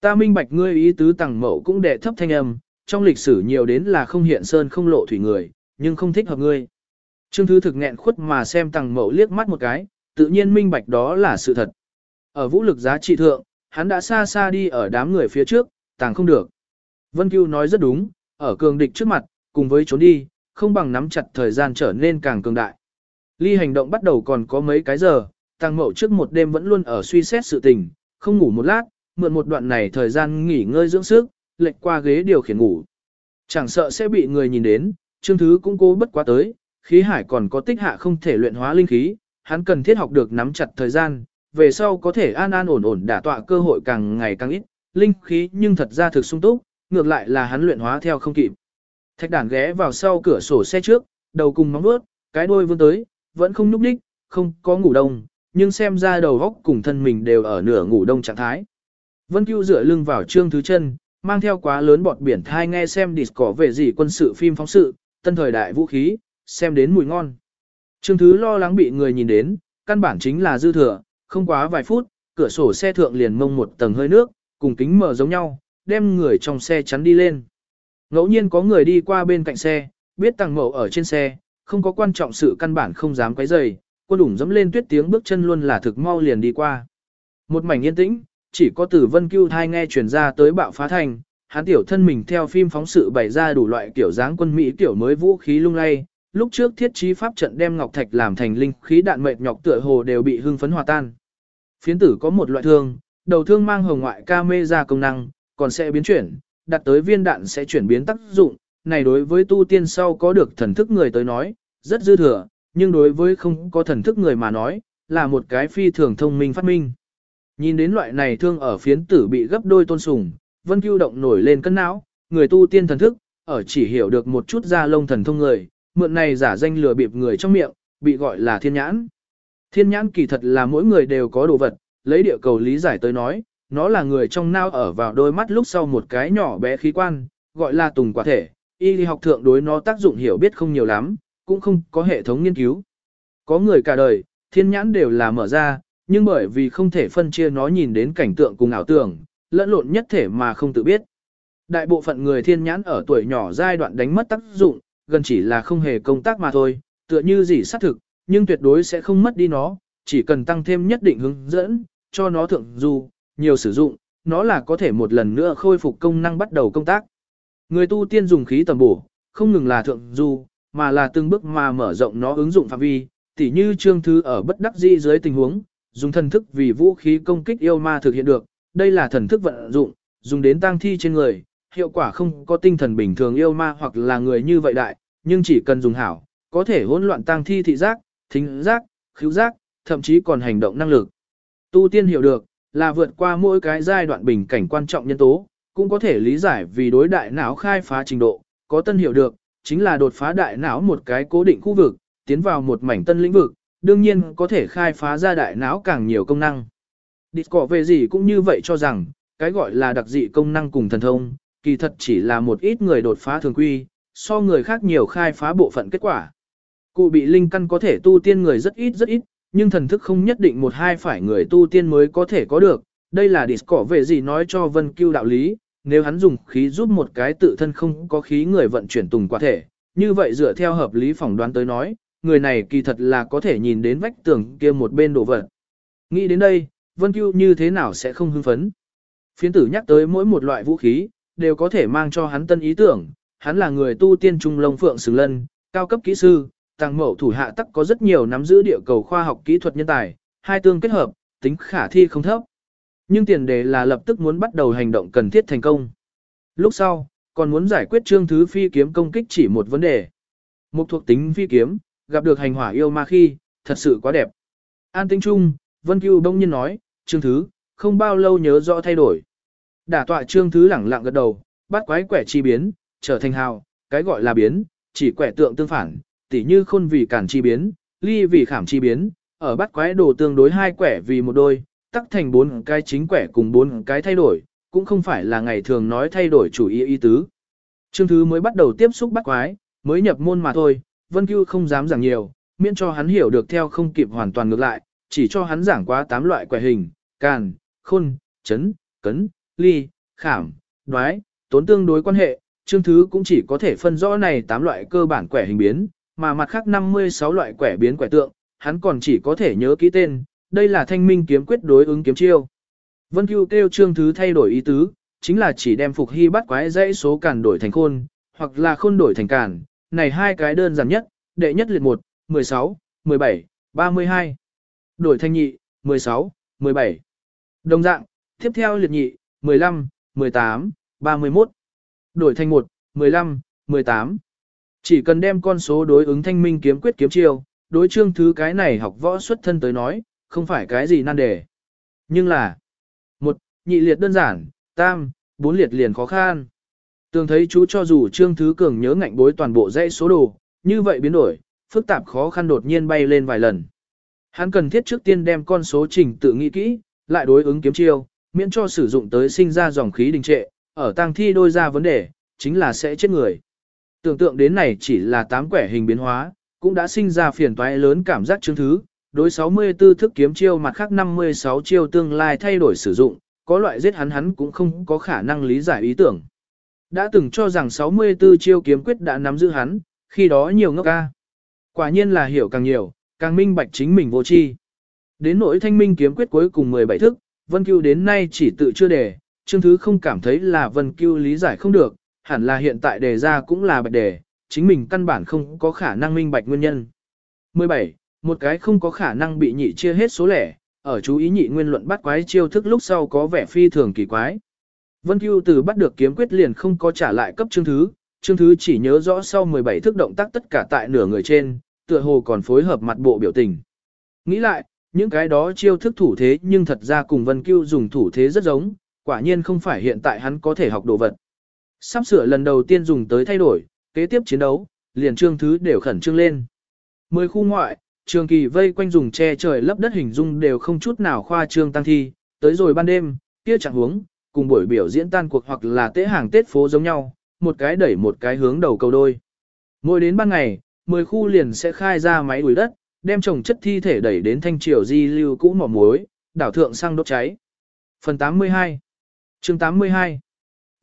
Ta minh bạch ngươi ý tứ tàng mẫu cũng đệ thấp thanh âm, trong lịch sử nhiều đến là không hiện sơn không lộ thủy người, nhưng không thích hợp ngươi. Trương Thứ thực nghẹn khuất mà xem tàng mẫu liếc mắt một cái, tự nhiên minh bạch đó là sự thật. Ở vũ lực giá trị thượng, hắn đã xa xa đi ở đám người phía trước, tàng không được. Vân Cưu nói rất đúng, ở cường địch trước mặt, cùng với trốn đi, không bằng nắm chặt thời gian trở nên càng cường đại. Ly hành động bắt đầu còn có mấy cái giờ, Tăng Mậu trước một đêm vẫn luôn ở suy xét sự tình, không ngủ một lát, mượn một đoạn này thời gian nghỉ ngơi dưỡng sức, lệch qua ghế điều khiển ngủ. Chẳng sợ sẽ bị người nhìn đến, Trương Thứ cũng cố bất quá tới, khí hải còn có tích hạ không thể luyện hóa linh khí, hắn cần thiết học được nắm chặt thời gian, về sau có thể an an ổn ổn đả tọa cơ hội càng ngày càng ít, linh khí nhưng thật ra thực sung túc, ngược lại là hắn luyện hóa theo không kịp. Thạch đàn ghé vào sau cửa sổ xe trước, đầu cùng móng vuốt, cái đuôi vươn tới, vẫn không nhúc đích, không có ngủ đông, nhưng xem ra đầu góc cùng thân mình đều ở nửa ngủ đông trạng thái. Vân Cưu dựa lưng vào trương thứ chân, mang theo quá lớn bọt biển thai nghe xem disco về gì quân sự phim phóng sự, tân thời đại vũ khí, xem đến mùi ngon. Trương thứ lo lắng bị người nhìn đến, căn bản chính là dư thừa, không quá vài phút, cửa sổ xe thượng liền mông một tầng hơi nước, cùng kính mở giống nhau, đem người trong xe chắn đi lên. Ngẫu nhiên có người đi qua bên cạnh xe, biết tàng mậu ở trên xe, không có quan trọng sự căn bản không dám quấy rầy, quân đủng dẫm lên tuyết tiếng bước chân luôn là thực mau liền đi qua. Một mảnh yên tĩnh, chỉ có tử vân cưu thai nghe truyền ra tới bạo phá thành, hắn tiểu thân mình theo phim phóng sự bày ra đủ loại kiểu dáng quân Mỹ kiểu mới vũ khí lung lay, lúc trước thiết trí pháp trận đem ngọc thạch làm thành linh khí đạn mệt nhọc tựa hồ đều bị hưng phấn hòa tan. Phiến tử có một loại thương, đầu thương mang hồng ngoại ca mê ra công năng, còn sẽ biến chuyển, đặt tới viên đạn sẽ chuyển biến tác dụng, này đối với tu tiên sau có được thần thức người tới nói, rất dư thừa, nhưng đối với không có thần thức người mà nói, là một cái phi thường thông minh phát minh. Nhìn đến loại này thương ở phiến tử bị gấp đôi tôn sùng, vân cưu động nổi lên cân não, người tu tiên thần thức, ở chỉ hiểu được một chút da lông thần thông người, mượn này giả danh lừa bịp người trong miệng, bị gọi là thiên nhãn. Thiên nhãn kỳ thật là mỗi người đều có đồ vật, lấy địa cầu lý giải tới nói, nó là người trong nao ở vào đôi mắt lúc sau một cái nhỏ bé khí quan, gọi là tùng quả thể, y học thượng đối nó tác dụng hiểu biết không nhiều lắm, cũng không có hệ thống nghiên cứu. Có người cả đời, thiên nhãn đều là mở ra, nhưng bởi vì không thể phân chia nó nhìn đến cảnh tượng cùng ảo tưởng, lẫn lộn nhất thể mà không tự biết. Đại bộ phận người thiên nhãn ở tuổi nhỏ giai đoạn đánh mất tác dụng, gần chỉ là không hề công tác mà thôi, tựa như gì xác thực, nhưng tuyệt đối sẽ không mất đi nó, chỉ cần tăng thêm nhất định hướng dẫn, cho nó thượng du, nhiều sử dụng, nó là có thể một lần nữa khôi phục công năng bắt đầu công tác. Người tu tiên dùng khí tầm bổ, không ngừng là thượng du, mà là từng bước mà mở rộng nó ứng dụng phạm vi, tỉ như trương thư ở bất đắc dĩ dưới tình huống, dùng thần thức vì vũ khí công kích yêu ma thực hiện được, đây là thần thức vận dụng, dùng đến tang thi trên người, hiệu quả không có tinh thần bình thường yêu ma hoặc là người như vậy đại, nhưng chỉ cần dùng hảo, có thể hỗn loạn tang thi thị giác, thính giác, khứu giác, thậm chí còn hành động năng lực. Tu tiên hiểu được, là vượt qua mỗi cái giai đoạn bình cảnh quan trọng nhân tố, cũng có thể lý giải vì đối đại não khai phá trình độ, có tân hiểu được, chính là đột phá đại não một cái cố định khu vực, tiến vào một mảnh tân lĩnh vực, đương nhiên có thể khai phá ra đại não càng nhiều công năng. Discord về gì cũng như vậy cho rằng, cái gọi là đặc dị công năng cùng thần thông, kỳ thật chỉ là một ít người đột phá thường quy, so người khác nhiều khai phá bộ phận kết quả. Cụ bị linh căn có thể tu tiên người rất ít rất ít, nhưng thần thức không nhất định một hai phải người tu tiên mới có thể có được. Đây là Discord về gì nói cho Vân Cưu đạo lý, nếu hắn dùng khí giúp một cái tự thân không có khí người vận chuyển tùng quả thể, như vậy dựa theo hợp lý phỏng đoán tới nói, người này kỳ thật là có thể nhìn đến vách tường kia một bên đồ vật. Nghĩ đến đây, Vân Cưu như thế nào sẽ không hưng phấn. Phiến tử nhắc tới mỗi một loại vũ khí, đều có thể mang cho hắn tân ý tưởng, hắn là người tu tiên trung lông phượng xứng lân, cao cấp kỹ sư, tăng mẫu thủ hạ tắc có rất nhiều nắm giữ địa cầu khoa học kỹ thuật nhân tài, hai tương kết hợp, tính khả thi không thấp. Nhưng tiền đề là lập tức muốn bắt đầu hành động cần thiết thành công. Lúc sau, còn muốn giải quyết trương thứ phi kiếm công kích chỉ một vấn đề. Mục thuộc tính phi kiếm, gặp được hành hỏa yêu ma khi, thật sự quá đẹp. An tinh trung, Vân Cưu đông nhiên nói, trương thứ, không bao lâu nhớ rõ thay đổi. Đả tọa trương thứ lẳng lặng gật đầu, bắt quái quẻ chi biến, trở thành hào, cái gọi là biến, chỉ quẻ tượng tương phản, tỉ như khôn vì cản chi biến, ly vì khảm chi biến, ở bắt quái đồ tương đối hai quẻ vì một đôi, tắc thành bốn cái chính quẻ cùng bốn cái thay đổi, cũng không phải là ngày thường nói thay đổi chủ ý ý tứ. Trương Thứ mới bắt đầu tiếp xúc bắt quái, mới nhập môn mà thôi, Vân Cưu không dám giảng nhiều, miễn cho hắn hiểu được theo không kịp hoàn toàn ngược lại, chỉ cho hắn giảng quá tám loại quẻ hình, càn, khôn, chấn, cấn, ly, khảm, đoái, tốn tương đối quan hệ, Trương Thứ cũng chỉ có thể phân rõ này tám loại cơ bản quẻ hình biến, mà mặt khác 56 loại quẻ biến quẻ tượng, hắn còn chỉ có thể nhớ kỹ tên, đây là thanh minh kiếm quyết đối ứng kiếm chiêu. Vân Cưu kêu trương thứ thay đổi ý tứ, chính là chỉ đem phục hy bắt quái dãy số càn đổi thành khôn, hoặc là khôn đổi thành càn, này hai cái đơn giản nhất, đệ nhất liệt 1, 16, 17, 32. Đổi thành nhị, 16, 17. Đồng dạng, tiếp theo liệt nhị, 15, 18, 31. Đổi thành 1, 15, 18. Chỉ cần đem con số đối ứng thanh minh kiếm quyết kiếm chiêu, đối trương thứ cái này học võ xuất thân tới nói, không phải cái gì nan đề. Nhưng là, một, nhị liệt đơn giản, tam, bốn liệt liền khó khăn. Tường thấy chú cho dù Trương Thứ Cường nhớ ngạnh bối toàn bộ dãy số đồ, như vậy biến đổi, phức tạp khó khăn đột nhiên bay lên vài lần. Hắn cần thiết trước tiên đem con số trình tự nghĩ kỹ, lại đối ứng kiếm chiêu, miễn cho sử dụng tới sinh ra dòng khí đình trệ, ở tang thi đôi ra vấn đề, chính là sẽ chết người. Tưởng tượng đến này chỉ là tám quẻ hình biến hóa, cũng đã sinh ra phiền toái lớn cảm giác chứng thứ, đối 64 thức kiếm chiêu mặt khác 56 chiêu tương lai thay đổi sử dụng, có loại giết hắn hắn cũng không có khả năng lý giải ý tưởng. Đã từng cho rằng 64 chiêu kiếm quyết đã nắm giữ hắn, khi đó nhiều ngốc ca. Quả nhiên là hiểu càng nhiều, càng minh bạch chính mình vô tri. Đến nỗi thanh minh kiếm quyết cuối cùng 17 thức, Vân Cưu đến nay chỉ tự chưa đề, Trương Thứ không cảm thấy là Vân Cưu lý giải không được, hẳn là hiện tại đề ra cũng là bạch đề, chính mình căn bản không có khả năng minh bạch nguyên nhân. 17. Một cái không có khả năng bị nhị chia hết số lẻ, ở chú ý nhị nguyên luận bắt quái chiêu thức lúc sau có vẻ phi thường kỳ quái. Vân Cưu từ bắt được kiếm quyết liền không có trả lại cấp Trương Thứ, Trương Thứ chỉ nhớ rõ sau 17 thức động tác tất cả tại nửa người trên, tựa hồ còn phối hợp mặt bộ biểu tình. Nghĩ lại, những cái đó chiêu thức thủ thế nhưng thật ra cùng Vân Cưu dùng thủ thế rất giống, quả nhiên không phải hiện tại hắn có thể học đồ vật. Sắp sửa lần đầu tiên dùng tới thay đổi, kế tiếp chiến đấu, liền trương thứ đều khẩn trương lên. Mười khu ngoại, trường kỳ vây quanh dùng che trời lấp đất hình dung đều không chút nào khoa trương tăng thi, tới rồi ban đêm, kia chẳng huống, cùng buổi biểu diễn tan cuộc hoặc là tế hàng Tết phố giống nhau, một cái đẩy một cái hướng đầu cầu đôi. Mỗi đến ban ngày, mười khu liền sẽ khai ra máy đuổi đất, đem trồng chất thi thể đẩy đến thanh triều di lưu cũ mỏ muối, đảo thượng sang đốt cháy. Phần 82 chương 82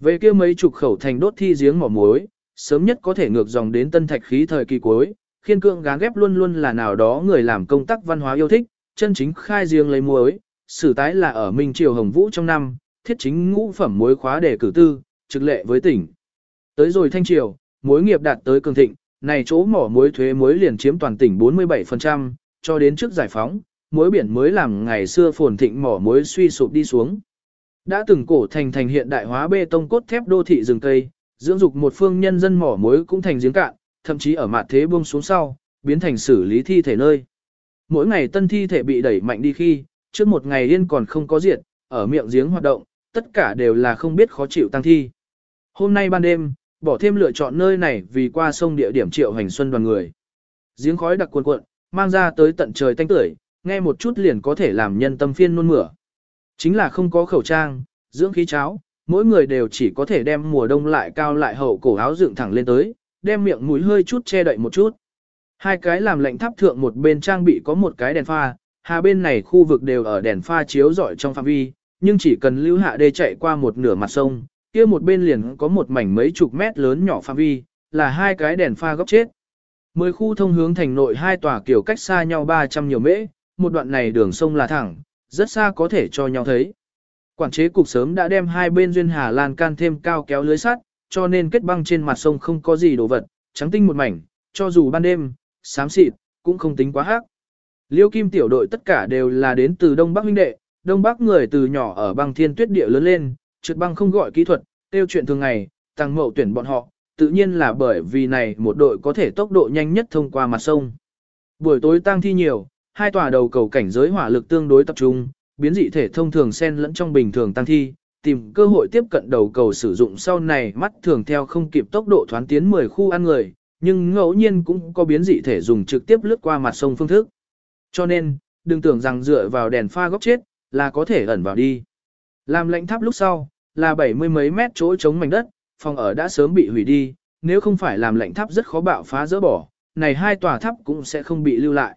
Về kia mấy chục khẩu thành đốt thi giếng mỏ muối, sớm nhất có thể ngược dòng đến tân thạch khí thời kỳ cuối, khiên cương gán ghép luôn luôn là nào đó người làm công tác văn hóa yêu thích, chân chính khai riêng lấy muối, sử tái là ở Minh Triều Hồng Vũ trong năm, thiết chính ngũ phẩm muối khóa để cử tư, trực lệ với tỉnh. Tới rồi thanh triều, muối nghiệp đạt tới cường thịnh, này chỗ mỏ muối thuế muối liền chiếm toàn tỉnh 47%, cho đến trước giải phóng, muối biển mới làm ngày xưa phồn thịnh mỏ muối suy sụp đi xuống. Đã từng cổ thành thành hiện đại hóa bê tông cốt thép đô thị rừng cây, dưỡng dục một phương nhân dân mỏ muối cũng thành giếng cạn, thậm chí ở mặt thế buông xuống sau, biến thành xử lý thi thể nơi. Mỗi ngày tân thi thể bị đẩy mạnh đi khi, trước một ngày yên còn không có diệt, ở miệng giếng hoạt động, tất cả đều là không biết khó chịu tăng thi. Hôm nay ban đêm, bỏ thêm lựa chọn nơi này vì qua sông địa điểm triệu hành xuân đoàn người. Giếng khói đặc cuồn cuộn, mang ra tới tận trời tanh tưởi, nghe một chút liền có thể làm nhân tâm phiên nôn mửa. Chính là không có khẩu trang, dưỡng khí cháo, mỗi người đều chỉ có thể đem mùa đông lại cao lại hậu cổ áo dựng thẳng lên tới, đem miệng mũi hơi chút che đậy một chút. Hai cái làm lệnh tháp thượng một bên trang bị có một cái đèn pha, hà bên này khu vực đều ở đèn pha chiếu rọi trong phạm vi, nhưng chỉ cần lưu hạ đê chạy qua một nửa mặt sông, kia một bên liền có một mảnh mấy chục mét lớn nhỏ phạm vi, là hai cái đèn pha góc chết. Mười khu thông hướng thành nội hai tòa kiểu cách xa nhau 300 nhiều mễ, một đoạn này đường sông là thẳng, rất xa có thể cho nhau thấy. Quản chế cục sớm đã đem hai bên duyên hà lan can thêm cao kéo lưới sắt, cho nên kết băng trên mặt sông không có gì đồ vật, trắng tinh một mảnh, cho dù ban đêm, xám xịt, cũng không tính quá hắc. Liêu kim tiểu đội tất cả đều là đến từ Đông Bắc huynh đệ, Đông Bắc người từ nhỏ ở băng thiên tuyết địa lớn lên, trượt băng không gọi kỹ thuật, tiêu chuyện thường ngày, tăng mậu tuyển bọn họ, tự nhiên là bởi vì này một đội có thể tốc độ nhanh nhất thông qua mặt sông. Buổi tối tăng thi nhiều, hai tòa đầu cầu cảnh giới hỏa lực tương đối tập trung, biến dị thể thông thường xen lẫn trong bình thường tăng thi, tìm cơ hội tiếp cận đầu cầu sử dụng sau này mắt thường theo không kịp tốc độ thoán tiến 10 khu ăn người, nhưng ngẫu nhiên cũng có biến dị thể dùng trực tiếp lướt qua mặt sông phương thức. Cho nên, đừng tưởng rằng dựa vào đèn pha góc chết, là có thể ẩn vào đi. Làm lệnh tháp lúc sau, là bảy mươi mấy mét chỗ chống mảnh đất, phòng ở đã sớm bị hủy đi, nếu không phải làm lệnh tháp rất khó bạo phá dỡ bỏ, này hai tòa tháp cũng sẽ không bị lưu lại.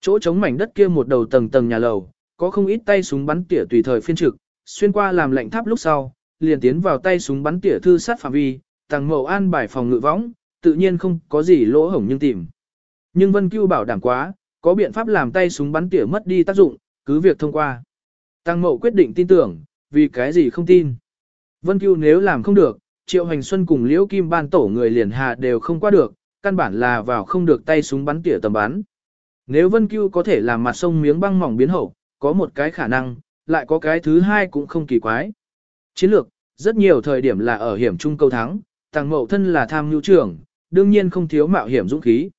Chỗ chống mảnh đất kia một đầu tầng tầng nhà lầu, có không ít tay súng bắn tỉa tùy thời phiên trực, xuyên qua làm lệnh tháp lúc sau, liền tiến vào tay súng bắn tỉa thư sát phạm vi, tàng mậu an bài phòng ngự võng, tự nhiên không có gì lỗ hổng nhưng tìm. Nhưng Vân Cưu bảo đảm quá, có biện pháp làm tay súng bắn tỉa mất đi tác dụng, cứ việc thông qua. Tăng mậu quyết định tin tưởng, vì cái gì không tin. Vân Cưu nếu làm không được, Triệu Hành Xuân cùng Liễu Kim ban tổ người liền hạ đều không qua được, căn bản là vào không được tay súng bắn tỉa tầm bắn. Nếu Vân Cưu có thể làm mặt sông miếng băng mỏng biến hậu, có một cái khả năng, lại có cái thứ hai cũng không kỳ quái. Chiến lược, rất nhiều thời điểm là ở hiểm trung câu thắng, Tàng Mậu thân là tham nhu trưởng, đương nhiên không thiếu mạo hiểm dũng khí.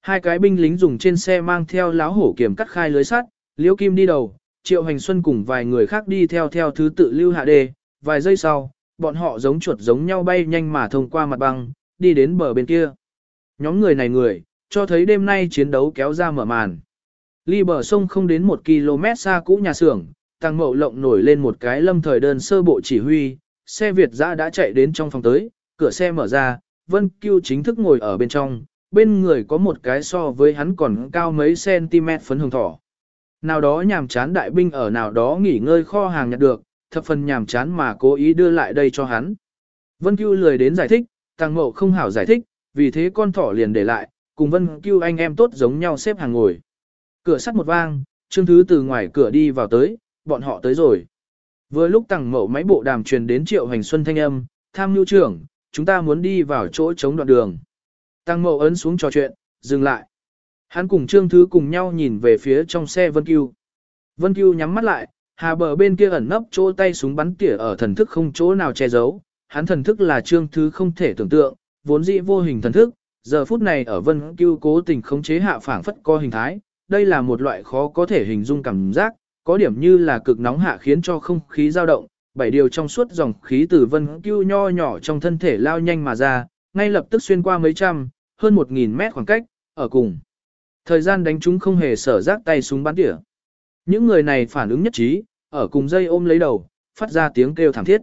Hai cái binh lính dùng trên xe mang theo láo hổ kiểm cắt khai lưới sắt, Liễu Kim đi đầu, Triệu Hành Xuân cùng vài người khác đi theo theo thứ tự lưu hạ đề, vài giây sau, bọn họ giống chuột giống nhau bay nhanh mà thông qua mặt băng, đi đến bờ bên kia. Nhóm người này người, cho thấy đêm nay chiến đấu kéo ra mở màn. Ly bờ sông không đến một km xa cũ nhà xưởng, tăng mậu lộng nổi lên một cái lâm thời đơn sơ bộ chỉ huy, xe Việt giã đã chạy đến trong phòng tới, cửa xe mở ra, Vân Cưu chính thức ngồi ở bên trong, bên người có một cái so với hắn còn cao mấy cm phấn hồng thỏ. Nào đó nhàm chán đại binh ở nào đó nghỉ ngơi kho hàng nhặt được, thập phần nhàm chán mà cố ý đưa lại đây cho hắn. Vân Cưu lười đến giải thích, Tăng Mậu không hảo giải thích, vì thế con thỏ liền để lại, cùng Vân Cưu anh em tốt giống nhau xếp hàng ngồi. Cửa sắt một vang, Trương Thứ từ ngoài cửa đi vào tới, bọn họ tới rồi. Vừa lúc Tăng mẫu máy bộ đàm truyền đến Triệu Hành Xuân thanh âm, tham nhu trưởng, chúng ta muốn đi vào chỗ chống đoạn đường. Tăng mẫu ấn xuống trò chuyện, dừng lại. Hắn cùng Trương Thứ cùng nhau nhìn về phía trong xe Vân Cưu. Vân Cưu nhắm mắt lại, hà bờ bên kia ẩn nấp chỗ tay súng bắn tỉa ở thần thức không chỗ nào che giấu. Hắn thần thức là Trương Thứ không thể tưởng tượng, vốn dĩ vô hình thần thức, giờ phút này ở Vân Cưu cố tình khống chế hạ phảng phất co hình thái. Đây là một loại khó có thể hình dung cảm giác, có điểm như là cực nóng hạ khiến cho không khí dao động, bảy điều trong suốt dòng khí từ Vân Cưu nho nhỏ trong thân thể lao nhanh mà ra, ngay lập tức xuyên qua mấy trăm, hơn một nghìn mét khoảng cách, ở cùng. Thời gian đánh chúng không hề sở rác tay súng bắn tỉa. Những người này phản ứng nhất trí, ở cùng dây ôm lấy đầu, phát ra tiếng kêu thảm thiết.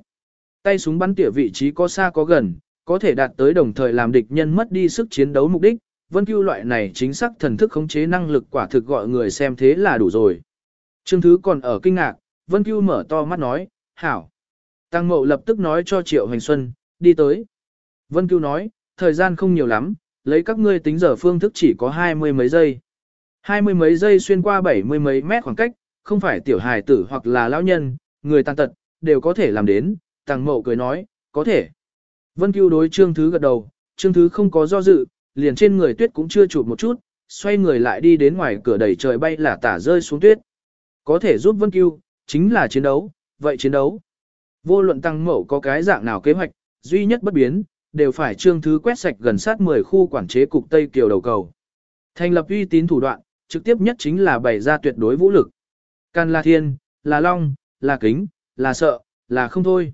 Tay súng bắn tỉa vị trí có xa có gần, có thể đạt tới đồng thời làm địch nhân mất đi sức chiến đấu mục đích. Vân Cưu loại này chính xác thần thức khống chế năng lực quả thực gọi người xem thế là đủ rồi. Trương Thứ còn ở kinh ngạc, Vân Cưu mở to mắt nói, hảo. Tăng Mậu lập tức nói cho Triệu Hoành Xuân, đi tới. Vân Cưu nói, thời gian không nhiều lắm, lấy các ngươi tính giờ phương thức chỉ có hai mươi mấy giây. Hai mươi mấy giây xuyên qua bảy mươi mấy mét khoảng cách, không phải tiểu hài tử hoặc là lão nhân, người tàn tật, đều có thể làm đến, Tăng Mậu cười nói, có thể. Vân Cưu đối Trương Thứ gật đầu, Trương Thứ không có do dự, liền trên người tuyết cũng chưa chụp một chút, xoay người lại đi đến ngoài cửa đẩy trời bay là tả rơi xuống tuyết. Có thể giúp Vân Cưu, chính là chiến đấu, vậy chiến đấu. Vô luận tăng mẫu có cái dạng nào kế hoạch, duy nhất bất biến, đều phải trương thứ quét sạch gần sát 10 khu quản chế cục Tây Kiều đầu cầu. Thành lập uy tín thủ đoạn, trực tiếp nhất chính là bày ra tuyệt đối vũ lực. Can là thiên, là long, là kính, là sợ, là không thôi.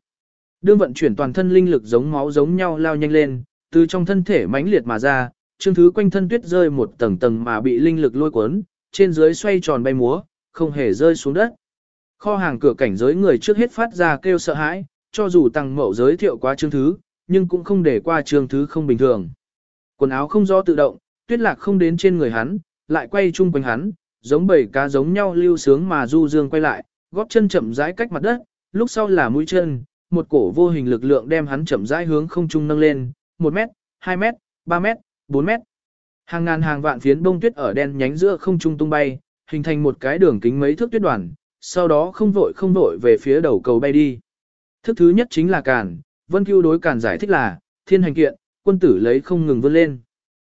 Đương vận chuyển toàn thân linh lực giống máu giống nhau lao nhanh lên, từ trong thân thể mãnh liệt mà ra, trương thứ quanh thân tuyết rơi một tầng tầng mà bị linh lực lôi cuốn, trên dưới xoay tròn bay múa, không hề rơi xuống đất. Kho hàng cửa cảnh giới người trước hết phát ra kêu sợ hãi, cho dù tăng mậu giới thiệu quá chương thứ, nhưng cũng không để qua chương thứ không bình thường. Quần áo không do tự động, tuyết lạc không đến trên người hắn, lại quay chung quanh hắn, giống bầy cá giống nhau lưu sướng mà du dương quay lại, góp chân chậm rãi cách mặt đất, lúc sau là mũi chân, một cổ vô hình lực lượng đem hắn chậm rãi hướng không trung nâng lên, 1 mét, 2 mét, 3 mét, 4 mét. Hàng ngàn hàng vạn phiến bông tuyết ở đen nhánh giữa không trung tung bay, hình thành một cái đường kính mấy thước tuyết đoàn, sau đó không vội không vội về phía đầu cầu bay đi. Thức thứ nhất chính là càn, Vân Cưu đối càn giải thích là, thiên hành kiện, quân tử lấy không ngừng vươn lên.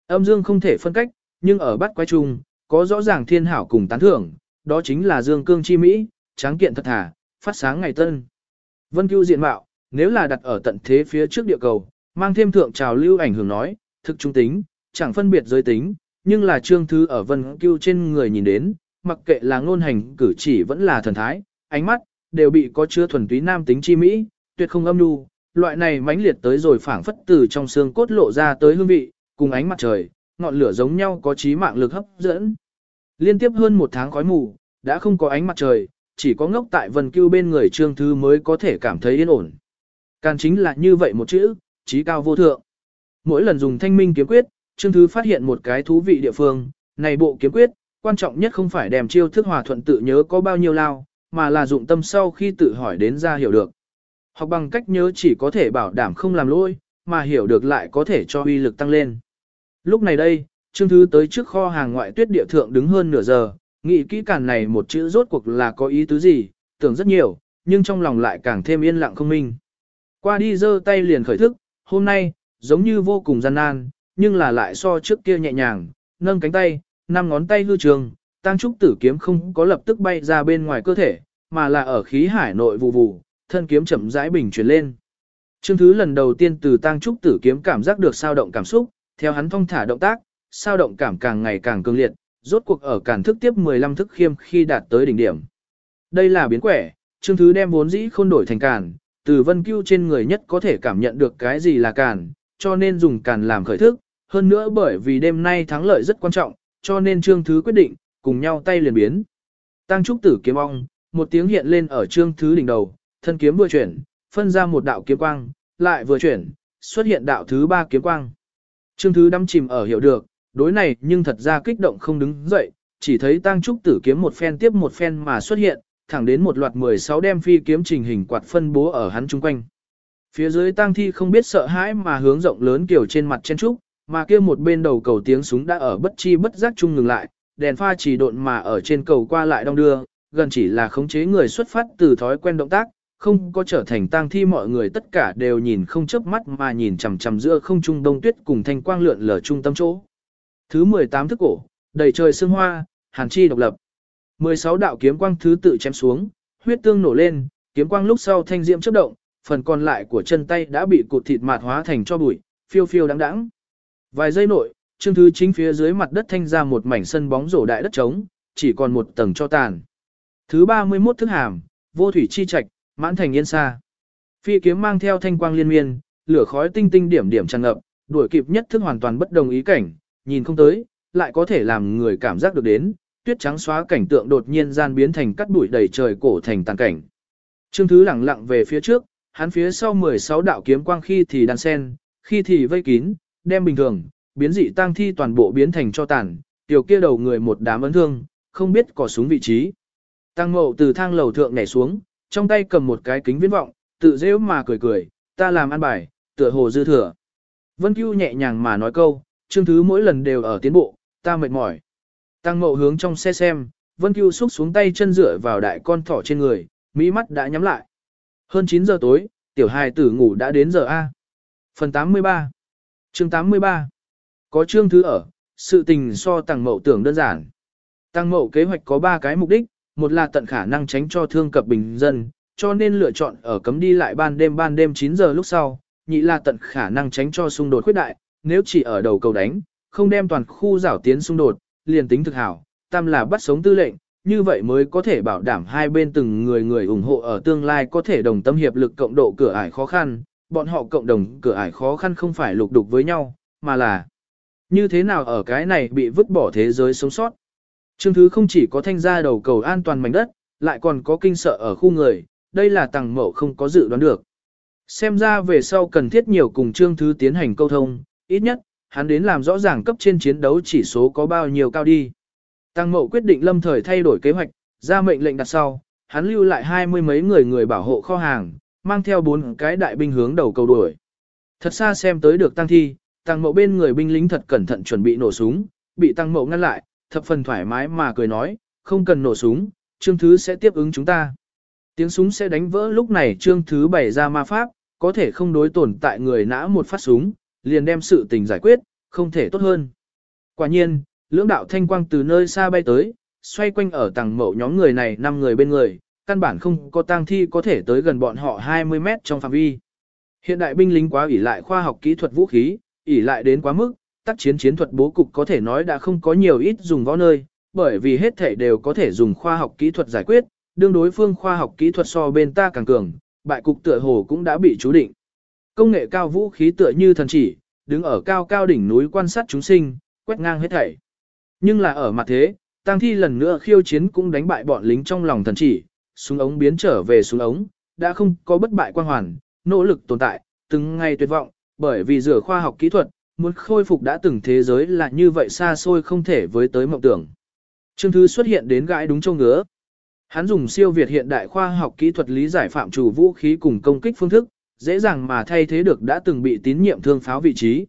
Âm dương không thể phân cách, nhưng ở bát quái trung, có rõ ràng thiên hảo cùng tán thưởng, đó chính là dương cương chi Mỹ, tráng kiện thật thà, phát sáng ngày tân. Vân Cưu diện mạo, nếu là đặt ở tận thế phía trước địa cầu, mang thêm thượng trào lưu ảnh hưởng nói, thực trung tính, chẳng phân biệt giới tính, nhưng là trương thứ ở Vân Cưu trên người nhìn đến, mặc kệ là ngôn hành cử chỉ vẫn là thần thái, ánh mắt, đều bị có chứa thuần túy nam tính chi mỹ, tuyệt không âm nhu, loại này mãnh liệt tới rồi phảng phất từ trong xương cốt lộ ra tới hương vị, cùng ánh mặt trời, ngọn lửa giống nhau có trí mạng lực hấp dẫn. Liên tiếp hơn một tháng khói mù, đã không có ánh mặt trời, chỉ có ngốc tại vần cưu bên người trương thư mới có thể cảm thấy yên ổn. Càng chính là như vậy một chữ, trí cao vô thượng. Mỗi lần dùng thanh minh kiếm quyết, trương Thứ phát hiện một cái thú vị địa phương, này bộ kiếm quyết, quan trọng nhất không phải đem chiêu thức hòa thuận tự nhớ có bao nhiêu lao, mà là dụng tâm sau khi tự hỏi đến ra hiểu được. Học bằng cách nhớ chỉ có thể bảo đảm không làm lỗi, mà hiểu được lại có thể cho uy lực tăng lên. Lúc này đây, Trương Thứ tới trước kho hàng ngoại tuyết địa thượng đứng hơn nửa giờ, nghĩ kỹ càng này một chữ rốt cuộc là có ý tứ gì, tưởng rất nhiều, nhưng trong lòng lại càng thêm yên lặng không minh. Qua đi giơ tay liền khởi thức, hôm nay, giống như vô cùng gian nan, nhưng là lại so trước kia nhẹ nhàng, nâng cánh tay, năm ngón tay hư trường, tăng trúc tử kiếm không có lập tức bay ra bên ngoài cơ thể, mà là ở khí hải nội vụ vụ, thân kiếm chậm rãi bình chuyển lên. Trương Thứ lần đầu tiên từ tăng trúc tử kiếm cảm giác được sao động cảm xúc, theo hắn thông thả động tác, sao động cảm càng ngày càng cường liệt, rốt cuộc ở cản thức tiếp 15 thức khiêm khi đạt tới đỉnh điểm. Đây là biến quẻ, Trương Thứ đem vốn dĩ khôn đổi thành cản, từ vân cưu trên người nhất có thể cảm nhận được cái gì là càn, cho nên dùng càn làm khởi thức, hơn nữa bởi vì đêm nay thắng lợi rất quan trọng, cho nên trương thứ quyết định, cùng nhau tay liền biến. Tăng trúc tử kiếm ong, một tiếng hiện lên ở trương thứ đỉnh đầu, thân kiếm vừa chuyển, phân ra một đạo kiếm quang, lại vừa chuyển, xuất hiện đạo thứ ba kiếm quang. Trương thứ đắm chìm ở hiểu được, đối này nhưng thật ra kích động không đứng dậy, chỉ thấy tăng trúc tử kiếm một phen tiếp một phen mà xuất hiện, thẳng đến một loạt 16 đem phi kiếm trình hình quạt phân bố ở hắn chung quanh. Phía dưới tang thi không biết sợ hãi mà hướng rộng lớn kiểu trên mặt chen trúc, mà kia một bên đầu cầu tiếng súng đã ở bất chi bất giác chung ngừng lại, đèn pha chỉ độn mà ở trên cầu qua lại đong đưa, gần chỉ là khống chế người xuất phát từ thói quen động tác, không có trở thành tang thi mọi người tất cả đều nhìn không chớp mắt mà nhìn chằm chằm giữa không trung đông tuyết cùng thanh quang lượn lờ trung tâm chỗ. Thứ 18 thức cổ, đầy trời sương hoa, hàn chi độc lập. 16 đạo kiếm quang thứ tự chém xuống, huyết tương nổ lên, kiếm quang lúc sau thanh diễm chớp động, phần còn lại của chân tay đã bị cụt thịt mạt hóa thành cho bụi, phiêu phiêu đáng đáng. Vài giây nội, Trương Thứ chính phía dưới mặt đất thanh ra một mảnh sân bóng rổ đại đất trống, chỉ còn một tầng cho tàn. Thứ 31 thức hàm, vô thủy chi trạch, mãn thành yên xa. Phi kiếm mang theo thanh quang liên miên, lửa khói tinh tinh điểm điểm tràn ngập, đuổi kịp nhất thức hoàn toàn bất đồng ý cảnh, nhìn không tới, lại có thể làm người cảm giác được đến, tuyết trắng xóa cảnh tượng đột nhiên gian biến thành cắt bụi đầy trời cổ thành tàn cảnh. Trương Thứ lẳng lặng về phía trước, hắn phía sau 16 đạo kiếm quang khi thì đan sen, khi thì vây kín, đem bình thường, biến dị tang thi toàn bộ biến thành cho tàn, tiểu kia đầu người một đám ấn thương, không biết có súng vị trí. Tăng mậu từ thang lầu thượng nhảy xuống, trong tay cầm một cái kính viễn vọng, tự dễ mà cười cười, ta làm ăn bài, tựa hồ dư thừa. Vân Cưu nhẹ nhàng mà nói câu, chương thứ mỗi lần đều ở tiến bộ, ta mệt mỏi. Tăng mậu hướng trong xe xem, Vân Cưu xúc xuống tay chân dựa vào đại con thỏ trên người, mỹ mắt đã nhắm lại. Hơn 9 giờ tối, tiểu hài tử ngủ đã đến giờ A. Phần 83 Chương 83 Có chương thứ ở, sự tình so tăng mậu tưởng đơn giản. Tăng mậu kế hoạch có 3 cái mục đích, một là tận khả năng tránh cho thương cập bình dân, cho nên lựa chọn ở cấm đi lại ban đêm ban đêm 9 giờ lúc sau, nhị là tận khả năng tránh cho xung đột khuyết đại, nếu chỉ ở đầu cầu đánh, không đem toàn khu rảo tiến xung đột, liền tính thực hảo, tam là bắt sống tư lệnh, như vậy mới có thể bảo đảm hai bên từng người người ủng hộ ở tương lai có thể đồng tâm hiệp lực cộng độ cửa ải khó khăn, bọn họ cộng đồng cửa ải khó khăn không phải lục đục với nhau, mà là như thế nào ở cái này bị vứt bỏ thế giới sống sót. Trương Thứ không chỉ có thanh ra đầu cầu an toàn mảnh đất, lại còn có kinh sợ ở khu người, đây là tàng mộ không có dự đoán được. Xem ra về sau cần thiết nhiều cùng Trương Thứ tiến hành câu thông, ít nhất, hắn đến làm rõ ràng cấp trên chiến đấu chỉ số có bao nhiêu cao đi. Tăng mậu quyết định lâm thời thay đổi kế hoạch, ra mệnh lệnh đặt sau, hắn lưu lại hai mươi mấy người người bảo hộ kho hàng, mang theo bốn cái đại binh hướng đầu cầu đuổi. Thật xa xem tới được tăng thi, tăng mậu bên người binh lính thật cẩn thận chuẩn bị nổ súng, bị tăng mậu ngăn lại, thập phần thoải mái mà cười nói, không cần nổ súng, trương thứ sẽ tiếp ứng chúng ta. Tiếng súng sẽ đánh vỡ lúc này trương thứ bày ra ma pháp, có thể không đối tồn tại người nã một phát súng, liền đem sự tình giải quyết, không thể tốt hơn. Quả nhiên, lưỡng đạo thanh quang từ nơi xa bay tới, xoay quanh ở tầng mậu nhóm người này năm người bên người, căn bản không có tang thi có thể tới gần bọn họ 20 mét trong phạm vi. Hiện đại binh lính quá ủy lại khoa học kỹ thuật vũ khí, ỷ lại đến quá mức, tác chiến chiến thuật bố cục có thể nói đã không có nhiều ít dùng võ nơi, bởi vì hết thể đều có thể dùng khoa học kỹ thuật giải quyết, đương đối phương khoa học kỹ thuật so bên ta càng cường, bại cục tựa hồ cũng đã bị chú định. Công nghệ cao vũ khí tựa như thần chỉ, đứng ở cao cao đỉnh núi quan sát chúng sinh, quét ngang hết thảy. Nhưng là ở mặt thế, Tăng Thi lần nữa khiêu chiến cũng đánh bại bọn lính trong lòng thần chỉ, súng ống biến trở về súng ống, đã không có bất bại quan hoàn, nỗ lực tồn tại, từng ngày tuyệt vọng, bởi vì rửa khoa học kỹ thuật, muốn khôi phục đã từng thế giới là như vậy xa xôi không thể với tới mộng tưởng. Trương Thứ xuất hiện đến gãi đúng châu ngứa. Hắn dùng siêu việt hiện đại khoa học kỹ thuật lý giải phạm chủ vũ khí cùng công kích phương thức, dễ dàng mà thay thế được đã từng bị tín nhiệm thương pháo vị trí.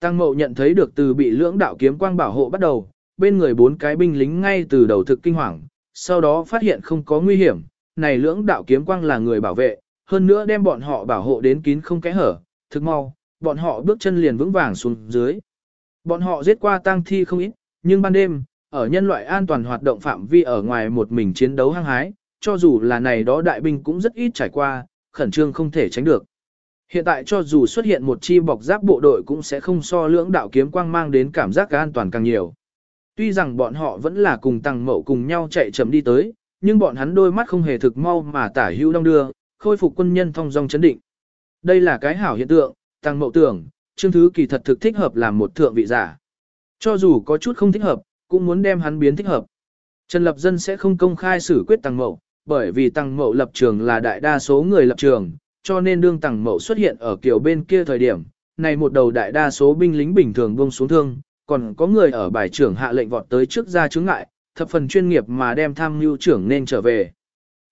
Tăng Mậu nhận thấy được từ bị lưỡng đạo kiếm quang bảo hộ bắt đầu, bên người bốn cái binh lính ngay từ đầu thực kinh hoàng, sau đó phát hiện không có nguy hiểm, này lưỡng đạo kiếm quang là người bảo vệ, hơn nữa đem bọn họ bảo hộ đến kín không kẽ hở, thực mau, bọn họ bước chân liền vững vàng xuống dưới. Bọn họ giết qua tang thi không ít, nhưng ban đêm, ở nhân loại an toàn hoạt động phạm vi ở ngoài một mình chiến đấu hăng hái, cho dù là này đó đại binh cũng rất ít trải qua, khẩn trương không thể tránh được. Hiện tại cho dù xuất hiện một chi bọc giáp bộ đội cũng sẽ không so lưỡng đạo kiếm quang mang đến cảm giác an toàn càng nhiều. Tuy rằng bọn họ vẫn là cùng tăng mậu cùng nhau chạy chậm đi tới, nhưng bọn hắn đôi mắt không hề thực mau mà tả hữu đông đưa, khôi phục quân nhân thông dong chấn định. Đây là cái hảo hiện tượng, tăng mậu tưởng, chương Thứ kỳ thật thực thích hợp làm một thượng vị giả. Cho dù có chút không thích hợp, cũng muốn đem hắn biến thích hợp. Trần Lập Dân sẽ không công khai xử quyết tăng mậu, bởi vì tăng mậu lập trường là đại đa số người lập trường, cho nên đương tăng mậu xuất hiện ở kiểu bên kia thời điểm, này một đầu đại đa số binh lính bình thường buông xuống thương, còn có người ở bài trưởng hạ lệnh vọt tới trước ra chứng ngại, thập phần chuyên nghiệp mà đem tham mưu trưởng nên trở về.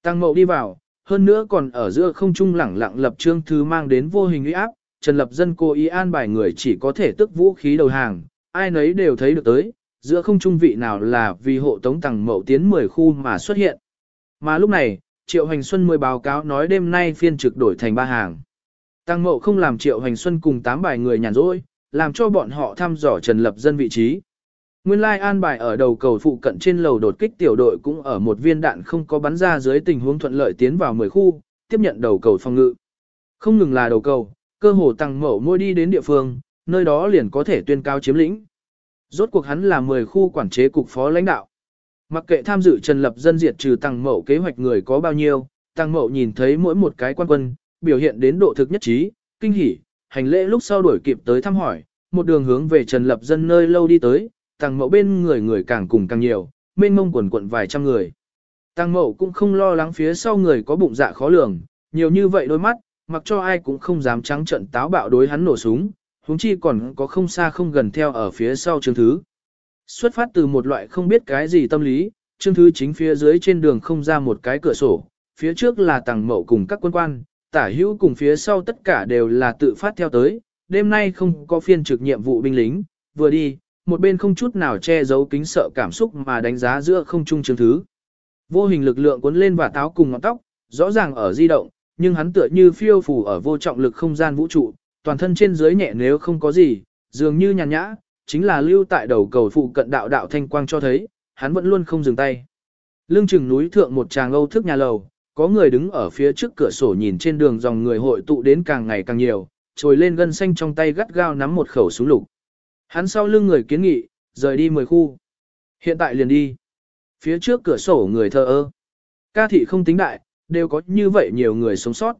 Tăng mậu đi vào, hơn nữa còn ở giữa không trung lẳng lặng lập trương thứ mang đến vô hình uy áp, Trần Lập Dân cố ý an bài người chỉ có thể tức vũ khí đầu hàng, ai nấy đều thấy được tới, giữa không trung vị nào là vì hộ tống tăng mậu tiến 10 khu mà xuất hiện. Mà lúc này, Triệu Hành Xuân mới báo cáo nói đêm nay phiên trực đổi thành ba hàng. Tăng mậu không làm Triệu Hành Xuân cùng tám bài người nhàn rỗi, làm cho bọn họ thăm dò Trần Lập Dân vị trí. Nguyên lai an bài ở đầu cầu phụ cận trên lầu đột kích tiểu đội cũng ở một viên đạn không có bắn ra dưới tình huống thuận lợi tiến vào 10 khu, tiếp nhận đầu cầu phòng ngự. Không ngừng là đầu cầu, cơ hồ tăng mẫu môi đi đến địa phương, nơi đó liền có thể tuyên cao chiếm lĩnh. Rốt cuộc hắn là 10 khu quản chế cục phó lãnh đạo. Mặc kệ tham dự Trần Lập dân diệt trừ tăng mẫu kế hoạch người có bao nhiêu, tăng mẫu nhìn thấy mỗi một cái quan quân, biểu hiện đến độ thực nhất trí, kinh hỉ, hành lễ lúc sau đuổi kịp tới thăm hỏi, một đường hướng về Trần Lập dân nơi lâu đi tới, tăng mẫu bên người người càng cùng càng nhiều, mênh mông quần quận vài trăm người. Tăng mẫu cũng không lo lắng phía sau người có bụng dạ khó lường, nhiều như vậy đôi mắt, mặc cho ai cũng không dám trắng trận táo bạo đối hắn nổ súng, huống chi còn có không xa không gần theo ở phía sau chương thứ. Xuất phát từ một loại không biết cái gì tâm lý, chương thứ chính phía dưới trên đường không ra một cái cửa sổ, phía trước là tàng mậu cùng các quân quan, tả hữu cùng phía sau tất cả đều là tự phát theo tới, đêm nay không có phiên trực nhiệm vụ binh lính, vừa đi, một bên không chút nào che giấu kính sợ cảm xúc mà đánh giá giữa không trung chứng thứ. Vô hình lực lượng cuốn lên và táo cùng ngọn tóc, rõ ràng ở di động, nhưng hắn tựa như phiêu phù ở vô trọng lực không gian vũ trụ, toàn thân trên dưới nhẹ nếu không có gì, dường như nhàn nhã, chính là lưu tại đầu cầu phụ cận đạo đạo thanh quang cho thấy, hắn vẫn luôn không dừng tay. Lương chừng núi thượng một tràng âu thức nhà lầu, có người đứng ở phía trước cửa sổ nhìn trên đường dòng người hội tụ đến càng ngày càng nhiều, trồi lên gân xanh trong tay gắt gao nắm một khẩu súng lục. Hắn sau lưng người kiến nghị, rời đi mười khu. Hiện tại liền đi. Phía trước cửa sổ người thờ ơ. Ca thị không tính đại, đều có như vậy nhiều người sống sót.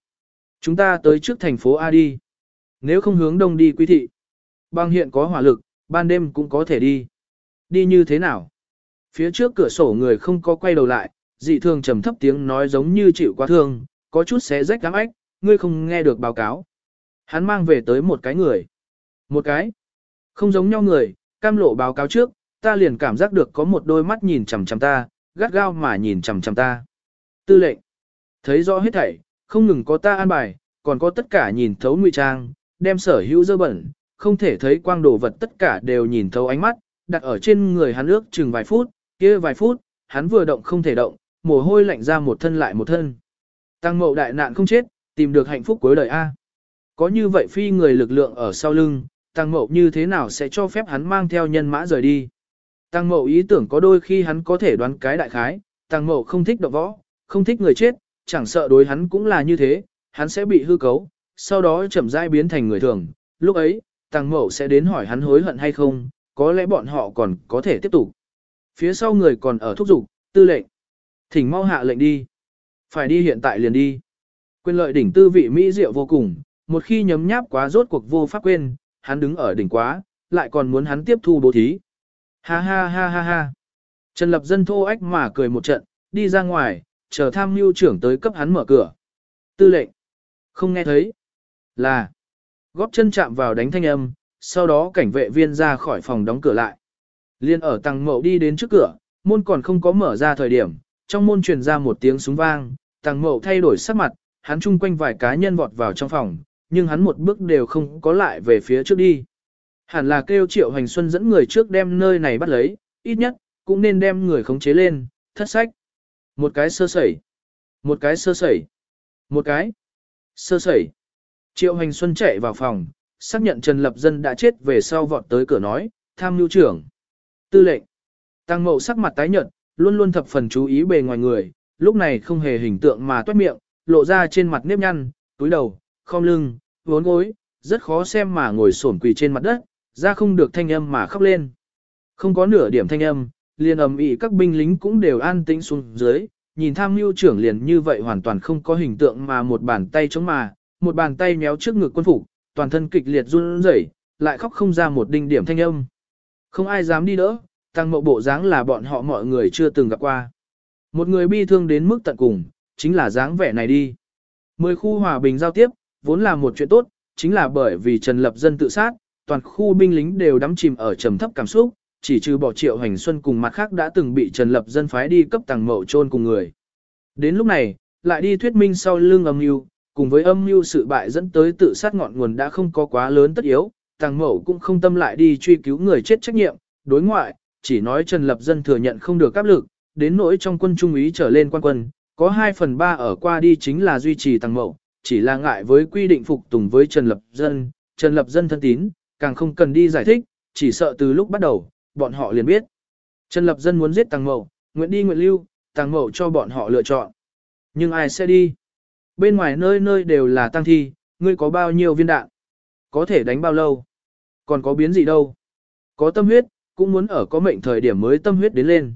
Chúng ta tới trước thành phố A đi. Nếu không hướng đông đi quý thị. Bằng hiện có hỏa lực, ban đêm cũng có thể đi. Đi như thế nào? Phía trước cửa sổ người không có quay đầu lại, dị thường trầm thấp tiếng nói giống như chịu quá thương, có chút xé rách cám ách, ngươi không nghe được báo cáo. Hắn mang về tới một cái người. Một cái. Không giống nhau người, cam lộ báo cáo trước, ta liền cảm giác được có một đôi mắt nhìn chằm chằm ta, gắt gao mà nhìn chằm chằm ta. Tư lệnh. Thấy rõ hết thảy, không ngừng có ta an bài, còn có tất cả nhìn thấu ngụy trang, đem sở hữu dơ bẩn, không thể thấy quang đồ vật tất cả đều nhìn thấu ánh mắt, đặt ở trên người hắn ước chừng vài phút, kia vài phút, hắn vừa động không thể động, mồ hôi lạnh ra một thân lại một thân. Tăng mậu đại nạn không chết, tìm được hạnh phúc cuối đời A. Có như vậy phi người lực lượng ở sau lưng, tăng mậu như thế nào sẽ cho phép hắn mang theo nhân mã rời đi. Tăng mậu ý tưởng có đôi khi hắn có thể đoán cái đại khái, tăng mậu không thích động võ, không thích người chết, chẳng sợ đối hắn cũng là như thế, hắn sẽ bị hư cấu, sau đó chậm rãi biến thành người thường, lúc ấy, tăng mậu sẽ đến hỏi hắn hối hận hay không, có lẽ bọn họ còn có thể tiếp tục. Phía sau người còn ở thúc giục, tư lệnh. Thỉnh mau hạ lệnh đi. Phải đi hiện tại liền đi. Quyền lợi đỉnh tư vị Mỹ diệu vô cùng, một khi nhấm nháp quá rốt cuộc vô pháp quên, hắn đứng ở đỉnh quá, lại còn muốn hắn tiếp thu bố thí. Ha ha ha ha ha. Trần Lập Dân thô ách mà cười một trận, đi ra ngoài, chờ tham mưu trưởng tới cấp hắn mở cửa. Tư lệnh. Không nghe thấy. Là. Góp chân chạm vào đánh thanh âm, sau đó cảnh vệ viên ra khỏi phòng đóng cửa lại. Liên ở tầng mậu đi đến trước cửa, môn còn không có mở ra thời điểm, trong môn truyền ra một tiếng súng vang, tàng mậu thay đổi sắc mặt, hắn chung quanh vài cá nhân vọt vào trong phòng, nhưng hắn một bước đều không có lại về phía trước đi. Hẳn là kêu triệu hành xuân dẫn người trước đem nơi này bắt lấy, ít nhất, cũng nên đem người khống chế lên, thất sách. Một cái sơ sẩy. Một cái sơ sẩy. Một cái. Sơ sẩy. Triệu hành xuân chạy vào phòng, xác nhận Trần Lập Dân đã chết về sau vọt tới cửa nói, tham mưu trưởng. Tư lệnh. Tăng mậu sắc mặt tái nhợt, luôn luôn thập phần chú ý bề ngoài người, lúc này không hề hình tượng mà toát miệng, lộ ra trên mặt nếp nhăn, túi đầu, khom lưng, vốn gối, rất khó xem mà ngồi xổm quỳ trên mặt đất, ra không được thanh âm mà khóc lên. Không có nửa điểm thanh âm, liền ầm ĩ các binh lính cũng đều an tĩnh xuống dưới, nhìn tham mưu trưởng liền như vậy hoàn toàn không có hình tượng mà một bàn tay chống mà, một bàn tay méo trước ngực quân phục, toàn thân kịch liệt run rẩy, lại khóc không ra một đinh điểm thanh âm. Không ai dám đi đỡ, tăng mộ bộ dáng là bọn họ mọi người chưa từng gặp qua. Một người bi thương đến mức tận cùng, chính là dáng vẻ này đi. Mười khu hòa bình giao tiếp, vốn là một chuyện tốt, chính là bởi vì Trần Lập Dân tự sát, toàn khu binh lính đều đắm chìm ở trầm thấp cảm xúc, chỉ trừ bỏ triệu hành xuân cùng mặt khác đã từng bị Trần Lập Dân phái đi cấp tàng mậu chôn cùng người. Đến lúc này, lại đi thuyết minh sau lưng âm mưu, cùng với âm mưu sự bại dẫn tới tự sát ngọn nguồn đã không có quá lớn tất yếu, tàng mậu cũng không tâm lại đi truy cứu người chết trách nhiệm, đối ngoại, chỉ nói Trần Lập Dân thừa nhận không được áp lực, đến nỗi trong quân trung úy trở lên quan quân, có 2 phần 3 ở qua đi chính là duy trì tăng mậu, chỉ là ngại với quy định phục tùng với Trần Lập Dân, Trần Lập Dân thân tín, càng không cần đi giải thích, chỉ sợ từ lúc bắt đầu, bọn họ liền biết. Trần Lập Dân muốn giết tăng Mậu, nguyện đi nguyện lưu, tăng Mậu cho bọn họ lựa chọn. Nhưng ai sẽ đi? Bên ngoài nơi nơi đều là tăng thi, ngươi có bao nhiêu viên đạn? Có thể đánh bao lâu? Còn có biến gì đâu? Có tâm huyết, cũng muốn ở có mệnh thời điểm mới tâm huyết đến lên.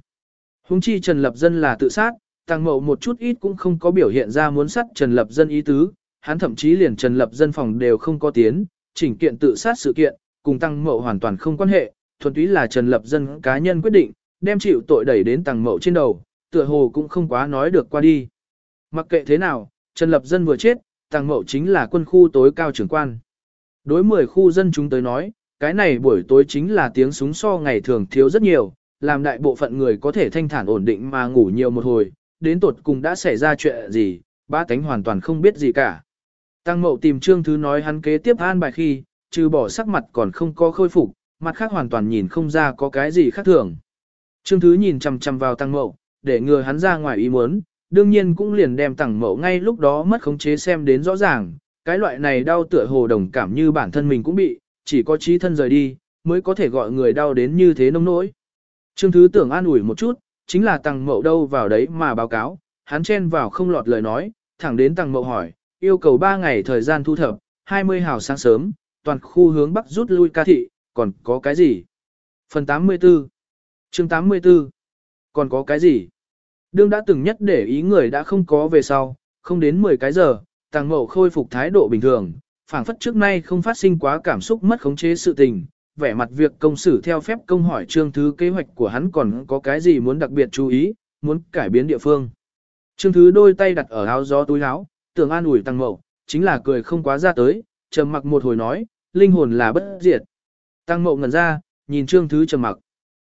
Hùng chi Trần Lập Dân là tự sát, Tàng Mậu một chút ít cũng không có biểu hiện ra muốn sát Trần Lập Dân ý tứ, hắn thậm chí liền Trần Lập Dân phòng đều không có tiến, chỉnh kiện tự sát sự kiện, cùng Tăng Mậu hoàn toàn không quan hệ, thuần túy là Trần Lập Dân cá nhân quyết định, đem chịu tội đẩy đến Tăng Mậu trên đầu, tựa hồ cũng không quá nói được qua đi. Mặc kệ thế nào, Trần Lập Dân vừa chết, Tăng Mậu chính là quân khu tối cao trưởng quan. Đối 10 khu dân chúng tới nói, cái này buổi tối chính là tiếng súng so ngày thường thiếu rất nhiều, làm đại bộ phận người có thể thanh thản ổn định mà ngủ nhiều một hồi, đến tột cùng đã xảy ra chuyện gì, ba tánh hoàn toàn không biết gì cả. Tăng mậu tìm trương thứ nói hắn kế tiếp an bài khi, trừ bỏ sắc mặt còn không có khôi phục, mặt khác hoàn toàn nhìn không ra có cái gì khác thường. Trương thứ nhìn chằm chằm vào tăng mậu, để ngừa hắn ra ngoài ý muốn, đương nhiên cũng liền đem tăng mậu ngay lúc đó mất khống chế xem đến rõ ràng, cái loại này đau tựa hồ đồng cảm như bản thân mình cũng bị, chỉ có trí thân rời đi, mới có thể gọi người đau đến như thế nông nỗi. Trương thứ tưởng an ủi một chút, chính là tăng mậu đâu vào đấy mà báo cáo, hắn chen vào không lọt lời nói, thẳng đến tăng mậu hỏi, yêu cầu 3 ngày thời gian thu thập, 20 hào sáng sớm, toàn khu hướng bắc rút lui ca thị, còn có cái gì? Phần 84 chương 84 Còn có cái gì? Đương đã từng nhất để ý người đã không có về sau, không đến 10 cái giờ, tàng mậu khôi phục thái độ bình thường, phảng phất trước nay không phát sinh quá cảm xúc mất khống chế sự tình, vẻ mặt việc công xử theo phép công hỏi trương thứ kế hoạch của hắn còn có cái gì muốn đặc biệt chú ý, muốn cải biến địa phương. Trương thứ đôi tay đặt ở áo gió túi áo, tưởng an ủi tăng mậu, chính là cười không quá ra tới, trầm mặc một hồi nói, linh hồn là bất diệt. Tăng mậu ngẩn ra, nhìn trương thứ trầm mặc.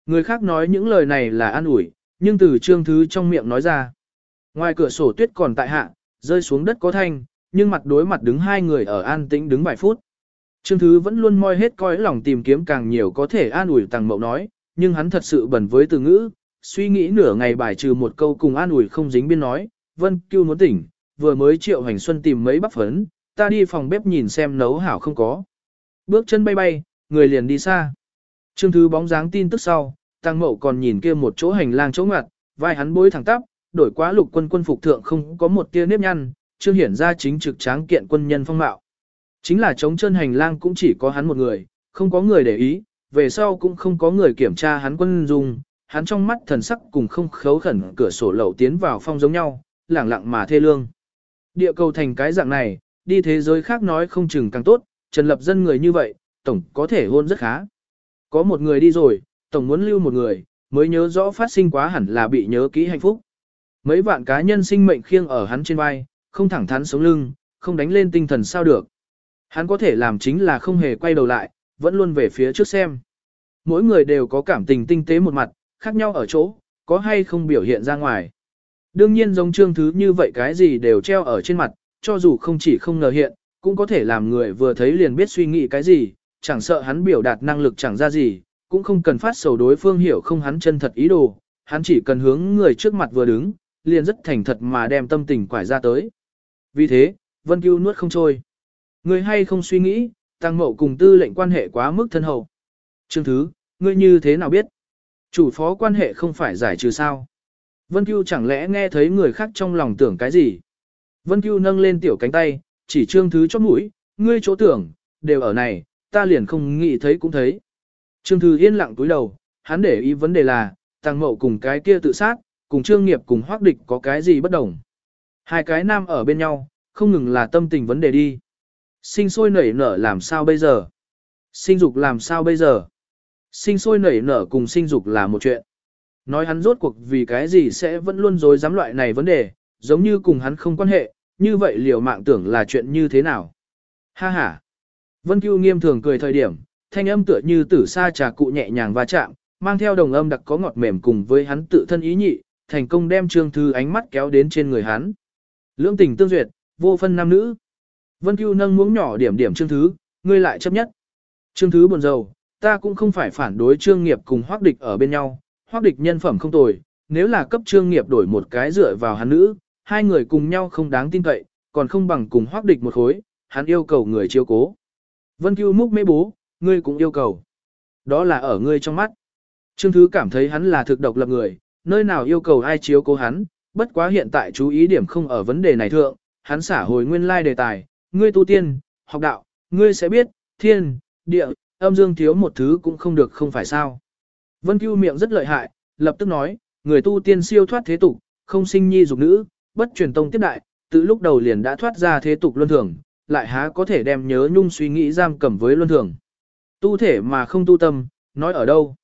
Người khác nói những lời này là an ủi, nhưng từ trương thứ trong miệng nói ra. Ngoài cửa sổ tuyết còn tại hạ, rơi xuống đất có thanh, nhưng mặt đối mặt đứng hai người ở an tĩnh đứng vài phút. Trương Thứ vẫn luôn moi hết coi lòng tìm kiếm càng nhiều có thể an ủi Tăng Mậu nói, nhưng hắn thật sự bẩn với từ ngữ, suy nghĩ nửa ngày bài trừ một câu cùng an ủi không dính biên nói, Vân Cưu muốn tỉnh, vừa mới triệu hành xuân tìm mấy bắp phấn, ta đi phòng bếp nhìn xem nấu hảo không có. Bước chân bay bay, người liền đi xa. Trương Thứ bóng dáng tin tức sau, Tăng Mậu còn nhìn kia một chỗ hành lang chỗ ngặt, vai hắn bối thẳng tắp, đổi quá lục quân quân phục thượng không có một tia nếp nhăn, trương hiển ra chính trực tráng kiện quân nhân phong mạo. Chính là chống chân hành lang cũng chỉ có hắn một người, không có người để ý, về sau cũng không có người kiểm tra hắn quân dung, hắn trong mắt thần sắc cùng không khấu khẩn cửa sổ lậu tiến vào phong giống nhau, lẳng lặng mà thê lương. Địa cầu thành cái dạng này, đi thế giới khác nói không chừng càng tốt, Trần Lập dân người như vậy, Tổng có thể hôn rất khá. Có một người đi rồi, Tổng muốn lưu một người, mới nhớ rõ phát sinh quá hẳn là bị nhớ kỹ hạnh phúc. Mấy vạn cá nhân sinh mệnh khiêng ở hắn trên vai, không thẳng thắn sống lưng, không đánh lên tinh thần sao được. Hắn có thể làm chính là không hề quay đầu lại, vẫn luôn về phía trước xem. Mỗi người đều có cảm tình tinh tế một mặt, khác nhau ở chỗ, có hay không biểu hiện ra ngoài. Đương nhiên giống trương thứ như vậy cái gì đều treo ở trên mặt, cho dù không chỉ không ngờ hiện, cũng có thể làm người vừa thấy liền biết suy nghĩ cái gì, chẳng sợ hắn biểu đạt năng lực chẳng ra gì, cũng không cần phát sầu đối phương hiểu không hắn chân thật ý đồ, hắn chỉ cần hướng người trước mặt vừa đứng, liền rất thành thật mà đem tâm tình quải ra tới. Vì thế, Vân Cưu nuốt không trôi. ngươi hay không suy nghĩ, tăng mậu cùng tư lệnh quan hệ quá mức thân hậu. Trương Thứ, ngươi như thế nào biết? Chủ phó quan hệ không phải giải trừ sao? Vân Cưu chẳng lẽ nghe thấy người khác trong lòng tưởng cái gì? Vân Cưu nâng lên tiểu cánh tay, chỉ Trương Thứ chót mũi, ngươi chỗ tưởng, đều ở này, ta liền không nghĩ thấy cũng thấy. Trương Thứ yên lặng túi đầu, hắn để ý vấn đề là, tăng mậu cùng cái kia tự sát, cùng trương nghiệp cùng hoác địch có cái gì bất đồng. Hai cái nam ở bên nhau, không ngừng là tâm tình vấn đề đi. Sinh sôi nảy nở làm sao bây giờ? Sinh dục làm sao bây giờ? Sinh sôi nảy nở cùng sinh dục là một chuyện. Nói hắn rốt cuộc vì cái gì sẽ vẫn luôn dối dám loại này vấn đề, giống như cùng hắn không quan hệ, như vậy liều mạng tưởng là chuyện như thế nào? Ha ha! Vân Cưu nghiêm thường cười thời điểm, thanh âm tựa như tử sa trà cụ nhẹ nhàng va chạm, mang theo đồng âm đặc có ngọt mềm cùng với hắn tự thân ý nhị, thành công đem Trương Thư ánh mắt kéo đến trên người hắn. Lưỡng tình tương duyệt, vô phân nam nữ. Vân Cưu nâng muỗng nhỏ điểm điểm Trương Thứ, ngươi lại chấp nhất. Trương Thứ buồn rầu, ta cũng không phải phản đối Trương Nghiệp cùng Hoắc Địch ở bên nhau, Hoắc Địch nhân phẩm không tồi, nếu là cấp Trương Nghiệp đổi một cái dựa vào hắn nữ, hai người cùng nhau không đáng tin cậy, còn không bằng cùng Hoắc Địch một khối, hắn yêu cầu người chiếu cố. Vân Cưu múc mê bố, ngươi cũng yêu cầu. Đó là ở ngươi trong mắt. Trương Thứ cảm thấy hắn là thực độc lập người, nơi nào yêu cầu ai chiếu cố hắn, bất quá hiện tại chú ý điểm không ở vấn đề này thượng, hắn xả hồi nguyên lai đề tài, ngươi tu tiên, học đạo, ngươi sẽ biết, thiên, địa, âm dương thiếu một thứ cũng không được không phải sao. Vân Cưu miệng rất lợi hại, lập tức nói, người tu tiên siêu thoát thế tục, không sinh nhi dục nữ, bất truyền tông tiếp đại, từ lúc đầu liền đã thoát ra thế tục luân thường, lại há có thể đem nhớ nhung suy nghĩ giam cầm với luân thường. Tu thể mà không tu tâm, nói ở đâu?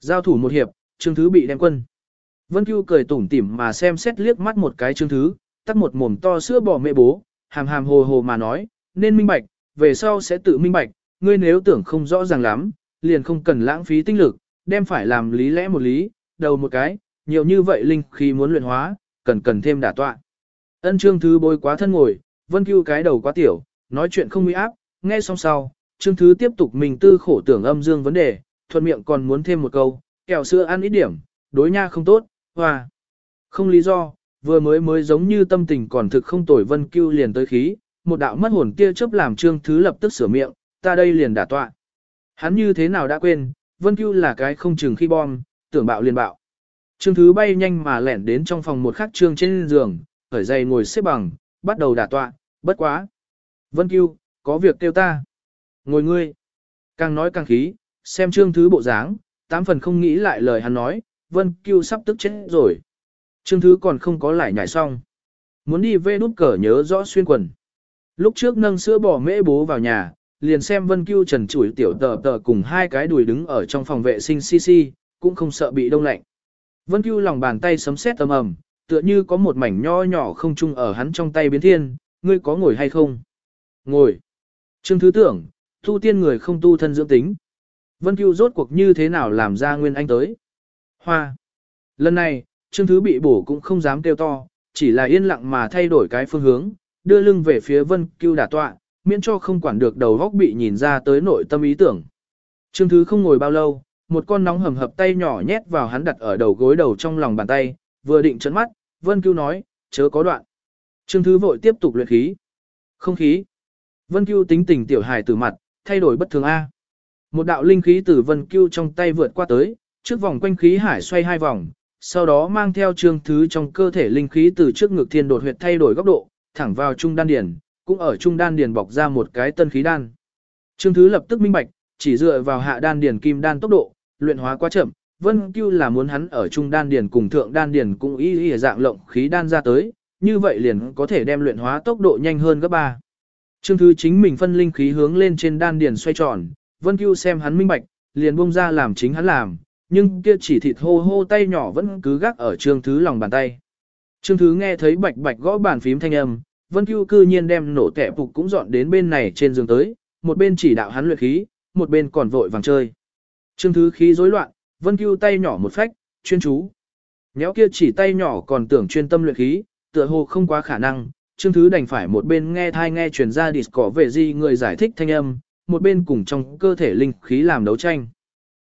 Giao thủ một hiệp, Trương Thứ bị đem quân. Vân Cưu cười tủm tỉm mà xem xét liếc mắt một cái Trương Thứ, tắt một mồm to sữa bò mẹ bố, hàm hàm hồ hồ mà nói, nên minh bạch, về sau sẽ tự minh bạch, ngươi nếu tưởng không rõ ràng lắm, liền không cần lãng phí tinh lực, đem phải làm lý lẽ một lý, đầu một cái, nhiều như vậy linh khi muốn luyện hóa, cần cần thêm đả tọa. Ân Trương Thứ bôi quá thân ngồi, Vân Cưu cái đầu quá tiểu, nói chuyện không uy áp, nghe xong sau, Trương Thứ tiếp tục mình tư khổ tưởng âm dương vấn đề, thuận miệng còn muốn thêm một câu, kẹo sữa ăn ít điểm, đối nha không tốt, hoa. Không lý do, vừa mới mới giống như tâm tình còn thực không tồi Vân Cưu liền tới khí, một đạo mất hồn kia chớp làm Trương Thứ lập tức sửa miệng, ta đây liền đả tọa. Hắn như thế nào đã quên, Vân Cưu là cái không chừng khi bom, tưởng bạo liền bạo. Trương Thứ bay nhanh mà lẻn đến trong phòng một khắc trương trên giường, khởi dây ngồi xếp bằng, bắt đầu đả tọa, bất quá. Vân Cưu, có việc kêu ta. Ngồi ngươi. Càng nói càng khí, xem trương thứ bộ dáng, tám phần không nghĩ lại lời hắn nói, Vân Cưu sắp tức chết rồi. Trương thứ còn không có lại nhảy xong. Muốn đi về đút cờ nhớ rõ xuyên quần. Lúc trước nâng sữa bò mễ bố vào nhà, liền xem Vân Cưu trần chủi tiểu tờ tờ cùng hai cái đùi đứng ở trong phòng vệ sinh xi xi, cũng không sợ bị đông lạnh. Vân Cưu lòng bàn tay sấm sét ầm ầm, tựa như có một mảnh nho nhỏ không chung ở hắn trong tay biến thiên, ngươi có ngồi hay không? Ngồi. Trương Thứ tưởng, tu tiên người không tu thân dưỡng tính. Vân Cưu rốt cuộc như thế nào làm ra nguyên anh tới? Hoa. Lần này, Trương Thứ bị bổ cũng không dám kêu to, chỉ là yên lặng mà thay đổi cái phương hướng, đưa lưng về phía Vân Cưu đả tọa, miễn cho không quản được đầu góc bị nhìn ra tới nội tâm ý tưởng. Trương Thứ không ngồi bao lâu, một con nóng hầm hập tay nhỏ nhét vào hắn đặt ở đầu gối đầu trong lòng bàn tay, vừa định chấn mắt, Vân Cưu nói, chớ có đoạn. Trương Thứ vội tiếp tục luyện khí. Không khí. Vân Cưu tính tình tiểu hài từ mặt, thay đổi bất thường A. Một đạo linh khí từ Vân Cưu trong tay vượt qua tới, trước vòng quanh khí hải xoay hai vòng, sau đó mang theo trương thứ trong cơ thể linh khí từ trước ngực thiên đột huyệt thay đổi góc độ, thẳng vào trung đan điền, cũng ở trung đan điền bọc ra một cái tân khí đan. Trương thứ lập tức minh bạch, chỉ dựa vào hạ đan điền kim đan tốc độ, luyện hóa quá chậm, Vân Cưu là muốn hắn ở trung đan điền cùng thượng đan điền cũng y y dạng lộng khí đan ra tới, như vậy liền có thể đem luyện hóa tốc độ nhanh hơn gấp ba. Trương Thứ chính mình phân linh khí hướng lên trên đan điền xoay tròn, Vân Cưu xem hắn minh bạch, liền buông ra làm chính hắn làm, nhưng kia chỉ thịt hô hô tay nhỏ vẫn cứ gác ở Trương Thứ lòng bàn tay. Trương Thứ nghe thấy bạch bạch gõ bàn phím thanh âm, Vân Cưu cư nhiên đem nổ tẻ phục cũng dọn đến bên này trên giường tới, một bên chỉ đạo hắn luyện khí, một bên còn vội vàng chơi. Trương Thứ khí rối loạn, Vân Cưu tay nhỏ một phách, chuyên chú. Nhéo kia chỉ tay nhỏ còn tưởng chuyên tâm luyện khí, tựa hồ không quá khả năng, Trương Thứ đành phải một bên nghe thai nghe truyền ra Discord về gì người giải thích thanh âm, một bên cùng trong cơ thể linh khí làm đấu tranh.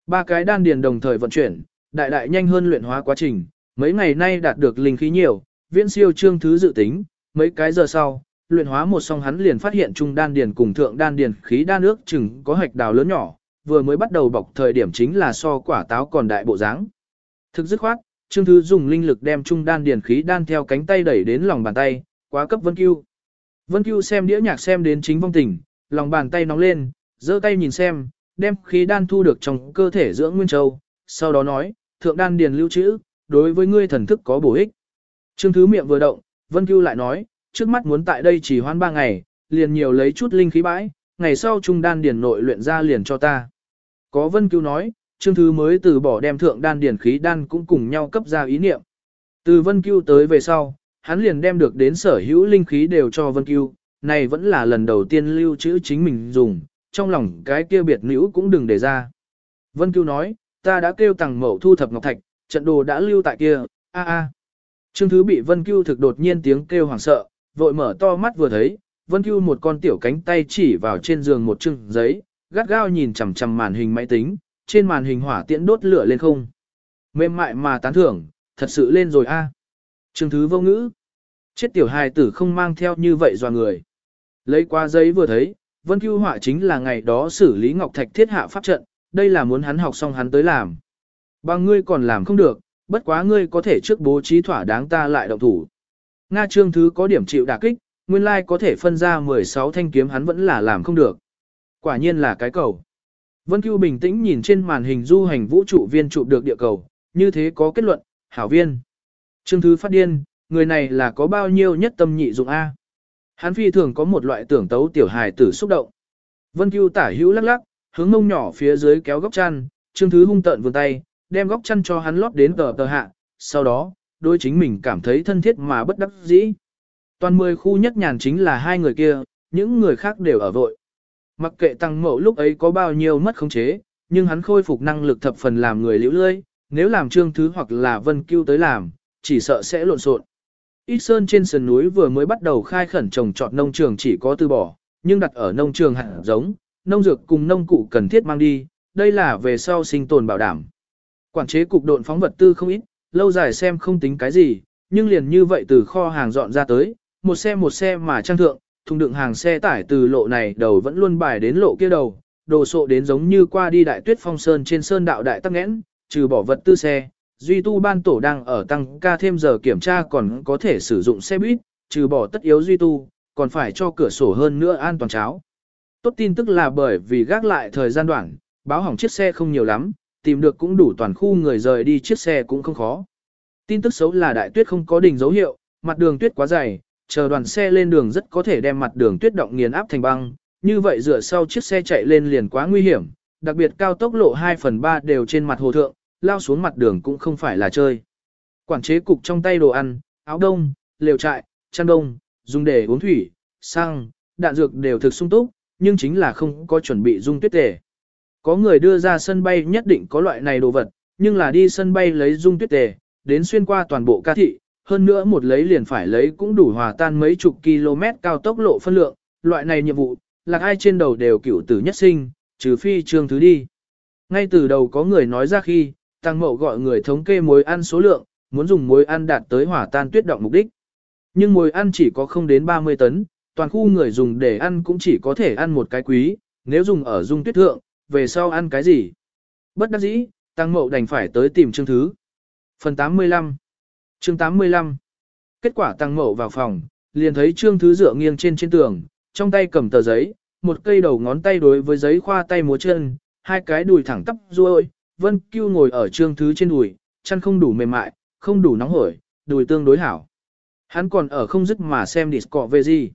Ba cái đan điền đồng thời vận chuyển, đại đại nhanh hơn luyện hóa quá trình, mấy ngày nay đạt được linh khí nhiều, viễn siêu Trương Thứ dự tính, mấy cái giờ sau, luyện hóa một xong hắn liền phát hiện trung đan điền cùng thượng đan điền khí đa nước chừng có hạch đào lớn nhỏ, vừa mới bắt đầu bọc thời điểm chính là so quả táo còn đại bộ dáng. Thực dứt khoát, Trương Thứ dùng linh lực đem trung đan điền khí đan theo cánh tay đẩy đến lòng bàn tay, quá cấp Vân Cưu. Vân Cưu xem đĩa nhạc xem đến chính vong tình, lòng bàn tay nóng lên, giơ tay nhìn xem, đem khí đan thu được trong cơ thể dưỡng nguyên châu, sau đó nói, thượng đan điền lưu trữ, đối với ngươi thần thức có bổ ích. Trương Thứ miệng vừa động, Vân Cưu lại nói, trước mắt muốn tại đây chỉ hoan ba ngày, liền nhiều lấy chút linh khí bãi, ngày sau trung đan điển nội luyện ra liền cho ta. Có Vân Cưu nói, Trương Thứ mới từ bỏ đem thượng đan điển khí đan cũng cùng nhau cấp ra ý niệm. Từ Vân Cưu tới về sau, hắn liền đem được đến sở hữu linh khí đều cho Vân Cưu, này vẫn là lần đầu tiên lưu trữ chính mình dùng, trong lòng cái kia biệt nữ cũng đừng để ra. Vân Cưu nói, ta đã kêu tàng mậu thu thập ngọc thạch, trận đồ đã lưu tại kia, a a. Trương Thứ bị Vân Cưu thực đột nhiên tiếng kêu hoảng sợ, vội mở to mắt vừa thấy, Vân Cưu một con tiểu cánh tay chỉ vào trên giường một chừng giấy, gắt gao nhìn chằm chằm màn hình máy tính, trên màn hình hỏa tiễn đốt lửa lên không. Mềm mại mà tán thưởng, thật sự lên rồi a. Trương Thứ vô ngữ. Chết tiểu hài tử không mang theo như vậy dò người. Lấy qua giấy vừa thấy, Vân Cưu họa chính là ngày đó xử lý Ngọc Thạch thiết hạ pháp trận, đây là muốn hắn học xong hắn tới làm. Bằng ngươi còn làm không được, bất quá ngươi có thể trước bố trí thỏa đáng ta lại động thủ. Nga Trương Thứ có điểm chịu đả kích, nguyên lai có thể phân ra 16 thanh kiếm hắn vẫn là làm không được. Quả nhiên là cái cầu. Vân Cưu bình tĩnh nhìn trên màn hình du hành vũ trụ viên trụ được địa cầu, như thế có kết luận, hảo viên. Trương Thứ phát điên, người này là có bao nhiêu nhất tâm nhị dụng A. Hắn phi thường có một loại tưởng tấu tiểu hài tử xúc động. Vân Cưu tả hữu lắc lắc, hướng mông nhỏ phía dưới kéo góc chăn, Trương Thứ hung tợn vươn tay, đem góc chăn cho hắn lót đến tờ tờ hạ, sau đó, đôi chính mình cảm thấy thân thiết mà bất đắc dĩ. Toàn mười khu nhất nhàn chính là hai người kia, những người khác đều ở vội. Mặc kệ tăng mẫu lúc ấy có bao nhiêu mất khống chế, nhưng hắn khôi phục năng lực thập phần làm người liễu lơi, nếu làm trương thứ hoặc là vân cưu tới làm, chỉ sợ sẽ lộn xộn. Ít sơn trên sườn núi vừa mới bắt đầu khai khẩn trồng trọt nông trường chỉ có từ bỏ, nhưng đặt ở nông trường hạt giống, nông dược cùng nông cụ cần thiết mang đi, đây là về sau sinh tồn bảo đảm. Quản chế cục độn phóng vật tư không ít, lâu dài xem không tính cái gì, nhưng liền như vậy từ kho hàng dọn ra tới, một xe một xe mà trang thượng, thùng đựng hàng xe tải từ lộ này đầu vẫn luôn bài đến lộ kia đầu, đồ sộ đến giống như qua đi đại tuyết phong sơn trên sơn đạo đại tắc nghẽn, trừ bỏ vật tư xe, duy tu ban tổ đang ở tăng ca thêm giờ kiểm tra còn có thể sử dụng xe buýt, trừ bỏ tất yếu duy tu, còn phải cho cửa sổ hơn nữa an toàn cháo. Tốt tin tức là bởi vì gác lại thời gian đoạn, báo hỏng chiếc xe không nhiều lắm, tìm được cũng đủ toàn khu người rời đi chiếc xe cũng không khó. Tin tức xấu là đại tuyết không có đỉnh dấu hiệu, mặt đường tuyết quá dày, chờ đoàn xe lên đường rất có thể đem mặt đường tuyết động nghiền áp thành băng, như vậy dựa sau chiếc xe chạy lên liền quá nguy hiểm, đặc biệt cao tốc lộ 2 phần 3 đều trên mặt hồ thượng, lao xuống mặt đường cũng không phải là chơi. Quản chế cục trong tay đồ ăn, áo đông, lều trại, chăn đông, dùng để uống thủy, xăng, đạn dược đều thực sung túc, nhưng chính là không có chuẩn bị dung tuyết tề. Có người đưa ra sân bay nhất định có loại này đồ vật, nhưng là đi sân bay lấy dung tuyết tề, đến xuyên qua toàn bộ ca thị, hơn nữa một lấy liền phải lấy cũng đủ hòa tan mấy chục km cao tốc lộ phân lượng, loại này nhiệm vụ, là ai trên đầu đều cửu tử nhất sinh, trừ phi trương thứ đi. Ngay từ đầu có người nói ra khi, tăng mậu gọi người thống kê muối ăn số lượng, muốn dùng muối ăn đạt tới hỏa tan tuyết động mục đích. Nhưng muối ăn chỉ có không đến 30 tấn, toàn khu người dùng để ăn cũng chỉ có thể ăn một cái quý, nếu dùng ở dung tuyết thượng, về sau ăn cái gì? Bất đắc dĩ, tăng mậu đành phải tới tìm chương thứ. Phần 85 Chương 85 Kết quả tăng mậu vào phòng, liền thấy trương thứ dựa nghiêng trên trên tường, trong tay cầm tờ giấy, một cây đầu ngón tay đối với giấy khoa tay múa chân, hai cái đùi thẳng tắp ruôi, vân cưu ngồi ở trương thứ trên đùi, chân không đủ mềm mại, không đủ nóng hổi, đùi tương đối hảo. Hắn còn ở không dứt mà xem Discord về gì.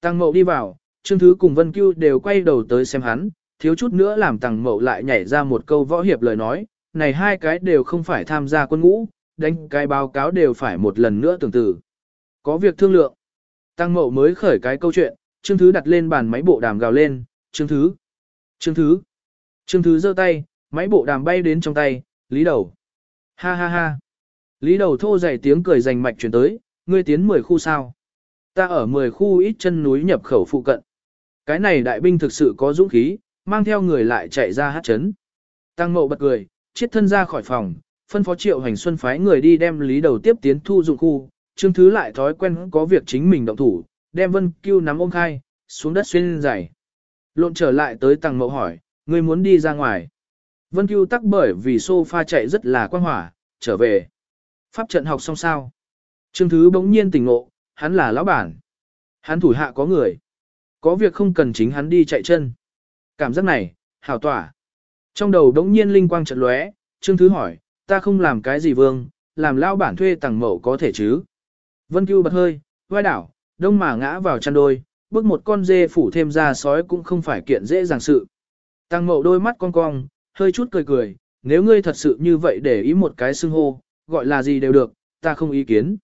Tăng mậu đi vào, trương thứ cùng vân cưu đều quay đầu tới xem hắn, thiếu chút nữa làm tăng mậu lại nhảy ra một câu võ hiệp lời nói, này hai cái đều không phải tham gia quân ngũ, đánh cái báo cáo đều phải một lần nữa tưởng từ. Có việc thương lượng. Tăng mậu mới khởi cái câu chuyện, Trương Thứ đặt lên bàn máy bộ đàm gào lên, Trương Thứ, Trương Thứ. Trương Thứ giơ tay, máy bộ đàm bay đến trong tay, lý đầu. Ha ha ha. Lý đầu thô dày tiếng cười rành mạch chuyển tới, ngươi tiến 10 khu sao. Ta ở 10 khu ít chân núi nhập khẩu phụ cận. Cái này đại binh thực sự có dũng khí, mang theo người lại chạy ra hát chấn. Tăng Mộ bật cười, chiết thân ra khỏi phòng, phân phó triệu hành xuân phái người đi đem lý đầu tiếp tiến thu dụng khu, Trương Thứ lại thói quen có việc chính mình động thủ, đem Vân Cưu nắm ôm khai, xuống đất xuyên dày. Lộn trở lại tới tăng mộ hỏi, ngươi muốn đi ra ngoài. Vân Cưu tắc bởi vì sofa chạy rất là quan hỏa, trở về. Pháp trận học xong sao? Trương Thứ bỗng nhiên tỉnh ngộ, hắn là lão bản. Hắn thủ hạ có người. Có việc không cần chính hắn đi chạy chân. Cảm giác này, hảo tỏa. Trong đầu đống nhiên linh quang trận lóe, Trương Thứ hỏi, ta không làm cái gì vương, làm lao bản thuê tàng mẫu có thể chứ. Vân Cưu bật hơi, vai đảo, đông mà ngã vào chăn đôi, bước một con dê phủ thêm ra sói cũng không phải kiện dễ dàng sự. Tăng mậu đôi mắt cong cong, hơi chút cười cười, nếu ngươi thật sự như vậy để ý một cái xưng hô, gọi là gì đều được, ta không ý kiến.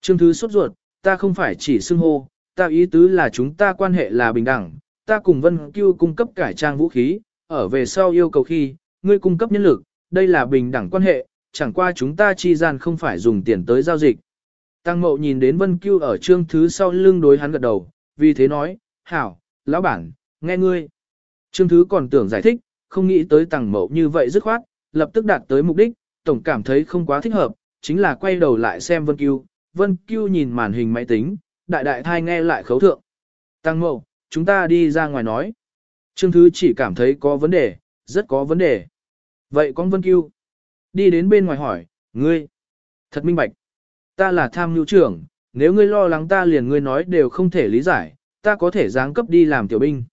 Trương Thứ sốt ruột, ta không phải chỉ xưng hô, ta ý tứ là chúng ta quan hệ là bình đẳng, ta cùng Vân Cưu cung cấp cải trang vũ khí, ở về sau yêu cầu khi, ngươi cung cấp nhân lực, đây là bình đẳng quan hệ, chẳng qua chúng ta chi gian không phải dùng tiền tới giao dịch. Tăng mậu nhìn đến Vân Cưu ở trương thứ sau lưng đối hắn gật đầu, vì thế nói, hảo, lão bản, nghe ngươi. Trương thứ còn tưởng giải thích, không nghĩ tới tăng mộ như vậy dứt khoát, lập tức đạt tới mục đích, tổng cảm thấy không quá thích hợp, chính là quay đầu lại xem Vân Cưu. Vân Cưu nhìn màn hình máy tính, đại đại thai nghe lại khấu thượng. Tăng mộ, chúng ta đi ra ngoài nói. Trương thứ chỉ cảm thấy có vấn đề, rất có vấn đề. Vậy con Vân Cưu, đi đến bên ngoài hỏi, ngươi, thật minh bạch. Ta là tham nhu trưởng, nếu ngươi lo lắng ta liền ngươi nói đều không thể lý giải, ta có thể giáng cấp đi làm tiểu binh.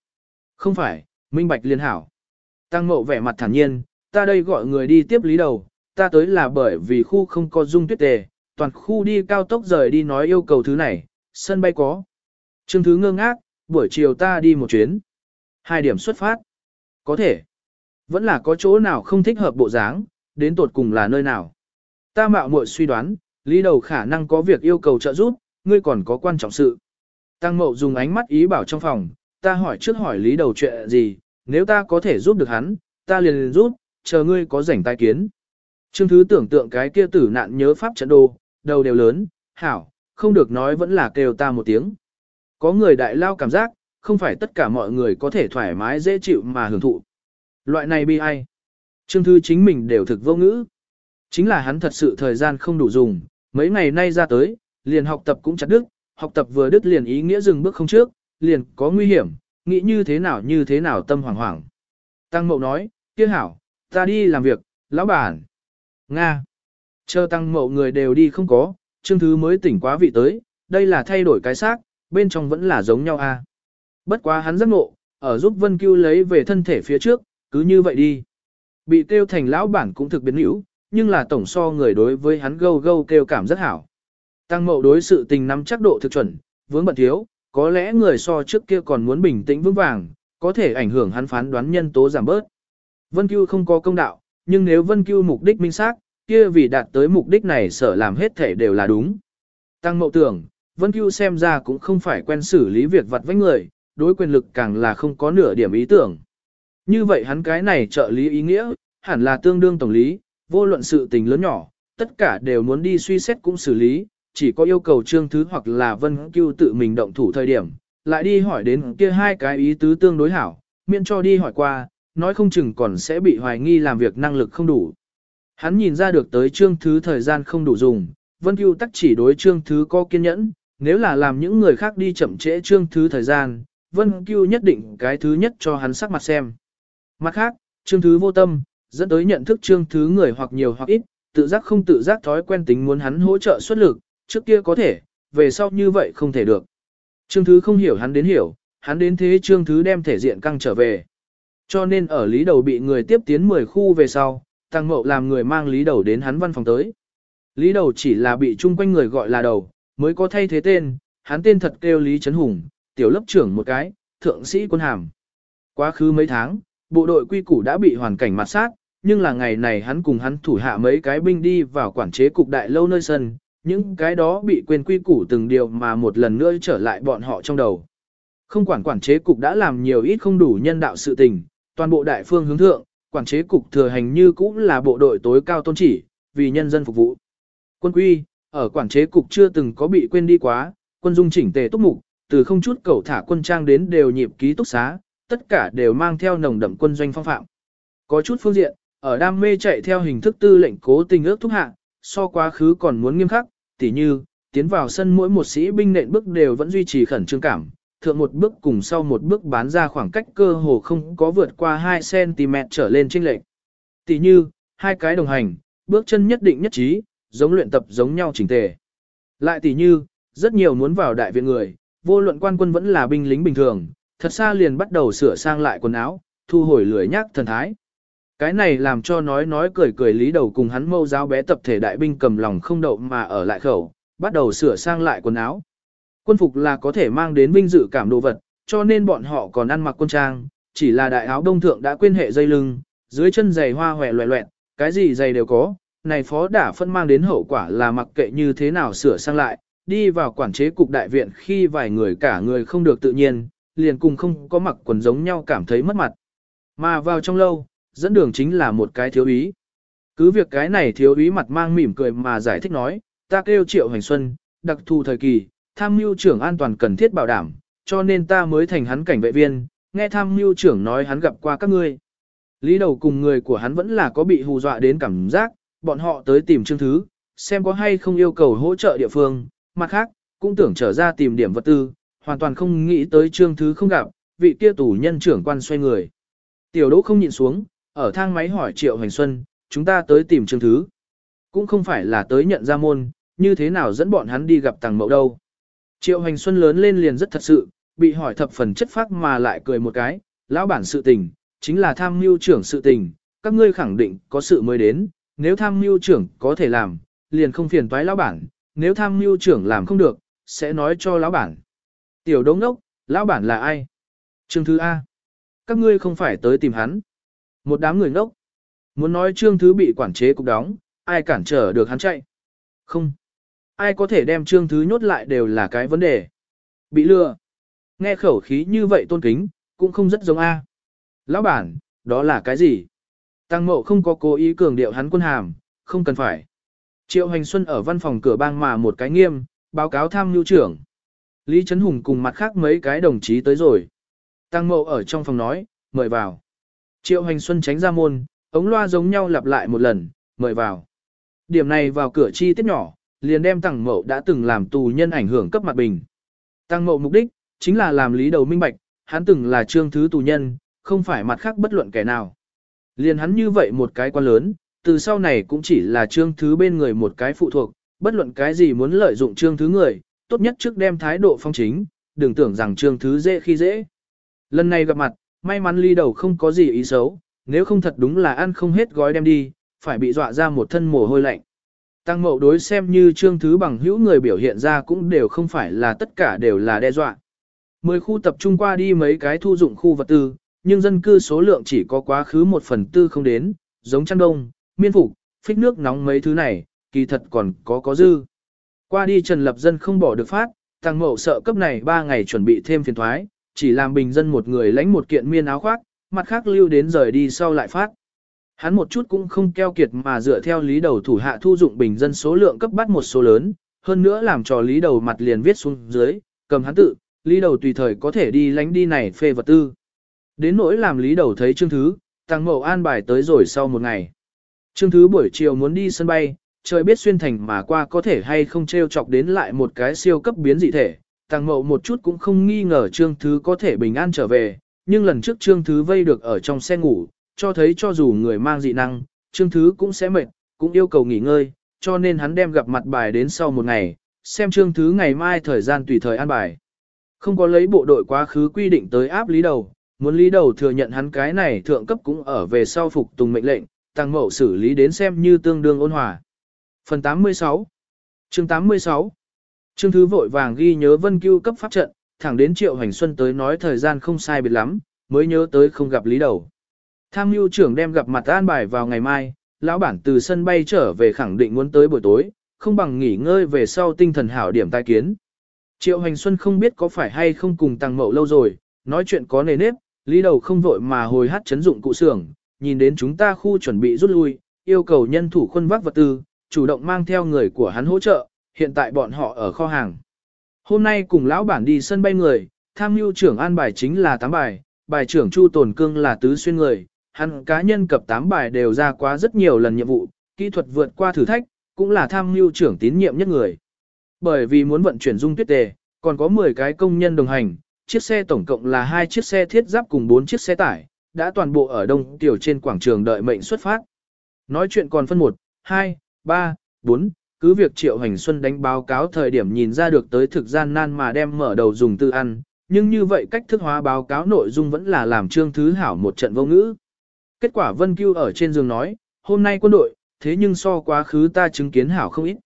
Không phải, minh bạch liên hảo. Tăng mộ vẻ mặt thản nhiên, ta đây gọi người đi tiếp lý đầu, ta tới là bởi vì khu không có dung tuyết tề, toàn khu đi cao tốc rời đi nói yêu cầu thứ này, sân bay có. Trương thứ ngơ ngác, buổi chiều ta đi một chuyến. Hai điểm xuất phát. Có thể. Vẫn là có chỗ nào không thích hợp bộ dáng, đến tột cùng là nơi nào. Ta mạo muội suy đoán, lý đầu khả năng có việc yêu cầu trợ giúp, ngươi còn có quan trọng sự. Tăng mậu dùng ánh mắt ý bảo trong phòng, ta hỏi trước hỏi lý đầu chuyện gì, nếu ta có thể giúp được hắn, ta liền liền giúp, chờ ngươi có rảnh tai kiến. Trương thứ tưởng tượng cái kia tử nạn nhớ pháp trận đồ, đầu đều lớn, hảo, không được nói vẫn là kêu ta một tiếng. Có người đại lao cảm giác, không phải tất cả mọi người có thể thoải mái dễ chịu mà hưởng thụ. Loại này bi ai. Trương thư chính mình đều thực vô ngữ. Chính là hắn thật sự thời gian không đủ dùng, mấy ngày nay ra tới, liền học tập cũng chặt đứt, học tập vừa đứt liền ý nghĩa dừng bước không trước, liền có nguy hiểm, nghĩ như thế nào như thế nào tâm hoảng hoảng. Tăng mậu nói, kia hảo, ta đi làm việc, lão bản. Nga. Chờ tăng mậu người đều đi không có, chương thứ mới tỉnh quá vị tới, đây là thay đổi cái xác, bên trong vẫn là giống nhau a. À. Bất quá hắn giấc ngộ, ở giúp Vân Cưu lấy về thân thể phía trước, cứ như vậy đi. Bị kêu thành lão bản cũng thực biến hữu, nhưng là tổng so người đối với hắn gâu gâu kêu cảm rất hảo. Tăng mậu đối sự tình nắm chắc độ thực chuẩn, vướng bận thiếu, có lẽ người so trước kia còn muốn bình tĩnh vững vàng, có thể ảnh hưởng hắn phán đoán nhân tố giảm bớt. Vân Cưu không có công đạo, nhưng nếu Vân Cưu mục đích minh xác, kia vì đạt tới mục đích này sở làm hết thể đều là đúng. Tăng mậu tưởng, Vân Cưu xem ra cũng không phải quen xử lý việc vặt với người, đối quyền lực càng là không có nửa điểm ý tưởng. Như vậy hắn cái này trợ lý ý nghĩa, hẳn là tương đương tổng lý, vô luận sự tình lớn nhỏ, tất cả đều muốn đi suy xét cũng xử lý, chỉ có yêu cầu trương thứ hoặc là vân cưu tự mình động thủ thời điểm, lại đi hỏi đến kia hai cái ý tứ tương đối hảo, miễn cho đi hỏi qua, nói không chừng còn sẽ bị hoài nghi làm việc năng lực không đủ. Hắn nhìn ra được tới trương thứ thời gian không đủ dùng, vân cưu tắc chỉ đối trương thứ có kiên nhẫn, nếu là làm những người khác đi chậm trễ trương thứ thời gian, vân cưu nhất định cái thứ nhất cho hắn sắc mặt xem. Mặt khác, trương thứ vô tâm, dẫn tới nhận thức trương thứ người hoặc nhiều hoặc ít, tự giác không tự giác thói quen tính muốn hắn hỗ trợ xuất lực, trước kia có thể, về sau như vậy không thể được. Trương thứ không hiểu hắn đến hiểu, hắn đến thế trương thứ đem thể diện căng trở về. Cho nên ở lý đầu bị người tiếp tiến 10 khu về sau, tăng mậu làm người mang lý đầu đến hắn văn phòng tới. Lý đầu chỉ là bị chung quanh người gọi là đầu, mới có thay thế tên, hắn tên thật kêu Lý Trấn Hùng, tiểu lớp trưởng một cái, thượng sĩ quân hàm. Quá khứ mấy tháng, bộ đội quy củ đã bị hoàn cảnh mặt sát, nhưng là ngày này hắn cùng hắn thủ hạ mấy cái binh đi vào quản chế cục đại lâu nơi sân, những cái đó bị quên quy củ từng điều mà một lần nữa trở lại bọn họ trong đầu. Không quản quản chế cục đã làm nhiều ít không đủ nhân đạo sự tình, toàn bộ đại phương hướng thượng, quản chế cục thừa hành như cũng là bộ đội tối cao tôn chỉ, vì nhân dân phục vụ. Quân quy, ở quản chế cục chưa từng có bị quên đi quá, quân dung chỉnh tề túc mục, từ không chút cầu thả quân trang đến đều nhịp ký túc xá, tất cả đều mang theo nồng đậm quân doanh phong phạm. Có chút phương diện, ở đam mê chạy theo hình thức tư lệnh cố tình ước thúc hạ, so quá khứ còn muốn nghiêm khắc, tỉ như, tiến vào sân mỗi một sĩ binh nện bước đều vẫn duy trì khẩn trương cảm, thượng một bước cùng sau một bước bán ra khoảng cách cơ hồ không có vượt qua 2cm trở lên trên lệnh. Tỉ như, hai cái đồng hành, bước chân nhất định nhất trí, giống luyện tập giống nhau chỉnh tề. Lại tỉ như, rất nhiều muốn vào đại viện người, vô luận quan quân vẫn là binh lính bình thường, thật xa liền bắt đầu sửa sang lại quần áo, thu hồi lười nhác thần thái. Cái này làm cho nói nói cười cười lý đầu cùng hắn mâu giáo bé tập thể đại binh cầm lòng không đậu mà ở lại khẩu, bắt đầu sửa sang lại quần áo. Quân phục là có thể mang đến vinh dự cảm đồ vật, cho nên bọn họ còn ăn mặc quân trang, chỉ là đại áo đông thượng đã quên hệ dây lưng, dưới chân giày hoa hòe loẹ loẹt, cái gì giày đều có. Này phó đả phân mang đến hậu quả là mặc kệ như thế nào sửa sang lại, đi vào quản chế cục đại viện khi vài người cả người không được tự nhiên, liền cùng không có mặc quần giống nhau cảm thấy mất mặt. Mà vào trong lâu, dẫn đường chính là một cái thiếu ý. Cứ việc cái này thiếu ý mặt mang mỉm cười mà giải thích nói, ta kêu triệu hành xuân, đặc thù thời kỳ, tham mưu trưởng an toàn cần thiết bảo đảm, cho nên ta mới thành hắn cảnh vệ viên, nghe tham mưu trưởng nói hắn gặp qua các ngươi. Lý đầu cùng người của hắn vẫn là có bị hù dọa đến cảm giác, bọn họ tới tìm chương thứ, xem có hay không yêu cầu hỗ trợ địa phương, mặt khác, cũng tưởng trở ra tìm điểm vật tư, hoàn toàn không nghĩ tới chương thứ không gặp, vị kia tù nhân trưởng quan xoay người. Tiểu đỗ không nhịn xuống, ở thang máy hỏi Triệu Hành Xuân, chúng ta tới tìm trương thứ. Cũng không phải là tới nhận ra môn, như thế nào dẫn bọn hắn đi gặp tàng mẫu đâu. Triệu Hành Xuân lớn lên liền rất thật sự, bị hỏi thập phần chất phác mà lại cười một cái, lão bản sự tình, chính là tham mưu trưởng sự tình, các ngươi khẳng định có sự mới đến, nếu tham mưu trưởng có thể làm, liền không phiền toái lão bản, nếu tham mưu trưởng làm không được, sẽ nói cho lão bản. Tiểu đống đốc, lão bản là ai? Trương Thứ A. Các ngươi không phải tới tìm hắn. Một đám người ngốc. Muốn nói Trương Thứ bị quản chế cục đóng, ai cản trở được hắn chạy? Không. Ai có thể đem Trương Thứ nhốt lại đều là cái vấn đề. Bị lừa. Nghe khẩu khí như vậy tôn kính, cũng không rất giống A. Lão bản, đó là cái gì? Tăng mộ không có cố ý cường điệu hắn quân hàm, không cần phải. Triệu Hành Xuân ở văn phòng cửa bang mà một cái nghiêm, báo cáo tham nhu trưởng. Lý Trấn Hùng cùng mặt khác mấy cái đồng chí tới rồi. Tăng mộ ở trong phòng nói, mời vào. Triệu Hành Xuân tránh ra môn, ống loa giống nhau lặp lại một lần, mời vào. Điểm này vào cửa chi tiết nhỏ, liền đem tăng mộ đã từng làm tù nhân ảnh hưởng cấp mặt bình. Tăng mộ mục đích, chính là làm lý đầu minh bạch, hắn từng là trương thứ tù nhân, không phải mặt khác bất luận kẻ nào. Liền hắn như vậy một cái quan lớn, từ sau này cũng chỉ là trương thứ bên người một cái phụ thuộc, bất luận cái gì muốn lợi dụng trương thứ người, tốt nhất trước đem thái độ phong chính, đừng tưởng rằng trương thứ dễ khi dễ. Lần này gặp mặt, may mắn ly đầu không có gì ý xấu, nếu không thật đúng là ăn không hết gói đem đi, phải bị dọa ra một thân mồ hôi lạnh. Tăng mậu đối xem như trương thứ bằng hữu người biểu hiện ra cũng đều không phải là tất cả đều là đe dọa. Mười khu tập trung qua đi mấy cái thu dụng khu vật tư, nhưng dân cư số lượng chỉ có quá khứ một phần tư không đến, giống chăn đông, miên phục, phích nước nóng mấy thứ này, kỳ thật còn có có dư. Qua đi Trần Lập Dân không bỏ được phát, tăng mậu sợ cấp này 3 ngày chuẩn bị thêm phiền thoái, chỉ làm bình dân một người lãnh một kiện miên áo khoác, mặt khác lưu đến rời đi sau lại phát. Hắn một chút cũng không keo kiệt mà dựa theo lý đầu thủ hạ thu dụng bình dân số lượng cấp bắt một số lớn, hơn nữa làm cho lý đầu mặt liền viết xuống dưới, cầm hắn tự, lý đầu tùy thời có thể đi lánh đi này phê vật tư. Đến nỗi làm lý đầu thấy Trương Thứ, tăng mậu an bài tới rồi sau một ngày. Trương Thứ buổi chiều muốn đi sân bay, trời biết xuyên thành mà qua có thể hay không treo chọc đến lại một cái siêu cấp biến dị thể tàng mậu một chút cũng không nghi ngờ Trương Thứ có thể bình an trở về, nhưng lần trước Trương Thứ vây được ở trong xe ngủ, cho thấy cho dù người mang dị năng, Trương Thứ cũng sẽ mệt, cũng yêu cầu nghỉ ngơi, cho nên hắn đem gặp mặt bài đến sau một ngày, xem Trương Thứ ngày mai thời gian tùy thời an bài. Không có lấy bộ đội quá khứ quy định tới áp lý đầu, muốn lý đầu thừa nhận hắn cái này thượng cấp cũng ở về sau phục tùng mệnh lệnh, tăng mộ xử lý đến xem như tương đương ôn hòa. Phần 86 chương 86 Trương Thứ vội vàng ghi nhớ vân cưu cấp pháp trận, thẳng đến triệu hành xuân tới nói thời gian không sai biệt lắm, mới nhớ tới không gặp lý đầu. Tham mưu trưởng đem gặp mặt an bài vào ngày mai, lão bản từ sân bay trở về khẳng định muốn tới buổi tối, không bằng nghỉ ngơi về sau tinh thần hảo điểm tai kiến. Triệu hành xuân không biết có phải hay không cùng tăng mậu lâu rồi, nói chuyện có nề nếp, lý đầu không vội mà hồi hát chấn dụng cụ xưởng, nhìn đến chúng ta khu chuẩn bị rút lui, yêu cầu nhân thủ khuân vác vật tư, chủ động mang theo người của hắn hỗ trợ, hiện tại bọn họ ở kho hàng. Hôm nay cùng lão bản đi sân bay người, tham mưu trưởng an bài chính là 8 bài, bài trưởng Chu Tồn Cương là tứ xuyên người, hắn cá nhân cập 8 bài đều ra quá rất nhiều lần nhiệm vụ, kỹ thuật vượt qua thử thách, cũng là tham mưu trưởng tín nhiệm nhất người. Bởi vì muốn vận chuyển dung tuyết tề, còn có 10 cái công nhân đồng hành, chiếc xe tổng cộng là hai chiếc xe thiết giáp cùng 4 chiếc xe tải, đã toàn bộ ở đông tiểu trên quảng trường đợi mệnh xuất phát. Nói chuyện còn phân 1, 2, 3, 4, cứ việc Triệu Hành Xuân đánh báo cáo thời điểm nhìn ra được tới thực gian nan mà đem mở đầu dùng tư ăn, nhưng như vậy cách thức hóa báo cáo nội dung vẫn là làm trương thứ hảo một trận vô ngữ. Kết quả Vân Cưu ở trên giường nói, hôm nay quân đội, thế nhưng so quá khứ ta chứng kiến hảo không ít.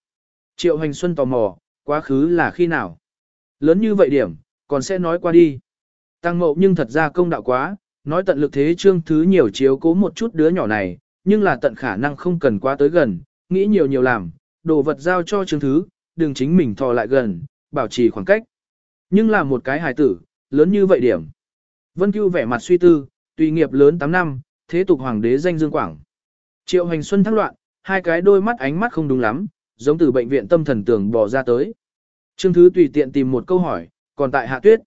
Triệu Hành Xuân tò mò, quá khứ là khi nào? Lớn như vậy điểm, còn sẽ nói qua đi. Tăng mộ nhưng thật ra công đạo quá, nói tận lực thế trương thứ nhiều chiếu cố một chút đứa nhỏ này, nhưng là tận khả năng không cần quá tới gần, nghĩ nhiều nhiều làm, đồ vật giao cho trương thứ, đừng chính mình thò lại gần, bảo trì khoảng cách. Nhưng là một cái hài tử, lớn như vậy điểm. Vân Cưu vẻ mặt suy tư, tùy nghiệp lớn 8 năm, thế tục hoàng đế danh dương quảng. Triệu hành xuân thắc loạn, hai cái đôi mắt ánh mắt không đúng lắm, giống từ bệnh viện tâm thần tưởng bỏ ra tới. Trương Thứ tùy tiện tìm một câu hỏi, còn tại hạ tuyết.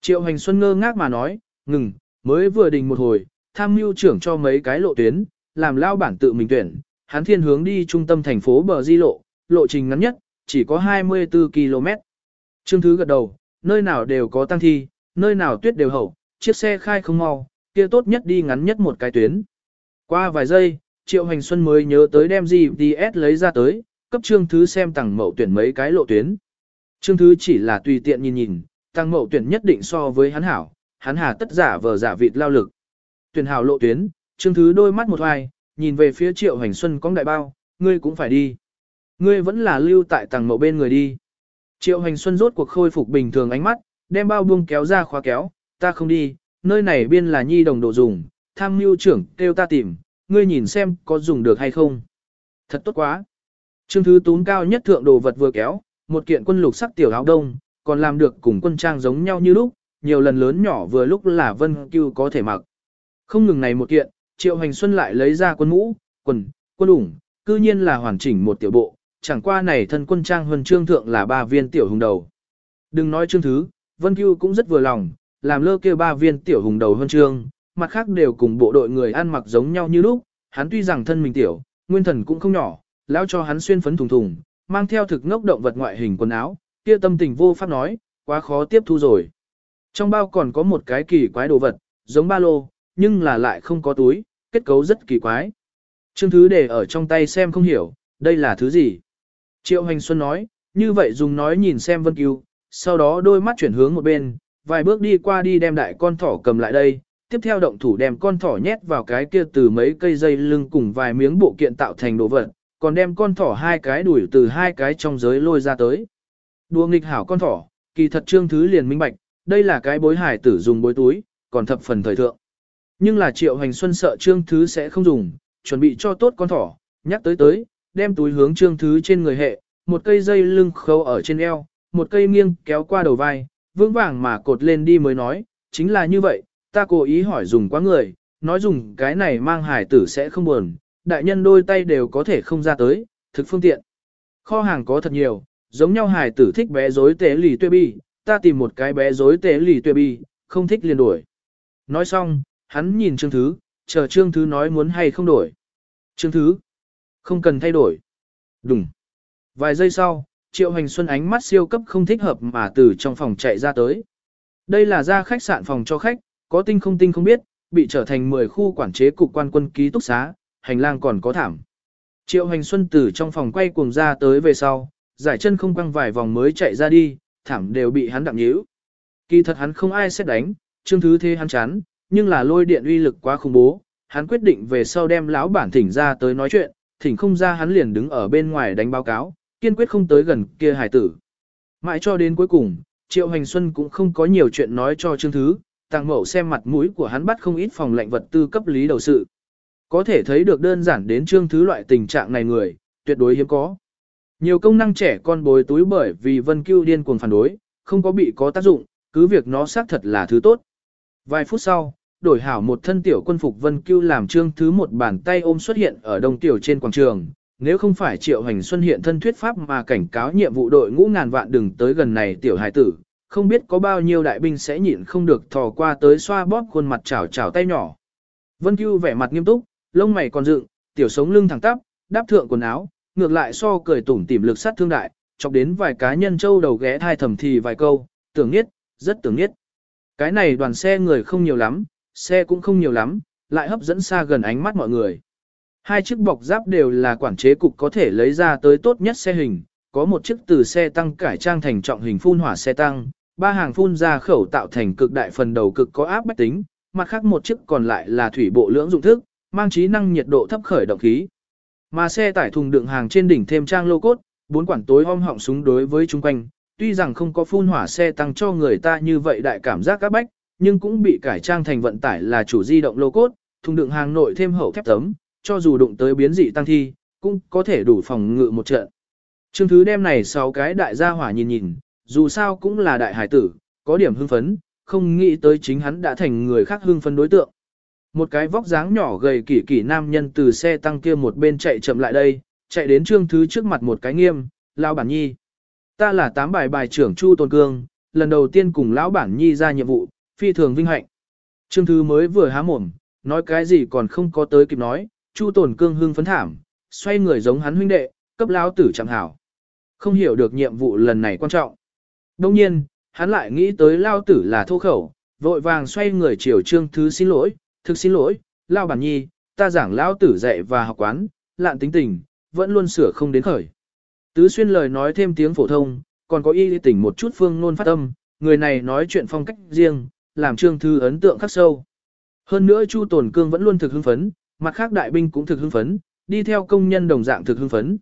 Triệu hành xuân ngơ ngác mà nói, ngừng, mới vừa đình một hồi, tham mưu trưởng cho mấy cái lộ tuyến, làm lao bản tự mình tuyển, hắn thiên hướng đi trung tâm thành phố bờ di lộ, lộ trình ngắn nhất, chỉ có 24 km. Trương Thứ gật đầu, nơi nào đều có tăng thi, nơi nào tuyết đều hậu, chiếc xe khai không mau, kia tốt nhất đi ngắn nhất một cái tuyến. Qua vài giây, Triệu Hành Xuân mới nhớ tới đem GPS lấy ra tới, cấp Trương Thứ xem tặng mậu tuyển mấy cái lộ tuyến. Trương Thứ chỉ là tùy tiện nhìn nhìn, tăng mậu tuyển nhất định so với hắn hảo, hắn hà tất giả vờ giả vịt lao lực. Tuyển hảo lộ tuyến, Trương Thứ đôi mắt một hoài, nhìn về phía Triệu Hành Xuân cong đại bao, ngươi cũng phải đi. Ngươi vẫn là lưu tại tàng mộ bên người đi. Triệu Hành Xuân rốt cuộc khôi phục bình thường ánh mắt, đem bao buông kéo ra khóa kéo, ta không đi, nơi này biên là nhi đồng đồ dùng, tham mưu trưởng kêu ta tìm, ngươi nhìn xem có dùng được hay không. Thật tốt quá. Trương Thứ tún cao nhất thượng đồ vật vừa kéo, một kiện quân lục sắc tiểu áo đông, còn làm được cùng quân trang giống nhau như lúc, nhiều lần lớn nhỏ vừa lúc là Vân Cưu có thể mặc. Không ngừng này một kiện, Triệu Hành Xuân lại lấy ra quân mũ, quần, quân ủng, cư nhiên là hoàn chỉnh một tiểu bộ, chẳng qua này thân quân trang huân trương thượng là ba viên tiểu hùng đầu. Đừng nói chương thứ, Vân Cưu cũng rất vừa lòng, làm lơ kêu ba viên tiểu hùng đầu huân trương, mặt khác đều cùng bộ đội người ăn mặc giống nhau như lúc, hắn tuy rằng thân mình tiểu, nguyên thần cũng không nhỏ, lão cho hắn xuyên phấn thùng thùng, mang theo thực ngốc động vật ngoại hình quần áo, kia tâm tình vô pháp nói, quá khó tiếp thu rồi. Trong bao còn có một cái kỳ quái đồ vật, giống ba lô, nhưng là lại không có túi, kết cấu rất kỳ quái. Trương Thứ để ở trong tay xem không hiểu, đây là thứ gì. Triệu Hành Xuân nói, như vậy dùng nói nhìn xem Vân Cứu, sau đó đôi mắt chuyển hướng một bên, vài bước đi qua đi đem đại con thỏ cầm lại đây, tiếp theo động thủ đem con thỏ nhét vào cái kia từ mấy cây dây lưng cùng vài miếng bộ kiện tạo thành đồ vật, còn đem con thỏ hai cái đuổi từ hai cái trong giới lôi ra tới. Đùa nghịch hảo con thỏ, kỳ thật trương thứ liền minh bạch, đây là cái bối hải tử dùng bối túi, còn thập phần thời thượng. Nhưng là triệu hành xuân sợ trương thứ sẽ không dùng, chuẩn bị cho tốt con thỏ, nhắc tới tới, đem túi hướng trương thứ trên người hệ, một cây dây lưng khâu ở trên eo, một cây nghiêng kéo qua đầu vai, vững vàng mà cột lên đi mới nói, chính là như vậy, ta cố ý hỏi dùng quá người, nói dùng cái này mang hải tử sẽ không buồn, đại nhân đôi tay đều có thể không ra tới, thực phương tiện. Kho hàng có thật nhiều, giống nhau hải tử thích bé rối tế lì tuê bi, ta tìm một cái bé rối tế lì tuê bi, không thích liền đuổi. Nói xong, hắn nhìn Trương Thứ, chờ Trương Thứ nói muốn hay không đổi. Trương Thứ, không cần thay đổi. Đúng. Vài giây sau, Triệu Hành Xuân ánh mắt siêu cấp không thích hợp mà từ trong phòng chạy ra tới. Đây là ra khách sạn phòng cho khách, có tinh không tinh không biết, bị trở thành 10 khu quản chế cục quan quân ký túc xá, hành lang còn có thảm. Triệu Hành Xuân từ trong phòng quay cuồng ra tới về sau, giải chân không quăng vài vòng mới chạy ra đi, thảm đều bị hắn đặng nhíu. Kỳ thật hắn không ai xét đánh, chương thứ thế hắn chán, nhưng là lôi điện uy lực quá khủng bố, hắn quyết định về sau đem lão bản thỉnh ra tới nói chuyện, thỉnh không ra hắn liền đứng ở bên ngoài đánh báo cáo, kiên quyết không tới gần kia hải tử. Mãi cho đến cuối cùng, Triệu Hành Xuân cũng không có nhiều chuyện nói cho Trương Thứ, tàng mẫu xem mặt mũi của hắn bắt không ít phòng lệnh vật tư cấp lý đầu sự. Có thể thấy được đơn giản đến Trương Thứ loại tình trạng này người, tuyệt đối hiếm có. Nhiều công năng trẻ con bồi túi bởi vì Vân Cưu điên cuồng phản đối, không có bị có tác dụng, cứ việc nó xác thật là thứ tốt. Vài phút sau, đổi hảo một thân tiểu quân phục Vân Cưu làm trương thứ một bàn tay ôm xuất hiện ở đông tiểu trên quảng trường. Nếu không phải triệu hành xuân hiện thân thuyết pháp mà cảnh cáo nhiệm vụ đội ngũ ngàn vạn đừng tới gần này tiểu hải tử, không biết có bao nhiêu đại binh sẽ nhịn không được thò qua tới xoa bóp khuôn mặt chảo chảo tay nhỏ. Vân Cưu vẻ mặt nghiêm túc, lông mày còn dựng, tiểu sống lưng thẳng tắp, đáp thượng quần áo, ngược lại so cười tủm tỉm lực sát thương đại, chọc đến vài cá nhân châu đầu ghé thai thầm thì vài câu, tưởng nhất, rất tưởng nhất. Cái này đoàn xe người không nhiều lắm, xe cũng không nhiều lắm, lại hấp dẫn xa gần ánh mắt mọi người. Hai chiếc bọc giáp đều là quản chế cục có thể lấy ra tới tốt nhất xe hình, có một chiếc từ xe tăng cải trang thành trọng hình phun hỏa xe tăng, ba hàng phun ra khẩu tạo thành cực đại phần đầu cực có áp bách tính, mặt khác một chiếc còn lại là thủy bộ lưỡng dụng thức, mang trí năng nhiệt độ thấp khởi động khí. Mà xe tải thùng đựng hàng trên đỉnh thêm trang lô cốt, bốn quản tối om họng súng đối với chung quanh, tuy rằng không có phun hỏa xe tăng cho người ta như vậy đại cảm giác các bách, nhưng cũng bị cải trang thành vận tải là chủ di động lô cốt, thùng đựng hàng nội thêm hậu thép tấm, cho dù đụng tới biến dị tăng thi, cũng có thể đủ phòng ngự một trận. Trương Thứ đem này sáu cái đại gia hỏa nhìn nhìn, dù sao cũng là đại hải tử, có điểm hưng phấn, không nghĩ tới chính hắn đã thành người khác hưng phấn đối tượng. Một cái vóc dáng nhỏ gầy kỳ kỳ nam nhân từ xe tăng kia một bên chạy chậm lại đây, chạy đến Trương Thứ trước mặt một cái nghiêm, lão bản nhi. Ta là tám bài bài trưởng Chu Tôn Cương, lần đầu tiên cùng lão bản nhi ra nhiệm vụ, phi thường vinh hạnh. Trương Thứ mới vừa há mồm, nói cái gì còn không có tới kịp nói, Chu Tồn Cương hưng phấn thảm, xoay người giống hắn huynh đệ, cấp lão tử chẳng hảo. Không hiểu được nhiệm vụ lần này quan trọng. Đông nhiên, hắn lại nghĩ tới lao tử là thô khẩu, vội vàng xoay người chiều trương thứ xin lỗi, thực xin lỗi, lao bản nhi, ta giảng lao tử dạy và học quán, lạn tính tình, vẫn luôn sửa không đến khởi. Tứ xuyên lời nói thêm tiếng phổ thông, còn có y tỉnh một chút phương nôn phát âm, người này nói chuyện phong cách riêng, làm trương thư ấn tượng khắc sâu. Hơn nữa Chu Tồn Cương vẫn luôn thực hưng phấn, mặt khác đại binh cũng thực hưng phấn, đi theo công nhân đồng dạng thực hưng phấn.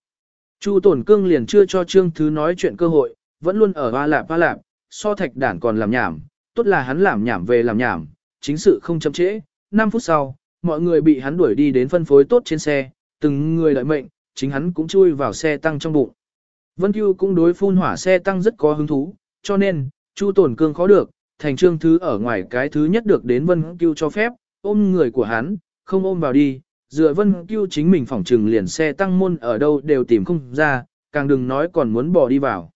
Chu Tồn Cương liền chưa cho Trương Thứ nói chuyện cơ hội, vẫn luôn ở ba lạp ba lạp, so thạch đản còn làm nhảm, tốt là hắn làm nhảm về làm nhảm, chính sự không chậm trễ. 5 phút sau, mọi người bị hắn đuổi đi đến phân phối tốt trên xe, từng người đợi mệnh, chính hắn cũng chui vào xe tăng trong bụng. Vân Cưu cũng đối phun hỏa xe tăng rất có hứng thú, cho nên, Chu Tồn Cương khó được, thành trương thứ ở ngoài cái thứ nhất được đến Vân Cưu cho phép, ôm người của hắn, không ôm vào đi, dựa Vân Cưu chính mình phỏng trừng liền xe tăng môn ở đâu đều tìm không ra, càng đừng nói còn muốn bỏ đi vào.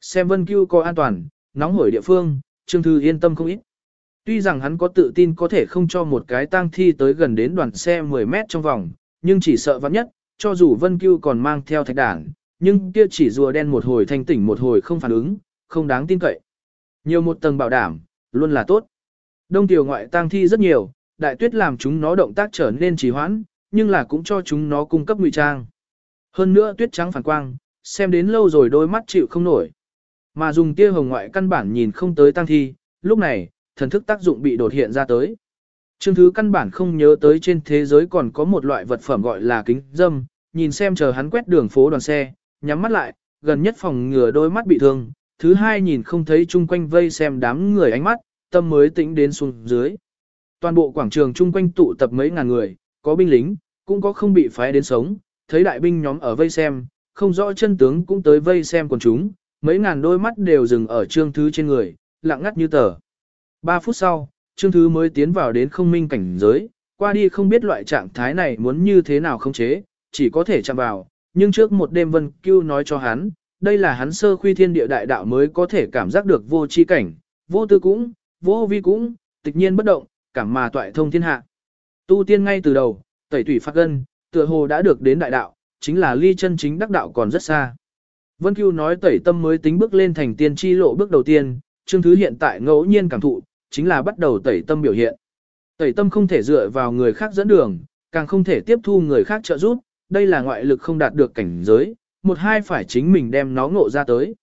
Xem Vân Cưu có an toàn, nóng hổi địa phương, Trương Thư yên tâm không ít. Tuy rằng hắn có tự tin có thể không cho một cái tang thi tới gần đến đoàn xe 10 mét trong vòng, nhưng chỉ sợ vắng nhất, cho dù Vân Cưu còn mang theo thạch đảng, nhưng kia chỉ rùa đen một hồi thanh tỉnh một hồi không phản ứng, không đáng tin cậy. Nhiều một tầng bảo đảm, luôn là tốt. Đông tiểu ngoại tang thi rất nhiều, đại tuyết làm chúng nó động tác trở nên trì hoãn, nhưng là cũng cho chúng nó cung cấp ngụy trang. Hơn nữa tuyết trắng phản quang, xem đến lâu rồi đôi mắt chịu không nổi. Mà dùng tia hồng ngoại căn bản nhìn không tới tang thi, lúc này, thần thức tác dụng bị đột hiện ra tới. Trương Thứ căn bản không nhớ tới trên thế giới còn có một loại vật phẩm gọi là kính dâm, nhìn xem chờ hắn quét đường phố đoàn xe, nhắm mắt lại, gần nhất phòng ngừa đôi mắt bị thương, thứ hai nhìn không thấy chung quanh vây xem đám người ánh mắt, tâm mới tĩnh đến xuống dưới. Toàn bộ quảng trường chung quanh tụ tập mấy ngàn người, có binh lính, cũng có không bị phái đến sống, thấy đại binh nhóm ở vây xem, không rõ chân tướng cũng tới vây xem quần chúng, mấy ngàn đôi mắt đều dừng ở trương thứ trên người, lặng ngắt như tờ. Ba phút sau, trương thứ mới tiến vào đến không minh cảnh giới, qua đi không biết loại trạng thái này muốn như thế nào không chế, chỉ có thể chạm vào, nhưng trước một đêm Vân Cưu nói cho hắn, đây là hắn sơ khuy thiên địa đại đạo mới có thể cảm giác được vô chi cảnh, vô tư cũng, vô vi cũng, tịch nhiên bất động, cảm mà toại thông thiên hạ. Tu tiên ngay từ đầu, tẩy tủy phát gân, tựa hồ đã được đến đại đạo, chính là ly chân chính đắc đạo còn rất xa. Vân Cưu nói tẩy tâm mới tính bước lên thành tiên chi lộ bước đầu tiên, chương Thứ hiện tại ngẫu nhiên cảm thụ, chính là bắt đầu tẩy tâm biểu hiện. Tẩy tâm không thể dựa vào người khác dẫn đường, càng không thể tiếp thu người khác trợ giúp, đây là ngoại lực không đạt được cảnh giới, một hai phải chính mình đem nó ngộ ra tới.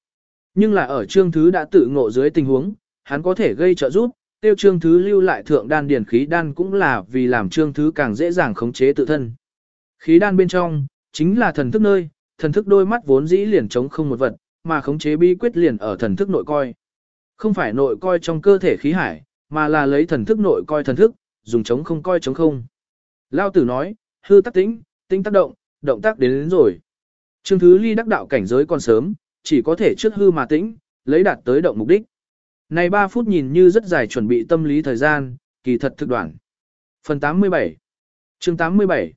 Nhưng là ở Trương Thứ đã tự ngộ dưới tình huống, hắn có thể gây trợ giúp, tiêu Trương Thứ lưu lại thượng đan điển khí đan cũng là vì làm Trương Thứ càng dễ dàng khống chế tự thân. Khí đan bên trong, chính là thần thức nơi, thần thức đôi mắt vốn dĩ liền chống không một vật, mà khống chế bí quyết liền ở thần thức nội coi. Không phải nội coi trong cơ thể khí hải, mà là lấy thần thức nội coi thần thức, dùng chống không coi chống không. Lao tử nói, hư tác tĩnh, tinh tác động, động tác đến, đến rồi. Trương Thứ Ly đắc đạo cảnh giới còn sớm, chỉ có thể trước hư mà tĩnh, lấy đạt tới động mục đích. Này 3 phút nhìn như rất dài chuẩn bị tâm lý thời gian, kỳ thật thực đoạn. Phần 87 chương 87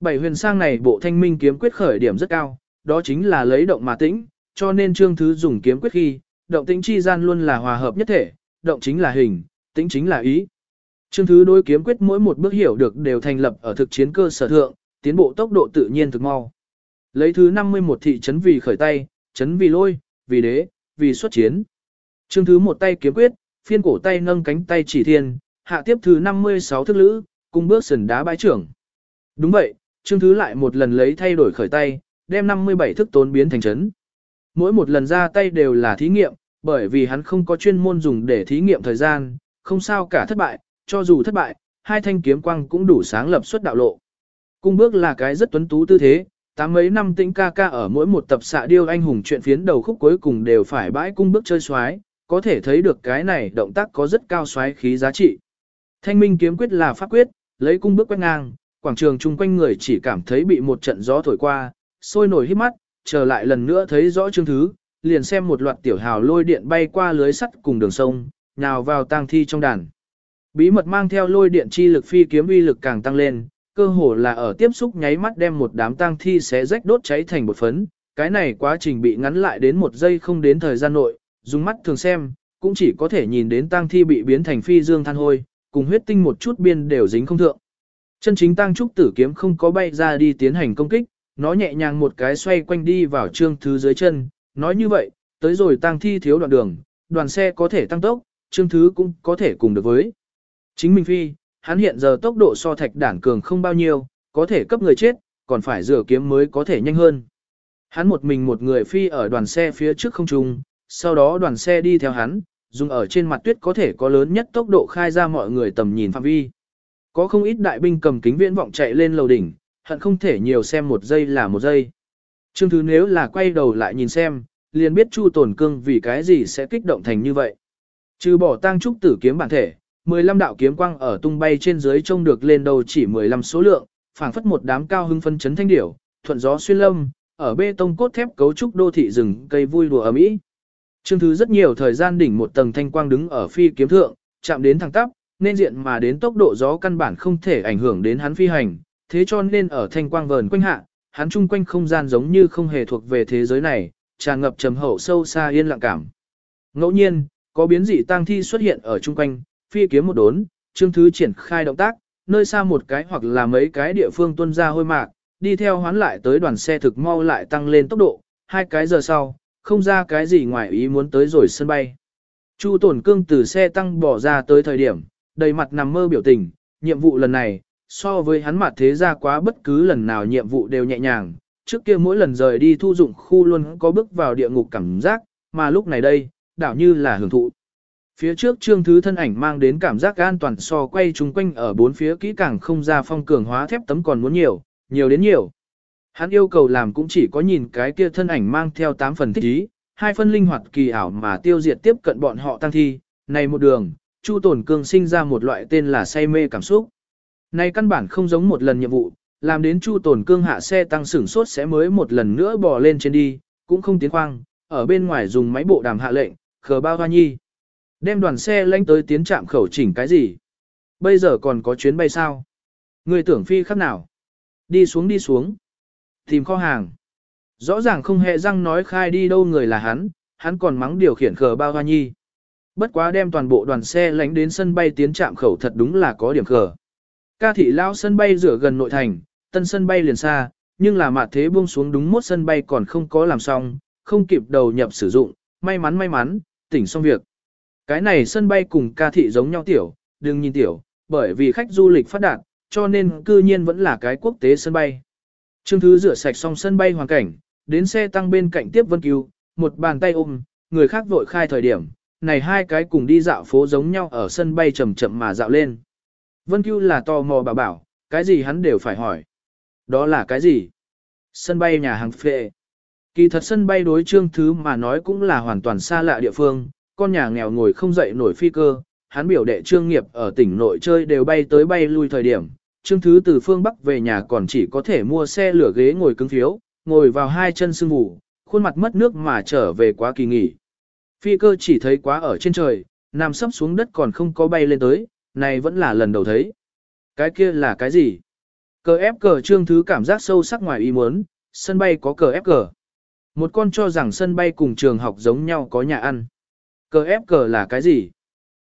Bảy huyền sang này bộ thanh minh kiếm quyết khởi điểm rất cao, đó chính là lấy động mà tĩnh, cho nên trương thứ dùng kiếm quyết khi, động tĩnh chi gian luôn là hòa hợp nhất thể, động chính là hình, tĩnh chính là ý. Trương thứ đối kiếm quyết mỗi một bước hiểu được đều thành lập ở thực chiến cơ sở thượng, tiến bộ tốc độ tự nhiên thực mau. Lấy thứ 51 thị trấn vì khởi tay, trấn vì lôi, vì đế, vì xuất chiến. chương thứ một tay kiếm quyết, phiên cổ tay nâng cánh tay chỉ thiên, hạ tiếp thứ 56 thức lữ, cùng bước sần đá bãi trưởng. Đúng vậy, chương Thứ lại một lần lấy thay đổi khởi tay, đem 57 thức tốn biến thành chấn. Mỗi một lần ra tay đều là thí nghiệm, bởi vì hắn không có chuyên môn dùng để thí nghiệm thời gian, không sao cả thất bại, cho dù thất bại, hai thanh kiếm quang cũng đủ sáng lập xuất đạo lộ. Cung bước là cái rất tuấn tú tư thế, tám mấy năm tĩnh ca ca ở mỗi một tập xạ điêu anh hùng chuyện phiến đầu khúc cuối cùng đều phải bãi cung bước chơi xoái, có thể thấy được cái này động tác có rất cao xoái khí giá trị. Thanh minh kiếm quyết là pháp quyết, lấy cung bước quét ngang, quảng trường chung quanh người chỉ cảm thấy bị một trận gió thổi qua, sôi nổi hít mắt, trở lại lần nữa thấy rõ chương thứ, liền xem một loạt tiểu hào lôi điện bay qua lưới sắt cùng đường sông, nhào vào tang thi trong đàn. Bí mật mang theo lôi điện chi lực phi kiếm uy lực càng tăng lên, cơ hồ là ở tiếp xúc nháy mắt đem một đám tang thi xé rách đốt cháy thành một phấn. Cái này quá trình bị ngắn lại đến một giây không đến thời gian nội, dùng mắt thường xem, cũng chỉ có thể nhìn đến tang thi bị biến thành phi dương than hôi, cùng huyết tinh một chút biên đều dính không thượng. Chân chính tang trúc tử kiếm không có bay ra đi tiến hành công kích, nó nhẹ nhàng một cái xoay quanh đi vào trương thứ dưới chân, nói như vậy, tới rồi tang thi thiếu đoạn đường, đoàn xe có thể tăng tốc, trương thứ cũng có thể cùng được với. Chính Minh Phi, hắn hiện giờ tốc độ so thạch đản cường không bao nhiêu, có thể cấp người chết, còn phải rửa kiếm mới có thể nhanh hơn. Hắn một mình một người phi ở đoàn xe phía trước không trung, sau đó đoàn xe đi theo hắn, dùng ở trên mặt tuyết có thể có lớn nhất tốc độ khai ra mọi người tầm nhìn phạm vi. Có không ít đại binh cầm kính viễn vọng chạy lên lầu đỉnh, hận không thể nhiều xem một giây là một giây. Trương Thứ nếu là quay đầu lại nhìn xem, liền biết Chu Tồn Cương vì cái gì sẽ kích động thành như vậy. Trừ bỏ tăng trúc tử kiếm bản thể, 15 đạo kiếm quang ở tung bay trên dưới trông được lên đầu chỉ 15 số lượng, phảng phất một đám cao hưng phân chấn thanh điểu, thuận gió xuyên lâm, ở bê tông cốt thép cấu trúc đô thị rừng cây vui đùa ở mỹ. Trương Thứ rất nhiều thời gian đỉnh một tầng thanh quang đứng ở phi kiếm thượng, chạm đến thẳng tắp, nên diện mà đến tốc độ gió căn bản không thể ảnh hưởng đến hắn phi hành, thế cho nên ở thanh quang vờn quanh hạ, hắn chung quanh không gian giống như không hề thuộc về thế giới này, tràn ngập trầm hậu sâu xa yên lặng cảm. Ngẫu nhiên, có biến dị tang thi xuất hiện ở chung quanh, phi kiếm một đốn, Trương Thứ triển khai động tác, nơi xa một cái hoặc là mấy cái địa phương tuân ra hôi mạc, đi theo hoán lại tới đoàn xe thực mau lại tăng lên tốc độ, hai cái giờ sau, không ra cái gì ngoài ý muốn tới rồi sân bay. Chu tổn cương từ xe tăng bỏ ra tới thời điểm, đầy mặt nằm mơ biểu tình, nhiệm vụ lần này, so với hắn mặt thế ra quá bất cứ lần nào nhiệm vụ đều nhẹ nhàng, trước kia mỗi lần rời đi thu dụng khu luôn có bước vào địa ngục cảm giác, mà lúc này đây, đảo như là hưởng thụ. Phía trước trương thứ thân ảnh mang đến cảm giác an toàn so quay chung quanh ở bốn phía kỹ càng không ra phong cường hóa thép tấm còn muốn nhiều, nhiều đến nhiều. Hắn yêu cầu làm cũng chỉ có nhìn cái kia thân ảnh mang theo 8 phần thích ý, hai phân linh hoạt kỳ ảo mà tiêu diệt tiếp cận bọn họ tăng thi, này một đường, Chu tổn Cương sinh ra một loại tên là say mê cảm xúc. Này căn bản không giống một lần nhiệm vụ, làm đến Chu tổn Cương hạ xe tăng sửng sốt sẽ mới một lần nữa bò lên trên đi, cũng không tiến khoang, ở bên ngoài dùng máy bộ đàm hạ lệnh, khờ bao hoa nhi. Đem đoàn xe lanh tới tiến trạm khẩu chỉnh cái gì? Bây giờ còn có chuyến bay sao? Người tưởng phi khắc nào? Đi xuống đi xuống. Tìm kho hàng. Rõ ràng không hề răng nói khai đi đâu người là hắn, hắn còn mắng điều khiển khờ bao hoa nhi. Bất quá đem toàn bộ đoàn xe lánh đến sân bay tiến trạm khẩu thật đúng là có điểm khờ. Ca thị lao sân bay rửa gần nội thành, tân sân bay liền xa, nhưng là mặt thế buông xuống đúng mốt sân bay còn không có làm xong, không kịp đầu nhập sử dụng, may mắn may mắn, tỉnh xong việc. Cái này sân bay cùng ca thị giống nhau tiểu, đừng nhìn tiểu, bởi vì khách du lịch phát đạt, cho nên cư nhiên vẫn là cái quốc tế sân bay. Trương Thứ rửa sạch xong sân bay hoàn cảnh, đến xe tăng bên cạnh tiếp Vân Cứu, một bàn tay ôm, người khác vội khai thời điểm, này hai cái cùng đi dạo phố giống nhau ở sân bay chậm chậm mà dạo lên. Vân Cứu là tò mò bảo bảo, cái gì hắn đều phải hỏi. Đó là cái gì? Sân bay nhà hàng phệ. Kỳ thật sân bay đối trương thứ mà nói cũng là hoàn toàn xa lạ địa phương, con nhà nghèo ngồi không dậy nổi phi cơ, hắn biểu đệ trương nghiệp ở tỉnh nội chơi đều bay tới bay lui thời điểm. Trương Thứ từ phương Bắc về nhà còn chỉ có thể mua xe lửa ghế ngồi cứng phiếu, ngồi vào hai chân sưng ngủ, khuôn mặt mất nước mà trở về quá kỳ nghỉ. Phi cơ chỉ thấy quá ở trên trời, nằm sấp xuống đất còn không có bay lên tới, này vẫn là lần đầu thấy. Cái kia là cái gì? Cờ ép cờ trương thứ cảm giác sâu sắc ngoài ý muốn, sân bay có cờ ép cờ. Một con cho rằng sân bay cùng trường học giống nhau có nhà ăn. Cờ ép cờ là cái gì?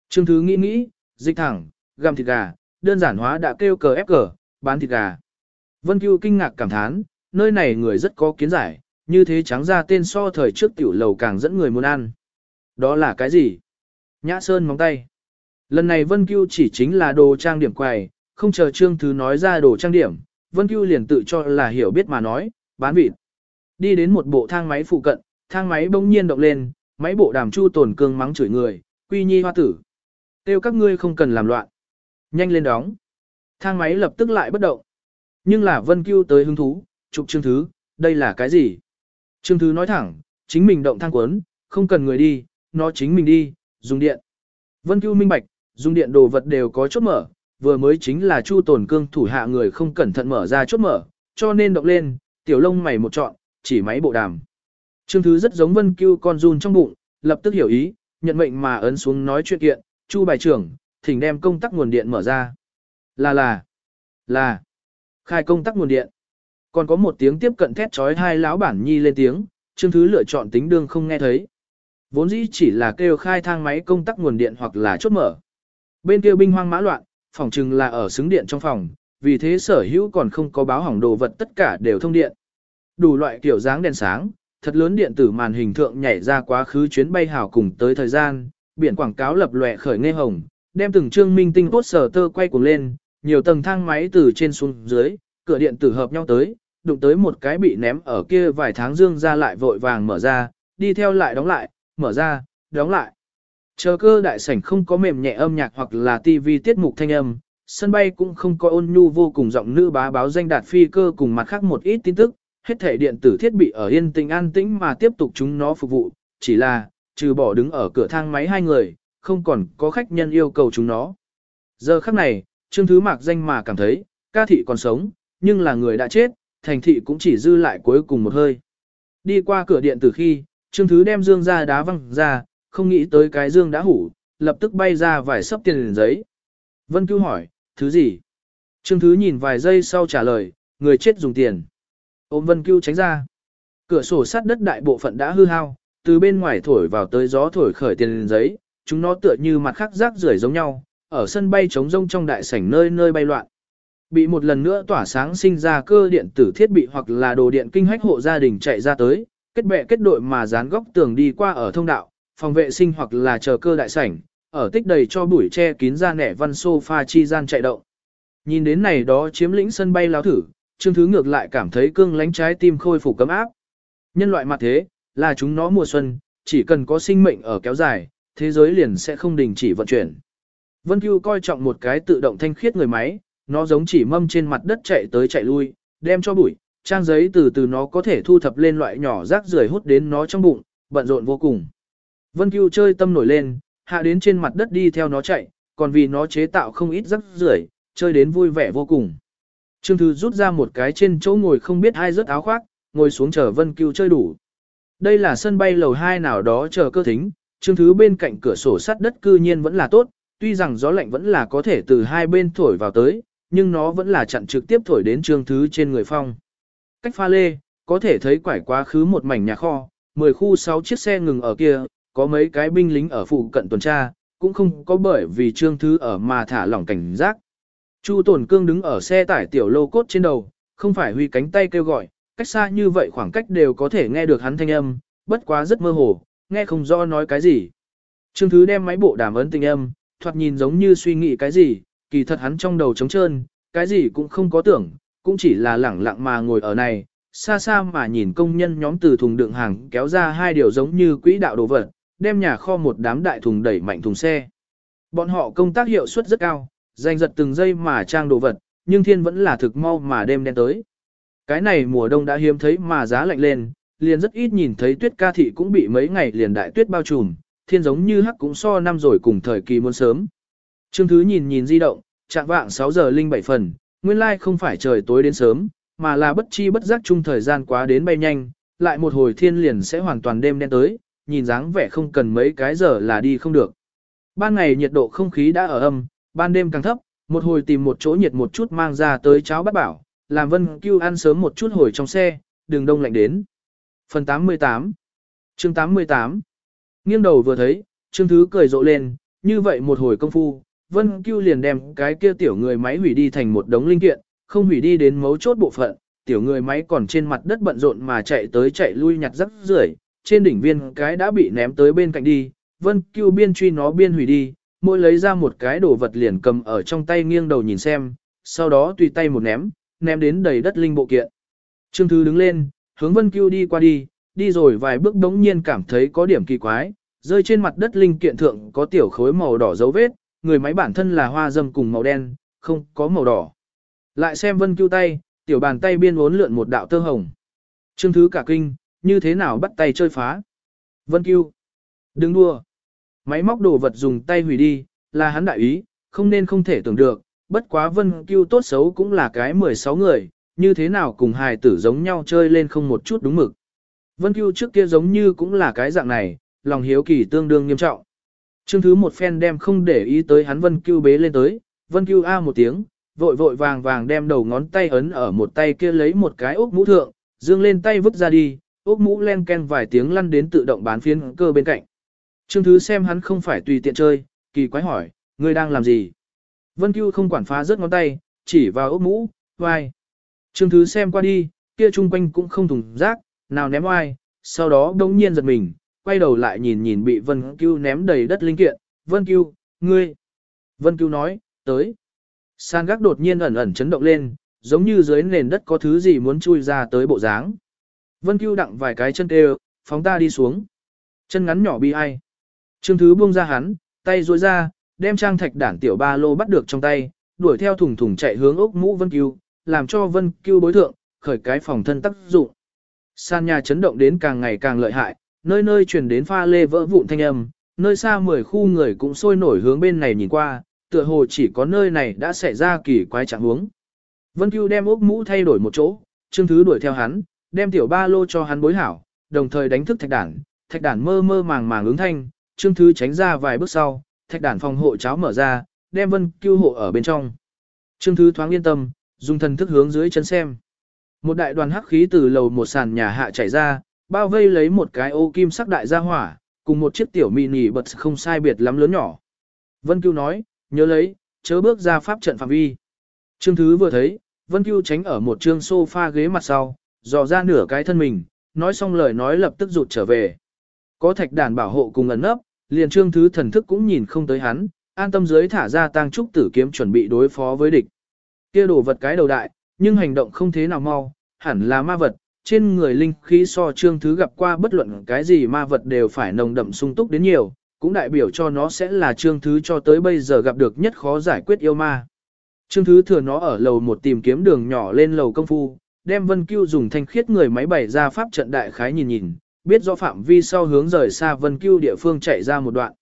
Trương thứ nghĩ nghĩ, dịch thẳng, găm thịt gà, đơn giản hóa đã kêu cờ ép cờ, bán thịt gà. Vân Cưu kinh ngạc cảm thán, nơi này người rất có kiến giải, như thế trắng ra tên so thời trước tiểu lầu càng dẫn người muốn ăn. Đó là cái gì? Nhã Sơn móng tay. Lần này Vân Cưu chỉ chính là đồ trang điểm quầy, không chờ Trương Thứ nói ra đồ trang điểm, Vân Cưu liền tự cho là hiểu biết mà nói, bán vịt. Đi đến một bộ thang máy phụ cận, thang máy bỗng nhiên động lên, máy bộ đàm chu tồn cương mắng chửi người, quy nhi hoa tử. Tiêu các ngươi không cần làm loạn. Nhanh lên đóng. Thang máy lập tức lại bất động. Nhưng là Vân Cưu tới hứng thú, chụp Trương Thứ, đây là cái gì? Trương Thứ nói thẳng, chính mình động thang cuốn, không cần người đi, nó chính mình đi, dùng điện. Vân Cưu minh bạch, dùng điện đồ vật đều có chốt mở, vừa mới chính là Chu Tồn Cương thủ hạ người không cẩn thận mở ra chốt mở, cho nên động lên, tiểu lông mày một trọn, chỉ máy bộ đàm. Trương Thứ rất giống Vân Cưu con run trong bụng, lập tức hiểu ý, nhận mệnh mà ấn xuống nói chuyện kiện, Chu bài trưởng, thỉnh đem công tắc nguồn điện mở ra. Là là, là, khai công tắc nguồn điện. Còn có một tiếng tiếp cận thét trói hai lão bản nhi lên tiếng, Trương Thứ lựa chọn tính đương không nghe thấy. Vốn dĩ chỉ là kêu khai thang máy công tắc nguồn điện hoặc là chốt mở. Bên kia binh hoang mã loạn, phòng trừng là ở xứng điện trong phòng, vì thế sở hữu còn không có báo hỏng đồ vật tất cả đều thông điện. Đủ loại kiểu dáng đèn sáng, thật lớn điện tử màn hình thượng nhảy ra quá khứ chuyến bay hào cùng tới thời gian, biển quảng cáo lập lòe khởi nghe hồng, đem từng trương minh tinh tốt sở tơ quay cuồng lên, nhiều tầng thang máy từ trên xuống dưới, cửa điện tử hợp nhau tới, đụng tới một cái bị ném ở kia vài tháng dương ra lại vội vàng mở ra, đi theo lại đóng lại, mở ra, đóng lại. Chờ cơ đại sảnh không có mềm nhẹ âm nhạc hoặc là tivi tiết mục thanh âm, sân bay cũng không có ôn nhu vô cùng giọng nữ bá báo danh đạt phi cơ cùng mặt khác một ít tin tức, hết thể điện tử thiết bị ở yên tĩnh an tĩnh mà tiếp tục chúng nó phục vụ, chỉ là, trừ bỏ đứng ở cửa thang máy hai người, không còn có khách nhân yêu cầu chúng nó. Giờ khắc này, Trương Thứ Mạc danh mà cảm thấy, ca thị còn sống, nhưng là người đã chết, thành thị cũng chỉ dư lại cuối cùng một hơi. Đi qua cửa điện tử khi, Trương Thứ đem dương ra đá văng ra, không nghĩ tới cái dương đã hủ, lập tức bay ra vài sấp tiền giấy. Vân Cưu hỏi, thứ gì? Trương Thứ nhìn vài giây sau trả lời, người chết dùng tiền. Ôm Vân Cưu tránh ra. Cửa sổ sắt đất đại bộ phận đã hư hao, từ bên ngoài thổi vào tới gió thổi khởi tiền giấy, chúng nó tựa như mặt khác rác rưởi giống nhau, ở sân bay trống rông trong đại sảnh nơi nơi bay loạn. Bị một lần nữa tỏa sáng sinh ra cơ điện tử thiết bị hoặc là đồ điện kinh hách hộ gia đình chạy ra tới, kết bè kết đội mà dán góc tường đi qua ở thông đạo, phòng vệ sinh hoặc là chờ cơ đại sảnh, ở tích đầy cho bụi che kín ra nẻ văn sofa chi gian chạy động. Nhìn đến này đó chiếm lĩnh sân bay láo thử, Trương Thứ ngược lại cảm thấy cương lánh trái tim khôi phục cấm áp. Nhân loại mặt thế, là chúng nó mùa xuân, chỉ cần có sinh mệnh ở kéo dài, thế giới liền sẽ không đình chỉ vận chuyển. Vân Cưu coi trọng một cái tự động thanh khiết người máy, nó giống chỉ mâm trên mặt đất chạy tới chạy lui, đem cho bụi, trang giấy từ từ nó có thể thu thập lên loại nhỏ rác rưởi hút đến nó trong bụng, bận rộn vô cùng. Vân Cưu chơi tâm nổi lên, hạ đến trên mặt đất đi theo nó chạy, còn vì nó chế tạo không ít rác rưởi, chơi đến vui vẻ vô cùng. Trương Thư rút ra một cái trên chỗ ngồi không biết ai rớt áo khoác, ngồi xuống chờ Vân Cưu chơi đủ. Đây là sân bay lầu 2 nào đó chờ cơ thính, Trương Thứ bên cạnh cửa sổ sắt đất cư nhiên vẫn là tốt, tuy rằng gió lạnh vẫn là có thể từ hai bên thổi vào tới, nhưng nó vẫn là chặn trực tiếp thổi đến Trương Thứ trên người phong. Cách pha lê, có thể thấy quải quá khứ một mảnh nhà kho, 10 khu 6 chiếc xe ngừng ở kia, có mấy cái binh lính ở phụ cận tuần tra, cũng không có bởi vì Trương Thứ ở mà thả lỏng cảnh giác. Chu Tổn Cương đứng ở xe tải tiểu lô cốt trên đầu, không phải huy cánh tay kêu gọi, cách xa như vậy khoảng cách đều có thể nghe được hắn thanh âm, bất quá rất mơ hồ, nghe không rõ nói cái gì. Trương Thứ đem máy bộ đàm ấn tình âm, thoạt nhìn giống như suy nghĩ cái gì, kỳ thật hắn trong đầu trống trơn, cái gì cũng không có tưởng, cũng chỉ là lẳng lặng mà ngồi ở này, xa xa mà nhìn công nhân nhóm từ thùng đựng hàng kéo ra hai điều giống như quỹ đạo đồ vật, đem nhà kho một đám đại thùng đẩy mạnh thùng xe. Bọn họ công tác hiệu suất rất cao, giành giật từng giây mà trang đồ vật, nhưng thiên vẫn là thực mau mà đêm đen tới. Cái này mùa đông đã hiếm thấy mà giá lạnh lên, liền rất ít nhìn thấy tuyết ca thị cũng bị mấy ngày liền đại tuyết bao trùm, thiên giống như hắc cũng so năm rồi cùng thời kỳ muôn sớm. Trương Thứ nhìn nhìn di động, trạng vạng 6 giờ linh 7 phần, nguyên lai like không phải trời tối đến sớm, mà là bất chi bất giác chung thời gian quá đến bay nhanh, lại một hồi thiên liền sẽ hoàn toàn đêm đen tới, nhìn dáng vẻ không cần mấy cái giờ là đi không được. Ban ngày nhiệt độ không khí đã ở âm, ban đêm càng thấp, một hồi tìm một chỗ nhiệt một chút mang ra tới cháo bắt bảo, làm Vân Cưu ăn sớm một chút hồi trong xe, đường đông lạnh đến. Phần 88 chương 88 Nghiêng đầu vừa thấy, Trương Thứ cười rộ lên, như vậy một hồi công phu, Vân Cưu liền đem cái kia tiểu người máy hủy đi thành một đống linh kiện, không hủy đi đến mấu chốt bộ phận, tiểu người máy còn trên mặt đất bận rộn mà chạy tới chạy lui nhặt rắc rưởi, trên đỉnh viên cái đã bị ném tới bên cạnh đi, Vân Cưu biên truy nó biên hủy đi, mỗi lấy ra một cái đồ vật liền cầm ở trong tay nghiêng đầu nhìn xem, sau đó tùy tay một ném, ném đến đầy đất linh bộ kiện. Trương Thứ đứng lên, hướng Vân Cưu đi qua đi, đi rồi vài bước đống nhiên cảm thấy có điểm kỳ quái, rơi trên mặt đất linh kiện thượng có tiểu khối màu đỏ dấu vết, người máy bản thân là hoa dâm cùng màu đen, không có màu đỏ. Lại xem vân cưu tay, tiểu bàn tay biên uốn lượn một đạo tơ hồng. Trương thứ cả kinh, như thế nào bắt tay chơi phá. Vân cưu. Đừng đua. Máy móc đồ vật dùng tay hủy đi, là hắn đại ý, không nên không thể tưởng được, bất quá vân cưu tốt xấu cũng là cái 16 người, như thế nào cùng hài tử giống nhau chơi lên không một chút đúng mực. Vân cưu trước kia giống như cũng là cái dạng này, lòng hiếu kỳ tương đương nghiêm trọng. Trương thứ một phen đem không để ý tới hắn vân cưu bế lên tới, vân cưu a một tiếng, vội vội vàng vàng đem đầu ngón tay ấn ở một tay kia lấy một cái ốc mũ thượng, dương lên tay vứt ra đi, ốc mũ len ken vài tiếng lăn đến tự động bán phiến cơ bên cạnh. Trương Thứ xem hắn không phải tùy tiện chơi, kỳ quái hỏi, ngươi đang làm gì? Vân Cưu không quản phá rớt ngón tay, chỉ vào ốc mũ, vai. Trương Thứ xem qua đi, kia chung quanh cũng không thùng rác, nào ném oai, sau đó đông nhiên giật mình, quay đầu lại nhìn nhìn bị Vân Cưu ném đầy đất linh kiện, Vân Cưu, ngươi. Vân Cưu nói, tới. San gác đột nhiên ẩn ẩn chấn động lên, giống như dưới nền đất có thứ gì muốn chui ra tới bộ dáng. Vân Cưu đặng vài cái chân đều, phóng ta đi xuống. Chân ngắn nhỏ bi ai. Trương Thứ buông ra hắn, tay duỗi ra, đem trang thạch đản tiểu ba lô bắt được trong tay, đuổi theo thùng thùng chạy hướng ốc mũ Vân Cưu, làm cho Vân Cưu bối thượng, khởi cái phòng thân tác dụng. San nhà chấn động đến càng ngày càng lợi hại, nơi nơi truyền đến pha lê vỡ vụn thanh âm, nơi xa mười khu người cũng sôi nổi hướng bên này nhìn qua, tựa hồ chỉ có nơi này đã xảy ra kỳ quái trạng huống. Vân Cưu đem ốc mũ thay đổi một chỗ, Trương Thứ đuổi theo hắn, đem tiểu ba lô cho hắn bối hảo, đồng thời đánh thức thạch đản, thạch đản mơ mơ màng màng ứng thanh, Trương Thứ tránh ra vài bước sau, thạch đản phòng hộ cháo mở ra, đem Vân Cưu hộ ở bên trong. Trương Thứ thoáng yên tâm, dùng thần thức hướng dưới chân xem. Một đại đoàn hắc khí từ lầu một sàn nhà hạ chảy ra, bao vây lấy một cái ô kim sắc đại gia hỏa, cùng một chiếc tiểu mini bật không sai biệt lắm lớn nhỏ. Vân Cưu nói, nhớ lấy, chớ bước ra pháp trận phạm vi. Trương Thứ vừa thấy, Vân Cưu tránh ở một trương sofa ghế mặt sau, dò ra nửa cái thân mình, nói xong lời nói lập tức rụt trở về. Có thạch đàn bảo hộ cùng ẩn nấp, liền Trương Thứ thần thức cũng nhìn không tới hắn, an tâm dưới thả ra tang trúc tử kiếm chuẩn bị đối phó với địch. Kia đổ vật cái đầu đại, nhưng hành động không thế nào mau, hẳn là ma vật, trên người linh khí so Trương Thứ gặp qua bất luận cái gì ma vật đều phải nồng đậm sung túc đến nhiều, cũng đại biểu cho nó sẽ là Trương Thứ cho tới bây giờ gặp được nhất khó giải quyết yêu ma. Trương Thứ thừa nó ở lầu một tìm kiếm đường nhỏ lên lầu công phu, đem Vân Cưu dùng thanh khiết người máy bày ra pháp trận đại khái nhìn nhìn, biết rõ phạm vi sau hướng rời xa Vân Cưu địa phương chạy ra một đoạn.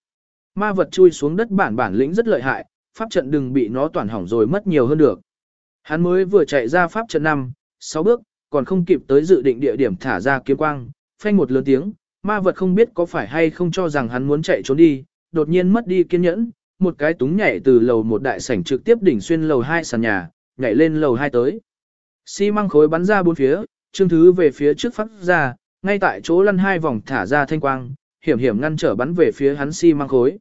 Ma vật chui xuống đất bản bản lĩnh rất lợi hại, pháp trận đừng bị nó toàn hỏng rồi mất nhiều hơn được. Hắn mới vừa chạy ra pháp trận 5, 6 bước, còn không kịp tới dự định địa điểm thả ra kiếm quang, phanh một lớn tiếng, ma vật không biết có phải hay không cho rằng hắn muốn chạy trốn đi, đột nhiên mất đi kiên nhẫn, một cái túng nhảy từ lầu một đại sảnh trực tiếp đỉnh xuyên lầu hai sàn nhà, nhảy lên lầu hai tới. Xi măng khối bắn ra bốn phía, trương thứ về phía trước phát ra, ngay tại chỗ lăn hai vòng thả ra thanh quang, hiểm hiểm ngăn trở bắn về phía hắn xi mang khối.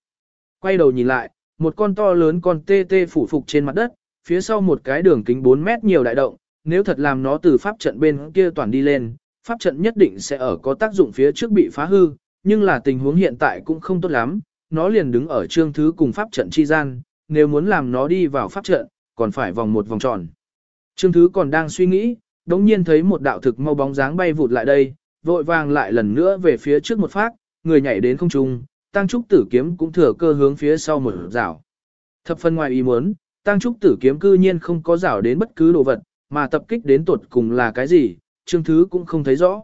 Quay đầu nhìn lại, một con to lớn con tê tê phủ phục trên mặt đất, phía sau một cái đường kính 4 mét nhiều đại động, nếu thật làm nó từ pháp trận bên kia toàn đi lên, pháp trận nhất định sẽ ở có tác dụng phía trước bị phá hư, nhưng là tình huống hiện tại cũng không tốt lắm, nó liền đứng ở trương thứ cùng pháp trận chi gian, nếu muốn làm nó đi vào pháp trận, còn phải vòng một vòng tròn. Trương thứ còn đang suy nghĩ, đống nhiên thấy một đạo thực mau bóng dáng bay vụt lại đây, vội vàng lại lần nữa về phía trước một phát, người nhảy đến không trung, tăng trúc tử kiếm cũng thừa cơ hướng phía sau một rào. Thập phân ngoài ý muốn, tăng trúc tử kiếm cư nhiên không có rào đến bất cứ đồ vật, mà tập kích đến tuột cùng là cái gì, Trương Thứ cũng không thấy rõ.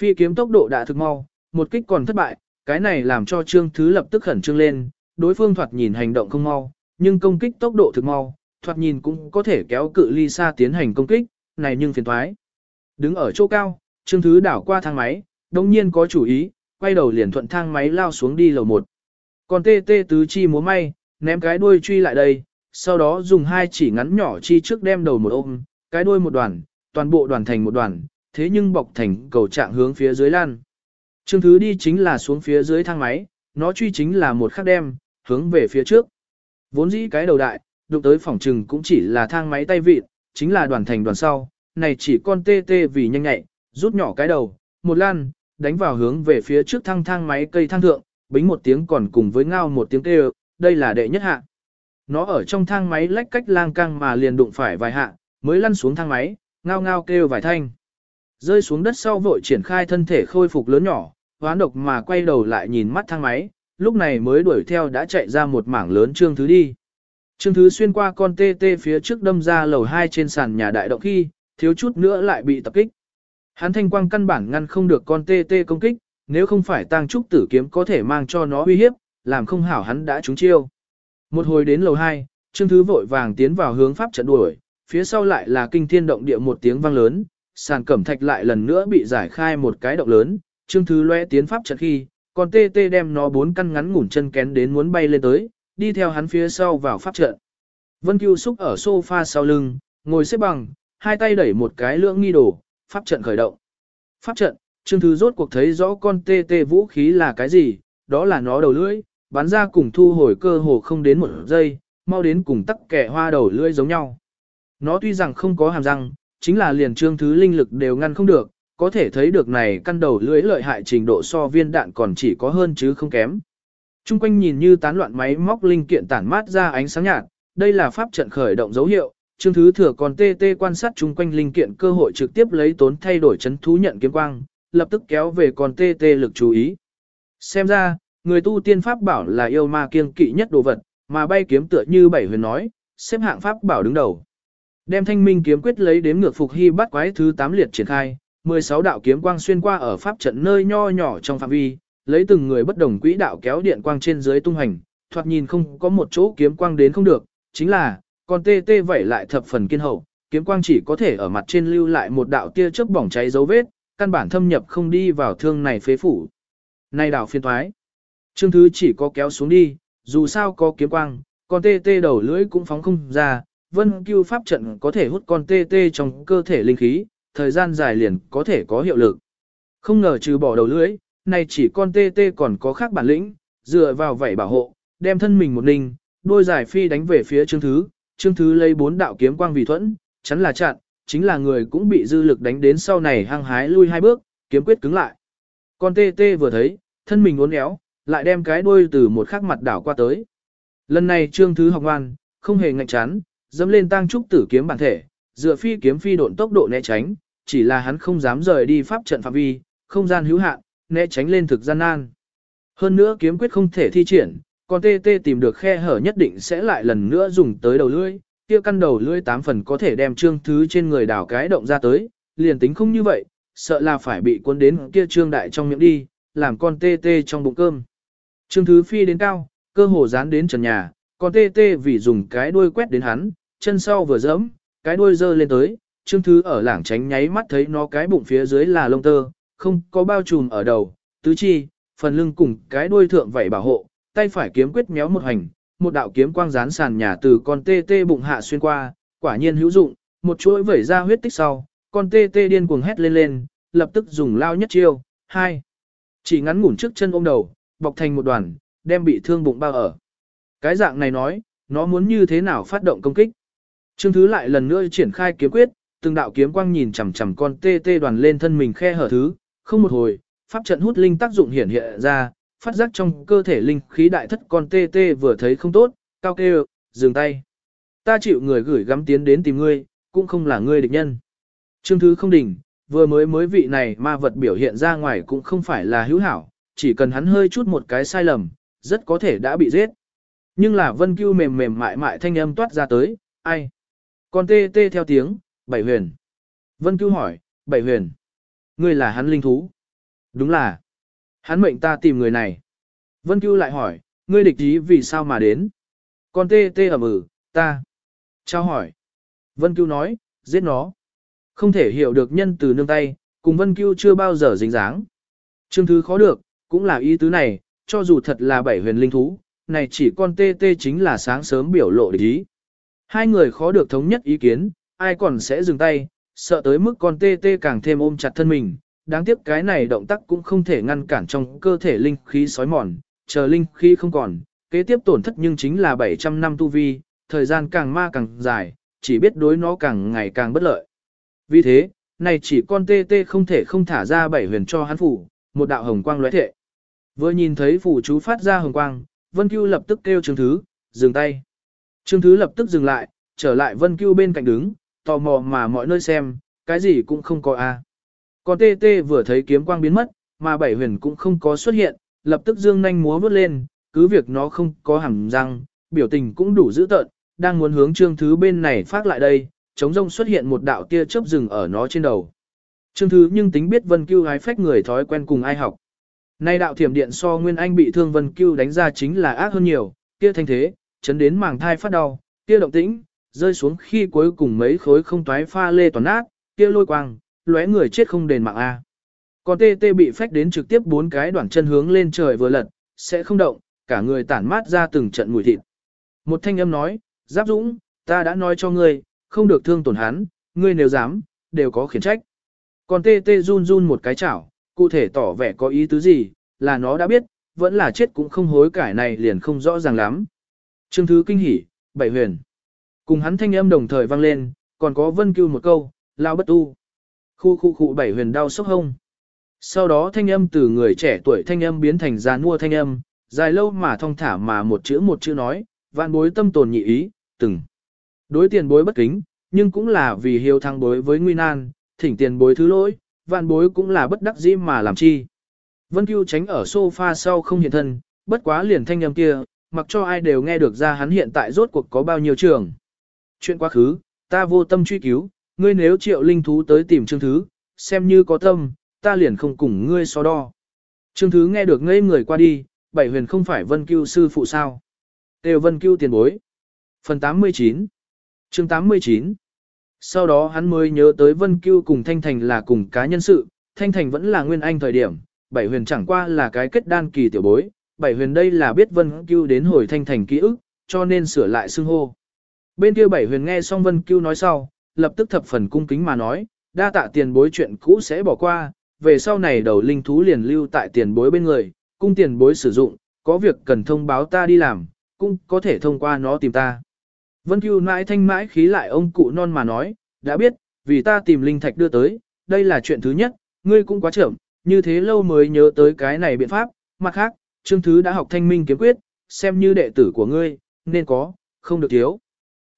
Phi kiếm tốc độ đã thực mau, một kích còn thất bại, cái này làm cho Trương Thứ lập tức khẩn trương lên, đối phương thoạt nhìn hành động không mau, nhưng công kích tốc độ thực mau, thoạt nhìn cũng có thể kéo cự ly xa tiến hành công kích, này nhưng phiền thoái. Đứng ở chỗ cao, Trương Thứ đảo qua thang máy, đồng nhiên có chủ ý, quay đầu liền thuận thang máy lao xuống đi lầu một. Còn tê tê tứ chi múa may, ném cái đuôi truy lại đây, sau đó dùng hai chỉ ngắn nhỏ chi trước đem đầu một ôm, cái đuôi một đoàn, toàn bộ đoàn thành một đoàn, thế nhưng bọc thành cầu trạng hướng phía dưới lan. Trương Thứ đi chính là xuống phía dưới thang máy, nó truy chính là một khắc đem, hướng về phía trước. Vốn dĩ cái đầu đại, đụng tới phòng trừng cũng chỉ là thang máy tay vịt, chính là đoàn thành đoàn sau, này chỉ con tê tê vì nhanh nhạy, rút nhỏ cái đầu, một lan, đánh vào hướng về phía trước thang thang máy cây thang thượng, bính một tiếng còn cùng với ngao một tiếng kêu, đây là đệ nhất hạ. Nó ở trong thang máy lách cách lang căng mà liền đụng phải vài hạ, mới lăn xuống thang máy, ngao ngao kêu vài thanh. Rơi xuống đất sau vội triển khai thân thể khôi phục lớn nhỏ, hoán độc mà quay đầu lại nhìn mắt thang máy, lúc này mới đuổi theo đã chạy ra một mảng lớn trương thứ đi. Trương Thứ xuyên qua con tê tê phía trước đâm ra lầu 2 trên sàn nhà đại động khi, thiếu chút nữa lại bị tập kích. Hắn thanh quang căn bản ngăn không được con tê tê công kích, nếu không phải tăng trúc tử kiếm có thể mang cho nó uy hiếp, làm không hảo hắn đã trúng chiêu. Một hồi đến lầu 2, Trương Thứ vội vàng tiến vào hướng pháp trận đuổi, phía sau lại là kinh thiên động địa một tiếng vang lớn, sàn cẩm thạch lại lần nữa bị giải khai một cái động lớn, Trương Thứ lóe tiến pháp trận khi, còn tê tê đem nó bốn căn ngắn ngủn chân kén đến muốn bay lên tới, đi theo hắn phía sau vào pháp trận. Vân Cưu xúc ở sofa sau lưng, ngồi xếp bằng, hai tay đẩy một cái lưỡng nghi đồ, pháp trận khởi động. Pháp trận, Trương Thứ rốt cuộc thấy rõ con tê tê vũ khí là cái gì, đó là nó đầu lưỡi, bắn ra cùng thu hồi cơ hồ không đến một giây, mau đến cùng tắc kẻ hoa đầu lưỡi giống nhau. Nó tuy rằng không có hàm răng, chính là liền Trương Thứ linh lực đều ngăn không được, có thể thấy được này căn đầu lưỡi lợi hại trình độ so viên đạn còn chỉ có hơn chứ không kém. Trung quanh nhìn như tán loạn máy móc linh kiện tản mát ra ánh sáng nhạt, đây là pháp trận khởi động dấu hiệu, Trương Thứ Thừa còn tê tê quan sát chung quanh linh kiện cơ hội trực tiếp lấy tốn thay đổi chấn thú nhận kiếm quang, lập tức kéo về còn tê tê lực chú ý. Xem ra, người tu tiên pháp bảo là yêu ma kiêng kỵ nhất đồ vật, mà bay kiếm tựa như bảy huyền nói, xếp hạng pháp bảo đứng đầu. Đem thanh minh kiếm quyết lấy đếm ngược phục hy bắt quái thứ 8 liệt triển khai, 16 đạo kiếm quang xuyên qua ở pháp trận nơi nho nhỏ trong phạm vi, lấy từng người bất đồng quỹ đạo kéo điện quang trên dưới tung hành, thoạt nhìn không có một chỗ kiếm quang đến không được, chính là, con tê tê vậy lại thập phần kiên hậu, kiếm quang chỉ có thể ở mặt trên lưu lại một đạo tia chớp bỏng cháy dấu vết, căn bản thâm nhập không đi vào thương này phế phủ. Này đảo phiên thoái. Trương thứ chỉ có kéo xuống đi, dù sao có kiếm quang, con tê tê đầu lưỡi cũng phóng không ra, vân cưu pháp trận có thể hút con tê tê trong cơ thể linh khí, thời gian dài liền có thể có hiệu lực. Không ngờ trừ bỏ đầu lưỡi, này chỉ con tê tê còn có khác bản lĩnh, dựa vào vảy bảo hộ, đem thân mình một ninh, đôi giải phi đánh về phía Trương Thứ, Trương Thứ lấy bốn đạo kiếm quang vì thuẫn, chắn là chặn, chính là người cũng bị dư lực đánh đến sau này hăng hái lui hai bước, kiếm quyết cứng lại. Con tê tê vừa thấy, thân mình uốn éo, lại đem cái đuôi từ một khắc mặt đảo qua tới. Lần này Trương Thứ học ngoan, không hề ngạnh chán, dẫm lên tăng trúc tử kiếm bản thể, dựa phi kiếm phi độn tốc độ né tránh, chỉ là hắn không dám rời đi pháp trận phạm vi, không gian hữu hạn, né tránh lên thực gian nan. Hơn nữa kiếm quyết không thể thi triển, còn tê tê tìm được khe hở nhất định sẽ lại lần nữa dùng tới đầu lưỡi, kia căn đầu lưỡi tám phần có thể đem trương thứ trên người đảo cái động ra tới, liền tính không như vậy, sợ là phải bị cuốn đến kia trương đại trong miệng đi, làm con tê tê trong bụng cơm. Trương thứ phi đến cao, cơ hồ dán đến trần nhà, con tê tê vì dùng cái đuôi quét đến hắn, chân sau vừa dẫm, cái đuôi dơ lên tới, trương thứ ở lảng tránh nháy mắt thấy nó cái bụng phía dưới là lông tơ, không có bao trùm ở đầu, tứ chi, phần lưng cùng cái đuôi thượng vảy bảo hộ, tay phải kiếm quyết méo một hành, một đạo kiếm quang rán sàn nhà từ con tê tê bụng hạ xuyên qua, quả nhiên hữu dụng, một chuỗi vẩy ra huyết tích sau, con tê tê điên cuồng hét lên lên, lập tức dùng lao nhất chiêu, hai. Chỉ ngắn ngủn trước chân ôm đầu, bọc thành một đoàn, đem bị thương bụng bao ở. Cái dạng này nói, nó muốn như thế nào phát động công kích. Trương Thứ lại lần nữa triển khai kiếm quyết, từng đạo kiếm quang nhìn chằm chằm con tê tê đoàn lên thân mình khe hở thứ, không một hồi, pháp trận hút linh tác dụng hiển hiện ra, phát giác trong cơ thể linh khí đại thất con tê tê vừa thấy không tốt, cao kêu, dừng tay. Ta chịu người gửi gắm tiến đến tìm ngươi, cũng không là ngươi địch nhân. Trương Thứ không đỉnh, vừa mới mới vị này ma vật biểu hiện ra ngoài cũng không phải là hữu hảo, chỉ cần hắn hơi chút một cái sai lầm, rất có thể đã bị giết. Nhưng là vân cưu mềm mềm mại mại thanh âm toát ra tới, ai? Con tê tê theo tiếng, bảy huyền. Vân cưu hỏi, bảy huyền. Ngươi là hắn linh thú. Đúng là. Hắn mệnh ta tìm người này. Vân cưu lại hỏi, ngươi địch ý vì sao mà đến? Con tê tê ẩm ừ, ta. Trao hỏi. Vân cưu nói, giết nó. Không thể hiểu được nhân từ nương tay, cùng Vân cưu chưa bao giờ dính dáng. Trương thứ khó được, cũng là ý tứ này, cho dù thật là bảy huyền linh thú, này chỉ con tê tê chính là sáng sớm biểu lộ địch ý. Hai người khó được thống nhất ý kiến, ai còn sẽ dừng tay, sợ tới mức con tê tê càng thêm ôm chặt thân mình. Đáng tiếc cái này động tác cũng không thể ngăn cản trong cơ thể linh khí sói mòn, chờ linh khí không còn, kế tiếp tổn thất nhưng chính là 700 năm tu vi, thời gian càng ma càng dài, chỉ biết đối nó càng ngày càng bất lợi. Vì thế, này chỉ con tê tê không thể không thả ra bảy huyền cho hắn phủ, một đạo hồng quang lóe thệ. Vừa nhìn thấy phủ chú phát ra hồng quang, Vân Cưu lập tức kêu Trương Thứ, dừng tay. Trương Thứ lập tức dừng lại, trở lại Vân Cưu bên cạnh đứng, tò mò mà mọi nơi xem, cái gì cũng không có a. À. Còn tê tê vừa thấy kiếm quang biến mất, mà bảy huyền cũng không có xuất hiện, lập tức dương nhanh múa vút lên, cứ việc nó không có hẳn răng, biểu tình cũng đủ dữ tợn, đang muốn hướng trương thứ bên này phát lại đây, chống rông xuất hiện một đạo tia chớp rừng ở nó trên đầu. Trương thứ nhưng tính biết Vân Cưu hái phách người thói quen cùng ai học. Nay đạo thiểm điện so Nguyên Anh bị thương Vân Cưu đánh ra chính là ác hơn nhiều, kia thanh thế, chấn đến màng thai phát đau, kia động tĩnh, rơi xuống khi cuối cùng mấy khối không toái pha lê toàn nát, kia lôi quang, lóe người chết không đền mạng a. Còn tê tê bị phách đến trực tiếp bốn cái đoạn chân hướng lên trời vừa lật, sẽ không động, cả người tản mát ra từng trận mùi thịt. Một thanh âm nói, Giáp Dũng, ta đã nói cho ngươi, không được thương tổn hắn, ngươi nếu dám, đều có khiển trách. Còn tê tê run run một cái chảo, cụ thể tỏ vẻ có ý tứ gì, là nó đã biết, vẫn là chết cũng không hối cải này liền không rõ ràng lắm. Trương Thứ kinh hỉ, bảy huyền. Cùng hắn thanh âm đồng thời vang lên, còn có vân cưu một câu, lao bất tu. Khu khu khu bảy huyền đau sốc hông. Sau đó thanh âm từ người trẻ tuổi thanh âm biến thành già nua thanh âm, dài lâu mà thong thả mà một chữ một chữ nói, vạn bối tâm tồn nhị ý, từng. Đối tiền bối bất kính, nhưng cũng là vì hiếu thăng bối với nguy nan, thỉnh tiền bối thứ lỗi, vạn bối cũng là bất đắc dĩ mà làm chi. Vân Cưu tránh ở sofa sau không hiện thân, bất quá liền thanh âm kia, mặc cho ai đều nghe được ra hắn hiện tại rốt cuộc có bao nhiêu trường. Chuyện quá khứ, ta vô tâm truy cứu, ngươi nếu triệu linh thú tới tìm Trương Thứ, xem như có tâm, ta liền không cùng ngươi so đo. Trương Thứ nghe được ngây người qua đi, bảy huyền không phải Vân Cưu sư phụ sao. Têu Vân Cưu tiền bối. Phần 89 chương 89 Sau đó hắn mới nhớ tới Vân Cưu cùng Thanh Thành là cùng cá nhân sự, Thanh Thành vẫn là nguyên anh thời điểm, bảy huyền chẳng qua là cái kết đan kỳ tiểu bối, bảy huyền đây là biết Vân Cưu đến hồi Thanh Thành ký ức, cho nên sửa lại xưng hô. Bên kia bảy huyền nghe xong Vân Cưu nói sau, lập tức thập phần cung kính mà nói, đa tạ tiền bối chuyện cũ sẽ bỏ qua, về sau này đầu linh thú liền lưu tại tiền bối bên người, cung tiền bối sử dụng, có việc cần thông báo ta đi làm, cũng có thể thông qua nó tìm ta. Vân Cưu mãi thanh mãi khí lại ông cụ non mà nói, đã biết, vì ta tìm linh thạch đưa tới, đây là chuyện thứ nhất, ngươi cũng quá chậm, như thế lâu mới nhớ tới cái này biện pháp, mặt khác, Trương Thứ đã học thanh minh kiếm quyết, xem như đệ tử của ngươi, nên có, không được thiếu.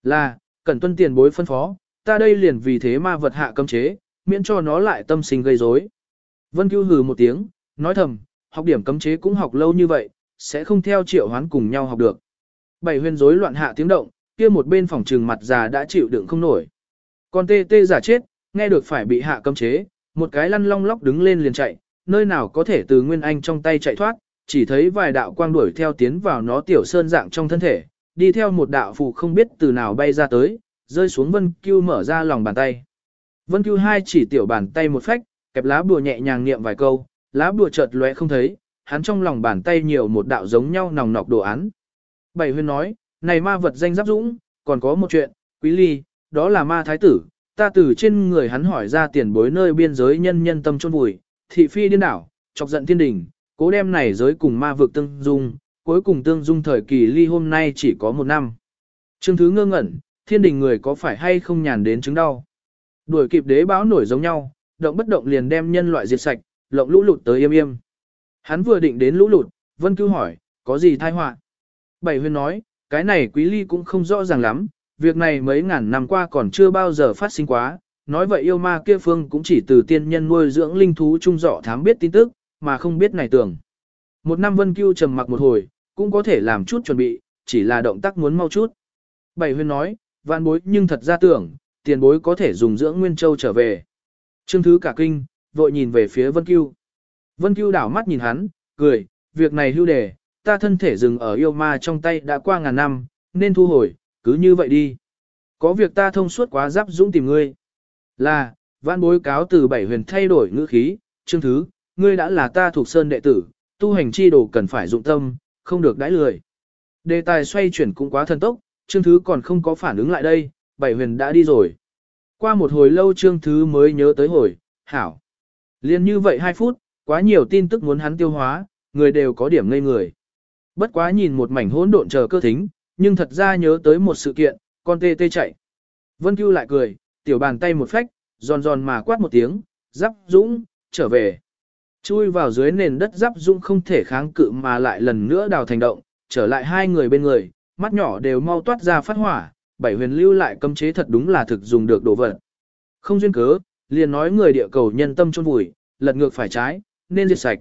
Là, cần tuân tiền bối phân phó, ta đây liền vì thế ma vật hạ cấm chế, miễn cho nó lại tâm sinh gây rối. Vân Cưu hừ một tiếng, nói thầm, học điểm cấm chế cũng học lâu như vậy, sẽ không theo triệu hoán cùng nhau học được. Bảy huyền rối loạn hạ tiếng động, kia một bên phòng trừng mặt già đã chịu đựng không nổi. Còn tê tê giả chết, nghe được phải bị hạ cấm chế, một cái lăn long lóc đứng lên liền chạy, nơi nào có thể từ Nguyên Anh trong tay chạy thoát, chỉ thấy vài đạo quang đuổi theo tiến vào nó tiểu sơn dạng trong thân thể, đi theo một đạo phù không biết từ nào bay ra tới, rơi xuống Vân Cưu mở ra lòng bàn tay. Vân Cưu hai chỉ tiểu bàn tay một phách, kẹp lá bùa nhẹ nhàng niệm vài câu, lá bùa chợt lóe không thấy, hắn trong lòng bàn tay nhiều một đạo giống nhau nòng nọc đồ án. Bảy huyên nói, này ma vật danh giáp dũng, còn có một chuyện, quý ly, đó là ma thái tử, ta từ trên người hắn hỏi ra tiền bối nơi biên giới nhân nhân tâm chôn vùi, thị phi điên đảo, chọc giận thiên đình, cố đem này giới cùng ma vực tương dung, cuối cùng tương dung thời kỳ ly hôm nay chỉ có một năm. Trương thứ ngơ ngẩn, thiên đình người có phải hay không nhàn đến chứng đau. Đuổi kịp đế báo nổi giống nhau, động bất động liền đem nhân loại diệt sạch, lộng lũ lụt tới im im. Hắn vừa định đến lũ lụt, vân cứu hỏi, có gì thai họa? Bảy huyên nói, cái này quý ly cũng không rõ ràng lắm, việc này mấy ngàn năm qua còn chưa bao giờ phát sinh quá, nói vậy yêu ma kia phương cũng chỉ từ tiên nhân nuôi dưỡng linh thú trung dọ thám biết tin tức, mà không biết này tưởng. Một năm vân cưu trầm mặc một hồi, cũng có thể làm chút chuẩn bị, chỉ là động tác muốn mau chút. Bảy huyên nói, vạn bối nhưng thật ra tưởng, tiền bối có thể dùng dưỡng Nguyên Châu trở về. Trương Thứ cả kinh, vội nhìn về phía Vân Cưu. Vân Cưu đảo mắt nhìn hắn, cười, việc này hưu đề, ta thân thể dừng ở yêu ma trong tay đã qua ngàn năm, nên thu hồi, cứ như vậy đi. Có việc ta thông suốt quá giáp dũng tìm ngươi. Là, Vạn bối cáo từ bảy huyền thay đổi ngữ khí, Trương Thứ, ngươi đã là ta thuộc sơn đệ tử, tu hành chi đồ cần phải dụng tâm, không được đãi lười. Đề tài xoay chuyển cũng quá thần tốc, Trương Thứ còn không có phản ứng lại đây, bảy huyền đã đi rồi. Qua một hồi lâu Trương Thứ mới nhớ tới hồi, hảo. Liên như vậy 2 phút, quá nhiều tin tức muốn hắn tiêu hóa, người đều có điểm ngây người. Bất quá nhìn một mảnh hỗn độn chờ cơ thính, nhưng thật ra nhớ tới một sự kiện, con tê tê chạy. Vân Cưu lại cười, tiểu bàn tay một phách, giòn giòn mà quát một tiếng, giáp dũng, trở về. Chui vào dưới nền đất giáp dũng không thể kháng cự mà lại lần nữa đào thành động, trở lại hai người bên người, mắt nhỏ đều mau toát ra phát hỏa, bảy huyền lưu lại cấm chế thật đúng là thực dùng được đồ vật. Không duyên cớ, liền nói người địa cầu nhân tâm chôn vùi, lật ngược phải trái, nên diệt sạch.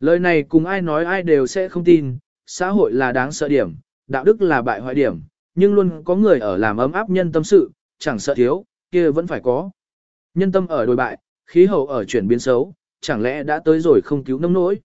Lời này cùng ai nói ai đều sẽ không tin, xã hội là đáng sợ điểm, đạo đức là bại hoại điểm, nhưng luôn có người ở làm ấm áp nhân tâm sự, chẳng sợ thiếu, kia vẫn phải có. Nhân tâm ở đồi bại, khí hậu ở chuyển biến xấu, chẳng lẽ đã tới rồi không cứu nông nỗi.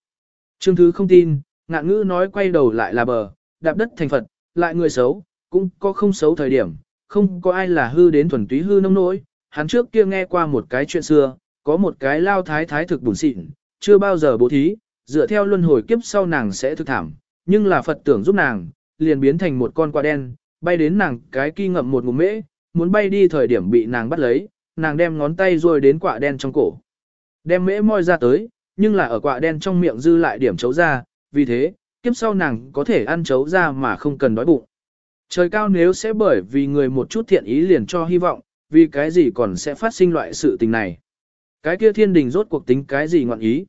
Trương Thứ không tin, ngạn ngữ nói quay đầu lại là bờ, đạp đất thành Phật, lại người xấu, cũng có không xấu thời điểm, không có ai là hư đến thuần túy hư nông nỗi. Hắn trước kia nghe qua một cái chuyện xưa, có một cái lao thái thái thực bùn xịn, chưa bao giờ bố thí, dựa theo luân hồi kiếp sau nàng sẽ thực thảm, nhưng là Phật tưởng giúp nàng, liền biến thành một con quạ đen, bay đến nàng cái kia ngậm một ngụm mễ, muốn bay đi thời điểm bị nàng bắt lấy, nàng đem ngón tay rồi đến quạ đen trong cổ. Đem mễ moi ra tới, nhưng là ở quạ đen trong miệng dư lại điểm chấu ra, vì thế, kiếp sau nàng có thể ăn chấu ra mà không cần đói bụng. Trời cao nếu sẽ bởi vì người một chút thiện ý liền cho hy vọng, vì cái gì còn sẽ phát sinh loại sự tình này. Cái kia thiên đình rốt cuộc tính cái gì ngọn ý.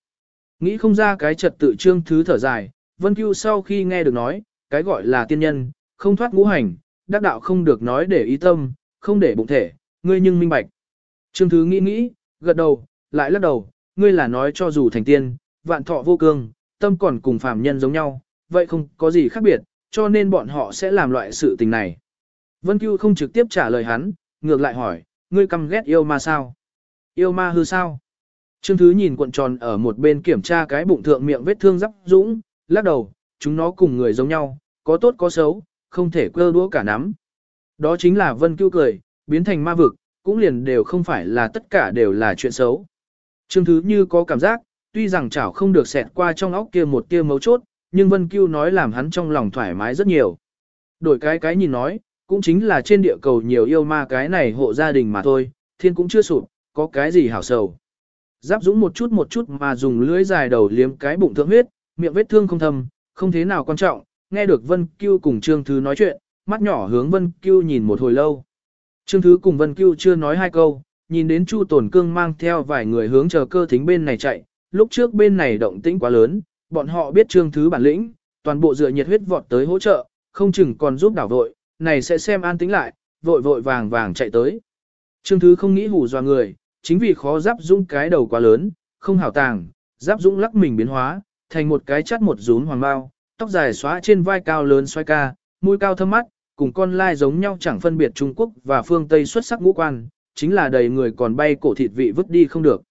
Nghĩ không ra cái trật tự trương thứ thở dài, Vân Cưu sau khi nghe được nói, cái gọi là tiên nhân, không thoát ngũ hành, đắc đạo không được nói để ý tâm, không để bụng thể, ngươi nhưng minh bạch. Trương Thứ nghĩ nghĩ, gật đầu, lại lắc đầu, ngươi là nói cho dù thành tiên, vạn thọ vô cương, tâm còn cùng phàm nhân giống nhau, vậy không có gì khác biệt, cho nên bọn họ sẽ làm loại sự tình này. Vân Cưu không trực tiếp trả lời hắn, ngược lại hỏi, ngươi căm ghét yêu ma sao? Yêu ma hư sao? Trương Thứ nhìn cuộn tròn ở một bên kiểm tra cái bụng thượng miệng vết thương rắp dũng, lắc đầu, chúng nó cùng người giống nhau, có tốt có xấu, không thể quơ đũa cả nắm. Đó chính là Vân Cưu cười, biến thành ma vực, cũng liền đều không phải là tất cả đều là chuyện xấu. Trương Thứ như có cảm giác, tuy rằng chảo không được xẹt qua trong óc kia một tia mấu chốt, nhưng Vân Cưu nói làm hắn trong lòng thoải mái rất nhiều. Đổi cái cái nhìn nói, cũng chính là trên địa cầu nhiều yêu ma cái này hộ gia đình mà thôi, thiên cũng chưa sụp, có cái gì hảo sầu. Giáp dũng một chút một chút mà dùng lưỡi dài đầu liếm cái bụng thượng huyết, miệng vết thương không thâm, không thế nào quan trọng, nghe được Vân Cưu cùng Trương Thứ nói chuyện, mắt nhỏ hướng Vân Cưu nhìn một hồi lâu. Trương Thứ cùng Vân Cưu chưa nói hai câu, nhìn đến Chu Tồn Cương mang theo vài người hướng chờ cơ thính bên này chạy, lúc trước bên này động tĩnh quá lớn, bọn họ biết Trương Thứ bản lĩnh, toàn bộ dựa nhiệt huyết vọt tới hỗ trợ, không chừng còn giúp đảo vội, này sẽ xem an tính lại, vội vội vàng vàng chạy tới. Trương Thứ không nghĩ hù dọa người, chính vì khó giáp dũng cái đầu quá lớn, không hảo tàng, giáp dũng lắc mình biến hóa, thành một cái chắt một rún hoàng bao, tóc dài xóa trên vai cao lớn xoay ca, mũi cao thâm mắt, cùng con lai giống nhau chẳng phân biệt Trung Quốc và phương Tây xuất sắc ngũ quan, chính là đầy người còn bay cổ thịt vị vứt đi không được.